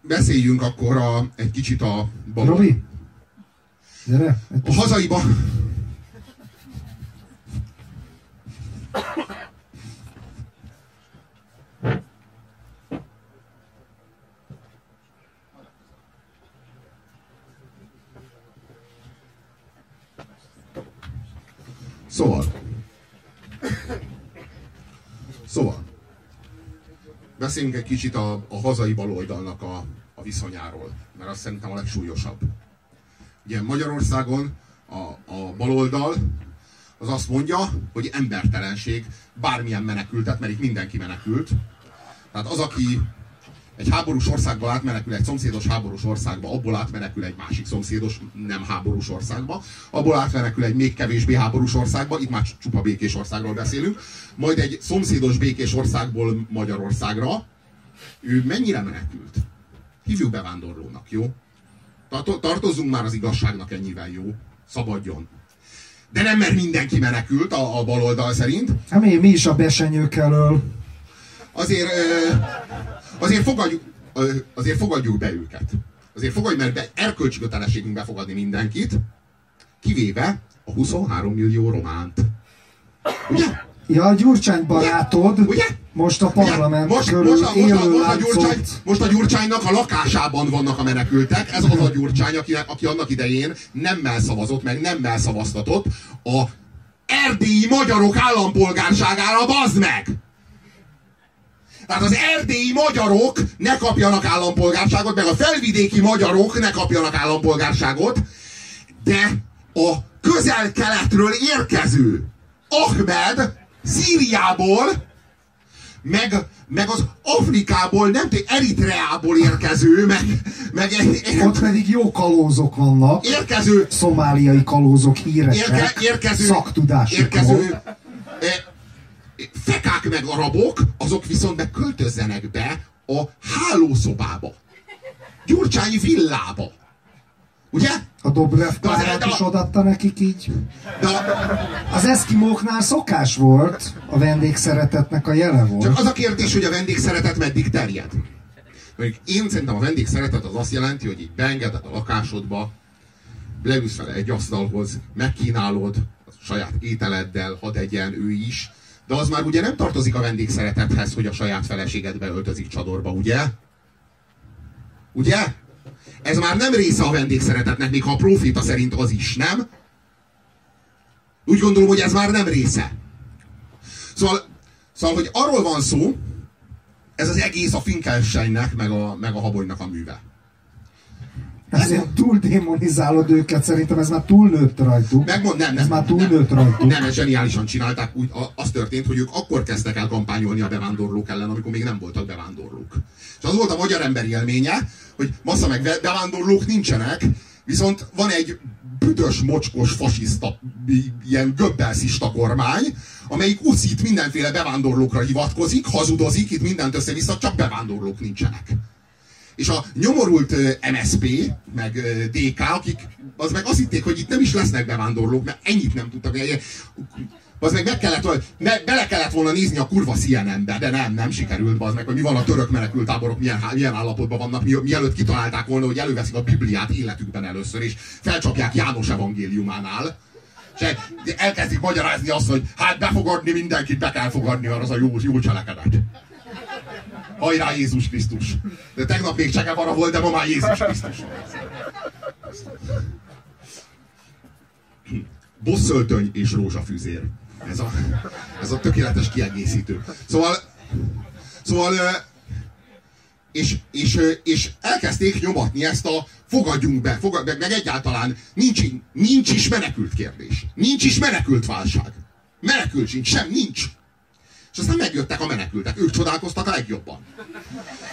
beszéljünk akkor a, egy kicsit a bal. Robi? Gyere. A hazaiba... Szóval. Szóval beszéljünk egy kicsit a, a hazai baloldalnak a, a viszonyáról, mert azt szerintem a legsúlyosabb. Ugye Magyarországon a, a baloldal az azt mondja, hogy embertelenség bármilyen menekültet, mert itt mindenki menekült. Tehát az, aki egy háborús országba átmenekül egy szomszédos háborús országba, abból átmenekül egy másik szomszédos nem háborús országba, abból átmenekül egy még kevésbé háborús országba, itt már csupa békés országról beszélünk, majd egy szomszédos békés országból Magyarországra, ő mennyire menekült? Hívjuk bevándorlónak, jó? Tartozzunk már az igazságnak ennyivel, jó? Szabadjon. De nem, mert mindenki menekült a, a baloldal szerint. Hát mi, mi is a besenyők elől? Azért, azért fogadjuk, azért fogadjuk be őket. Azért fogadjuk, mert be, erkölcsi kötelességünk befogadni mindenkit, kivéve a 23 millió románt. Ugye? Ja, a Gyurcsány barátod Ugye? most a parlament most, körül most, a, most, a, most, a Gyurcsány, most a Gyurcsánynak a lakásában vannak a menekültek. Ez az a Gyurcsány, aki, aki annak idején nemmel szavazott, meg nemmel szavaztatott a erdélyi magyarok állampolgárságára, bazd meg! Tehát az erdélyi magyarok ne kapjanak állampolgárságot, meg a felvidéki magyarok ne kapjanak állampolgárságot, de a közel-keletről érkező Ahmed Szíriából, meg, meg az Afrikából, nem tudom, Eritreából érkező, meg, meg Ott pedig jó kalózok vannak. Érkező. Szomáliai kalózok híresek. Érke, érkező. Szaktudásukról. Érkező. E, fekák meg arabok, azok viszont meg költözzenek be a hálószobába. Gyurcsányi villába. Ugye? A Dobrev párat is odatta nekik így. De az eszkimóknál szokás volt, a vendégszeretetnek a jele volt. Csak az a kérdés, hogy a vendégszeretet meddig terjed. Mondjuk én szerintem a vendégszeretet az azt jelenti, hogy így beengeded a lakásodba, leülsz vele egy asztalhoz, megkínálod a saját ételeddel, hadd egyen ő is, de az már ugye nem tartozik a vendégszeretethez, hogy a saját feleséged beöltözik csadorba, ugye? Ugye? ez már nem része a vendégszeretetnek, még ha a proféta szerint az is, nem? Úgy gondolom, hogy ez már nem része. Szóval, szóval hogy arról van szó, ez az egész a Finkelsteinnek, meg a, meg a Habonynak a műve. Ezért túl démonizálod őket, szerintem ez már túl nőtt rajtuk. Megmond, nem, nem, ez már túl nem, nőtt rajtuk. Nem, ez zseniálisan csinálták. Úgy, az történt, hogy ők akkor kezdtek el kampányolni a bevándorlók ellen, amikor még nem voltak bevándorlók. És az volt a magyar ember élménye, hogy massza meg bevándorlók nincsenek, viszont van egy büdös, mocskos, fasiszta, ilyen göbbelszista kormány, amelyik uszít mindenféle bevándorlókra hivatkozik, hazudozik, itt mindent össze-vissza, csak bevándorlók nincsenek. És a nyomorult MSP, meg DK, akik az meg azt hitték, hogy itt nem is lesznek bevándorlók, mert ennyit nem tudtak. Az meg, meg kellett, me, bele kellett volna nézni a kurva CNN-be, de nem, nem sikerült az meg, hogy mi van a török menekültáborok, milyen, milyen állapotban vannak, mi, mielőtt kitalálták volna, hogy előveszik a Bibliát életükben először, és felcsapják János evangéliumánál. És elkezdik magyarázni azt, hogy hát befogadni mindenkit, be kell fogadni, mert az a jó, jó cselekedet. Hajrá Jézus Krisztus! De tegnap még Csegevara volt, de ma már Jézus Krisztus. Bosszöltöny és rózsafűzér. Ez a, ez a tökéletes kiegészítő. Szóval, szóval és, és, és elkezdték nyomatni ezt a fogadjunk be, fogad, meg, meg egyáltalán nincs, nincs is menekült kérdés. Nincs is menekült válság. Menekült sincs, sem nincs. És aztán megjöttek a menekültek, ők csodálkoztak a legjobban.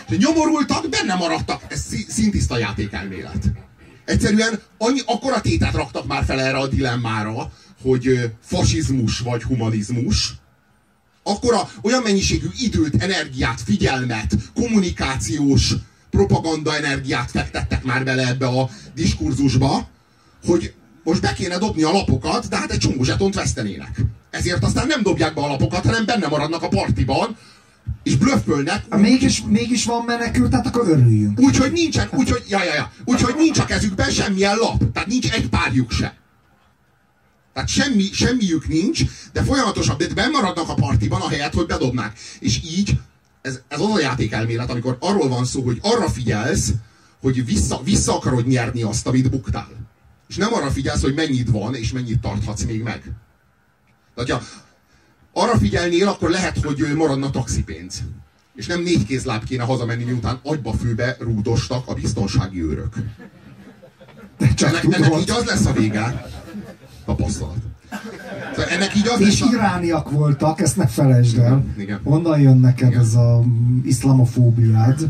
És nyomorultak, benne maradtak, ez szintiszta játékelmélet. Egyszerűen annyi, akkora tétát raktak már fel erre a dilemmára, hogy fasizmus vagy humanizmus, akkora olyan mennyiségű időt, energiát, figyelmet, kommunikációs propaganda energiát fektettek már bele ebbe a diskurzusba, hogy most be kéne dobni a lapokat, de hát egy csomó zsetont vesztenének. Ezért aztán nem dobják be a lapokat, hanem benne maradnak a partiban, és blöffölnek. Ha mégis, mégis van menekült, tehát akkor örüljünk. Úgyhogy nincsen, úgyhogy, ja, ja, ja, úgyhogy nincs a kezükben semmilyen lap. Tehát nincs egy párjuk se. Tehát semmi, semmiük nincs, de folyamatosan de maradnak a partiban, a helyet, hogy bedobnák. És így, ez, ez az a játékelmélet, amikor arról van szó, hogy arra figyelsz, hogy vissza, vissza akarod nyerni azt, amit buktál. És nem arra figyelsz, hogy mennyit van, és mennyit tarthatsz még meg. Tehát, ha arra figyelnél, akkor lehet, hogy maradna taxipénz. És nem négy kézláb kéne hazamenni, miután agyba főbe rúdostak a biztonsági őrök. De csak ennek, ennek így az lesz a vége. Tapasztalat. Szóval ennek így az és lesz a... irániak voltak, ezt ne felejtsd el. Igen. Onnan jön neked Igen. ez a iszlamofóbiád.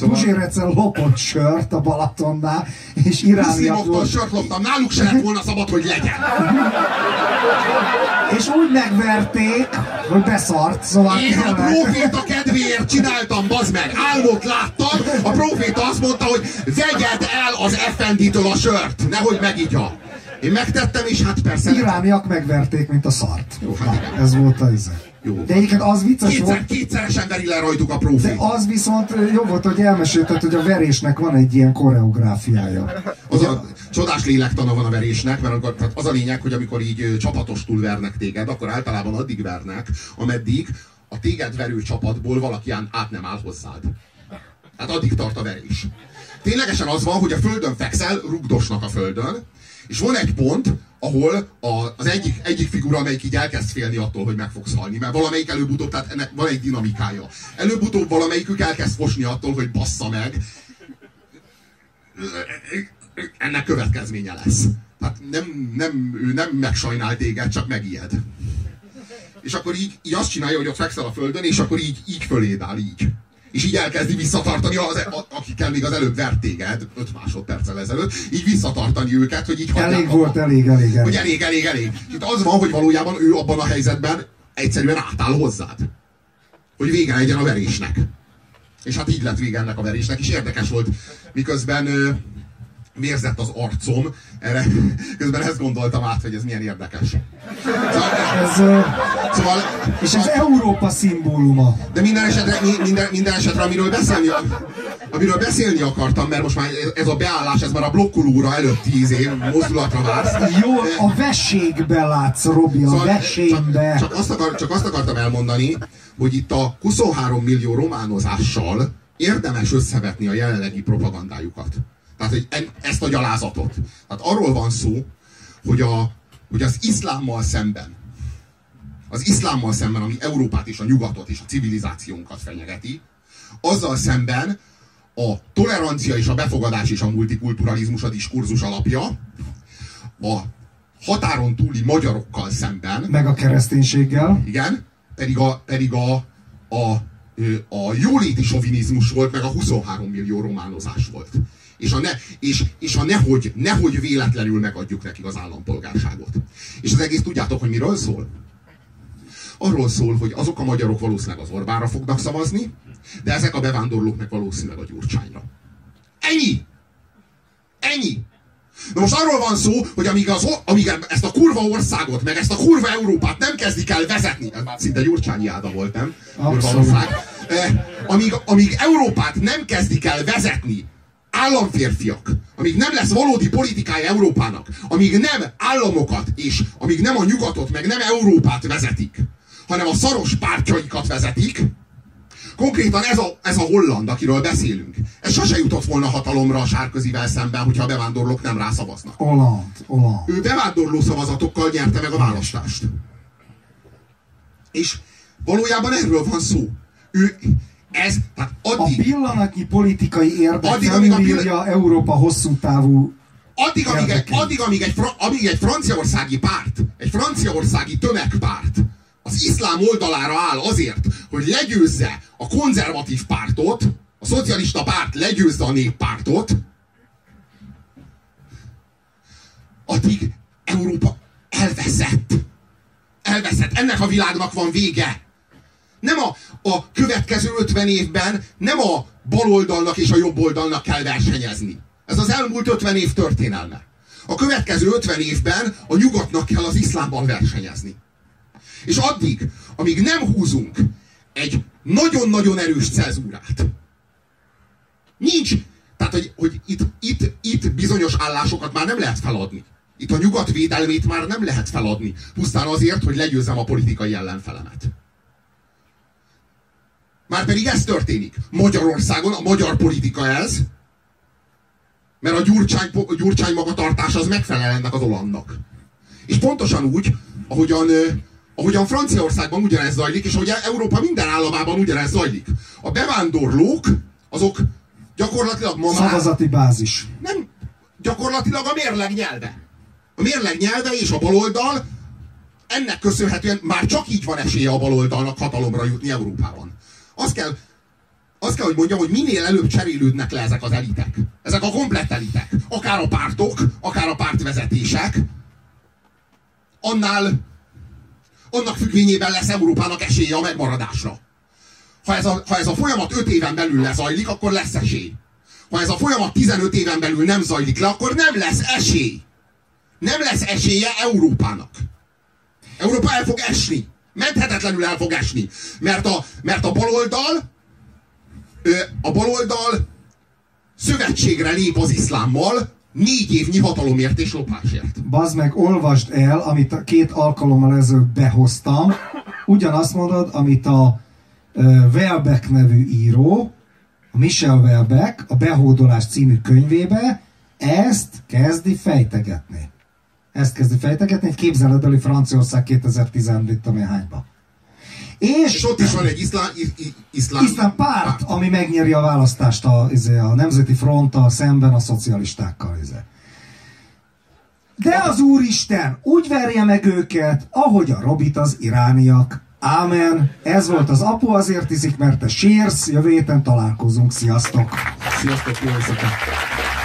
Szóval... Puzsér lopott sört a Balatonnál, és irániak volt... sört loptam, náluk se lett volna szabad, hogy legyen. és úgy megverték, hogy beszart, szóval... Én a proféta kedvéért csináltam, bazd meg, álmot láttam, a proféta azt mondta, hogy vegyed el az effenditől a sört, nehogy megigya. Én megtettem, és hát persze... Irániak megverték, mint a szart. Jó, hát ez volt a izé. Jó. De egyébként az vicces Kétszer, volt... Kétszeresen veri le rajtuk a profi. De az viszont jó volt, hogy elmesélted, hogy a verésnek van egy ilyen koreográfiája. Az a, csodás lélektana van a verésnek, mert akkor, tehát az a lényeg, hogy amikor így csapatostul vernek téged, akkor általában addig vernek, ameddig a téged verő csapatból valaki át nem áll hozzád. Hát addig tart a verés. Ténylegesen az van, hogy a földön fekszel, rugdosnak a földön, és van egy pont, ahol a, az egyik, egyik figura, amelyik így elkezd félni attól, hogy meg fogsz halni, mert valamelyik előbb-utóbb, tehát ennek van egy dinamikája. Előbb-utóbb valamelyikük elkezd fosni attól, hogy bassza meg. Ennek következménye lesz. Tehát nem, nem, ő nem megsajnál téged, csak megijed. És akkor így, így azt csinálja, hogy ott fekszel a földön, és akkor így, így föléd áll, így és így elkezdi visszatartani, az, a, akikkel még az előbb vert téged, 5 másodperccel ezelőtt, így visszatartani őket, hogy így Elég volt, elég, elég, elég. Hogy elég, elég, elég. Itt az van, hogy valójában ő abban a helyzetben egyszerűen átáll hozzád. Hogy vége legyen a verésnek. És hát így lett vége ennek a verésnek, és érdekes volt, miközben vérzett az arcom, erre közben ezt gondoltam át, hogy ez milyen érdekes. Szóval, ez, szóval, és ez szóval, Európa szimbóluma. De minden esetre, minden, minden esetre amiről, beszélni, amiről beszélni akartam, mert most már ez a beállás, ez már a blokkolóra előtt tíz év mozdulatra vársz. Jó, a vességbe látsz, Robi, a szóval veségbe. Csak, csak, azt akar, csak azt akartam elmondani, hogy itt a 23 millió románozással érdemes összevetni a jelenlegi propagandájukat. Tehát, hogy ezt a gyalázatot. Tehát arról van szó, hogy, a, hogy az iszlámmal szemben, az iszlámmal szemben, ami Európát és a nyugatot és a civilizációnkat fenyegeti, azzal szemben a tolerancia és a befogadás és a multikulturalizmus a diskurzus alapja, a határon túli magyarokkal szemben. Meg a kereszténységgel. Igen, pedig a, pedig a, a, a jóléti sovinizmus volt, meg a 23 millió románozás volt. És a, ne, és, és a nehogy, nehogy véletlenül megadjuk nekik az állampolgárságot. És az egész tudjátok, hogy miről szól? Arról szól, hogy azok a magyarok valószínűleg az Orbánra fognak szavazni, de ezek a bevándorlók meg valószínűleg a Gyurcsányra. Ennyi! Ennyi! Na most arról van szó, hogy amíg, az, amíg ezt a kurva országot, meg ezt a kurva Európát nem kezdik el vezetni, ez már szinte Gyurcsányi áda volt, nem? Kurva ország. Eh, amíg, amíg Európát nem kezdik el vezetni államférfiak, amíg nem lesz valódi politikája Európának, amíg nem államokat, és amíg nem a nyugatot, meg nem Európát vezetik, hanem a szaros pártjaikat vezetik, Konkrétan ez a, ez a Holland, akiről beszélünk. Ez sose jutott volna hatalomra a sárközivel szemben, hogyha a bevándorlók nem rászavaznak. Holland, Holland. Ő bevándorló szavazatokkal nyerte meg a választást. És valójában erről van szó. Ő, ez, tehát addig, a pillanatnyi politikai érdek addig, amíg a pillan... Európa hosszú távú addig, amíg egy, addig amíg, egy, amíg egy franciaországi párt, egy franciaországi tömegpárt az iszlám oldalára áll azért, hogy legyőzze a konzervatív pártot, a szocialista párt legyőzze a néppártot, addig Európa elveszett. Elveszett. Ennek a világnak van vége. Nem a, a következő 50 évben nem a baloldalnak és a jobboldalnak kell versenyezni. Ez az elmúlt 50 év történelme. A következő 50 évben a nyugatnak kell az iszlámban versenyezni. És addig, amíg nem húzunk egy nagyon-nagyon erős cezúrát, nincs, tehát, hogy, hogy itt, itt, itt bizonyos állásokat már nem lehet feladni. Itt a nyugat védelmét már nem lehet feladni. Pusztán azért, hogy legyőzzem a politikai ellenfelemet. Márpedig ez történik. Magyarországon a magyar politika ez, mert a Gyurcsány, Gyurcsány magatartás az megfelel ennek az Olandnak. És pontosan úgy, ahogyan ahogyan Franciaországban ugyanez zajlik, és ahogy Európa minden államában ugyanez zajlik. A bevándorlók, azok gyakorlatilag ma már... Szavazati bázis. Nem, gyakorlatilag a mérleg nyelve. A mérleg nyelve és a baloldal ennek köszönhetően már csak így van esélye a baloldalnak hatalomra jutni Európában. Azt kell, azt kell, hogy mondjam, hogy minél előbb cserélődnek le ezek az elitek. Ezek a komplett elitek. Akár a pártok, akár a pártvezetések, annál annak függvényében lesz Európának esélye a megmaradásra. Ha ez a, ha ez a folyamat 5 éven belül lezajlik, akkor lesz esély. Ha ez a folyamat 15 éven belül nem zajlik le, akkor nem lesz esély. Nem lesz esélye Európának. Európa el fog esni. Menthetetlenül el fog esni. Mert a, mert a baloldal a baloldal szövetségre lép az iszlámmal, négy évnyi hatalomért és lopásért. Bazd meg, olvasd el, amit a két alkalommal ezelőtt behoztam. Ugyanazt mondod, amit a Welbeck nevű író, a Michel Welbeck a Behódolás című könyvébe ezt kezdi fejtegetni. Ezt kezdi fejtegetni, egy képzeletbeli Franciaország 2010 hányba. És, és ott is van egy iszlám, iszlám, iszlám párt, párt, ami megnyeri a választást a, izé, a Nemzeti Fronttal szemben a szocialistákkal. Izé. De az Úristen úgy verje meg őket, ahogy a Robit az irániak. Ámen. Ez volt az apu, azért iszik, mert te sírsz. Jövő héten találkozunk. Sziasztok! Sziasztok, jó éjszakát!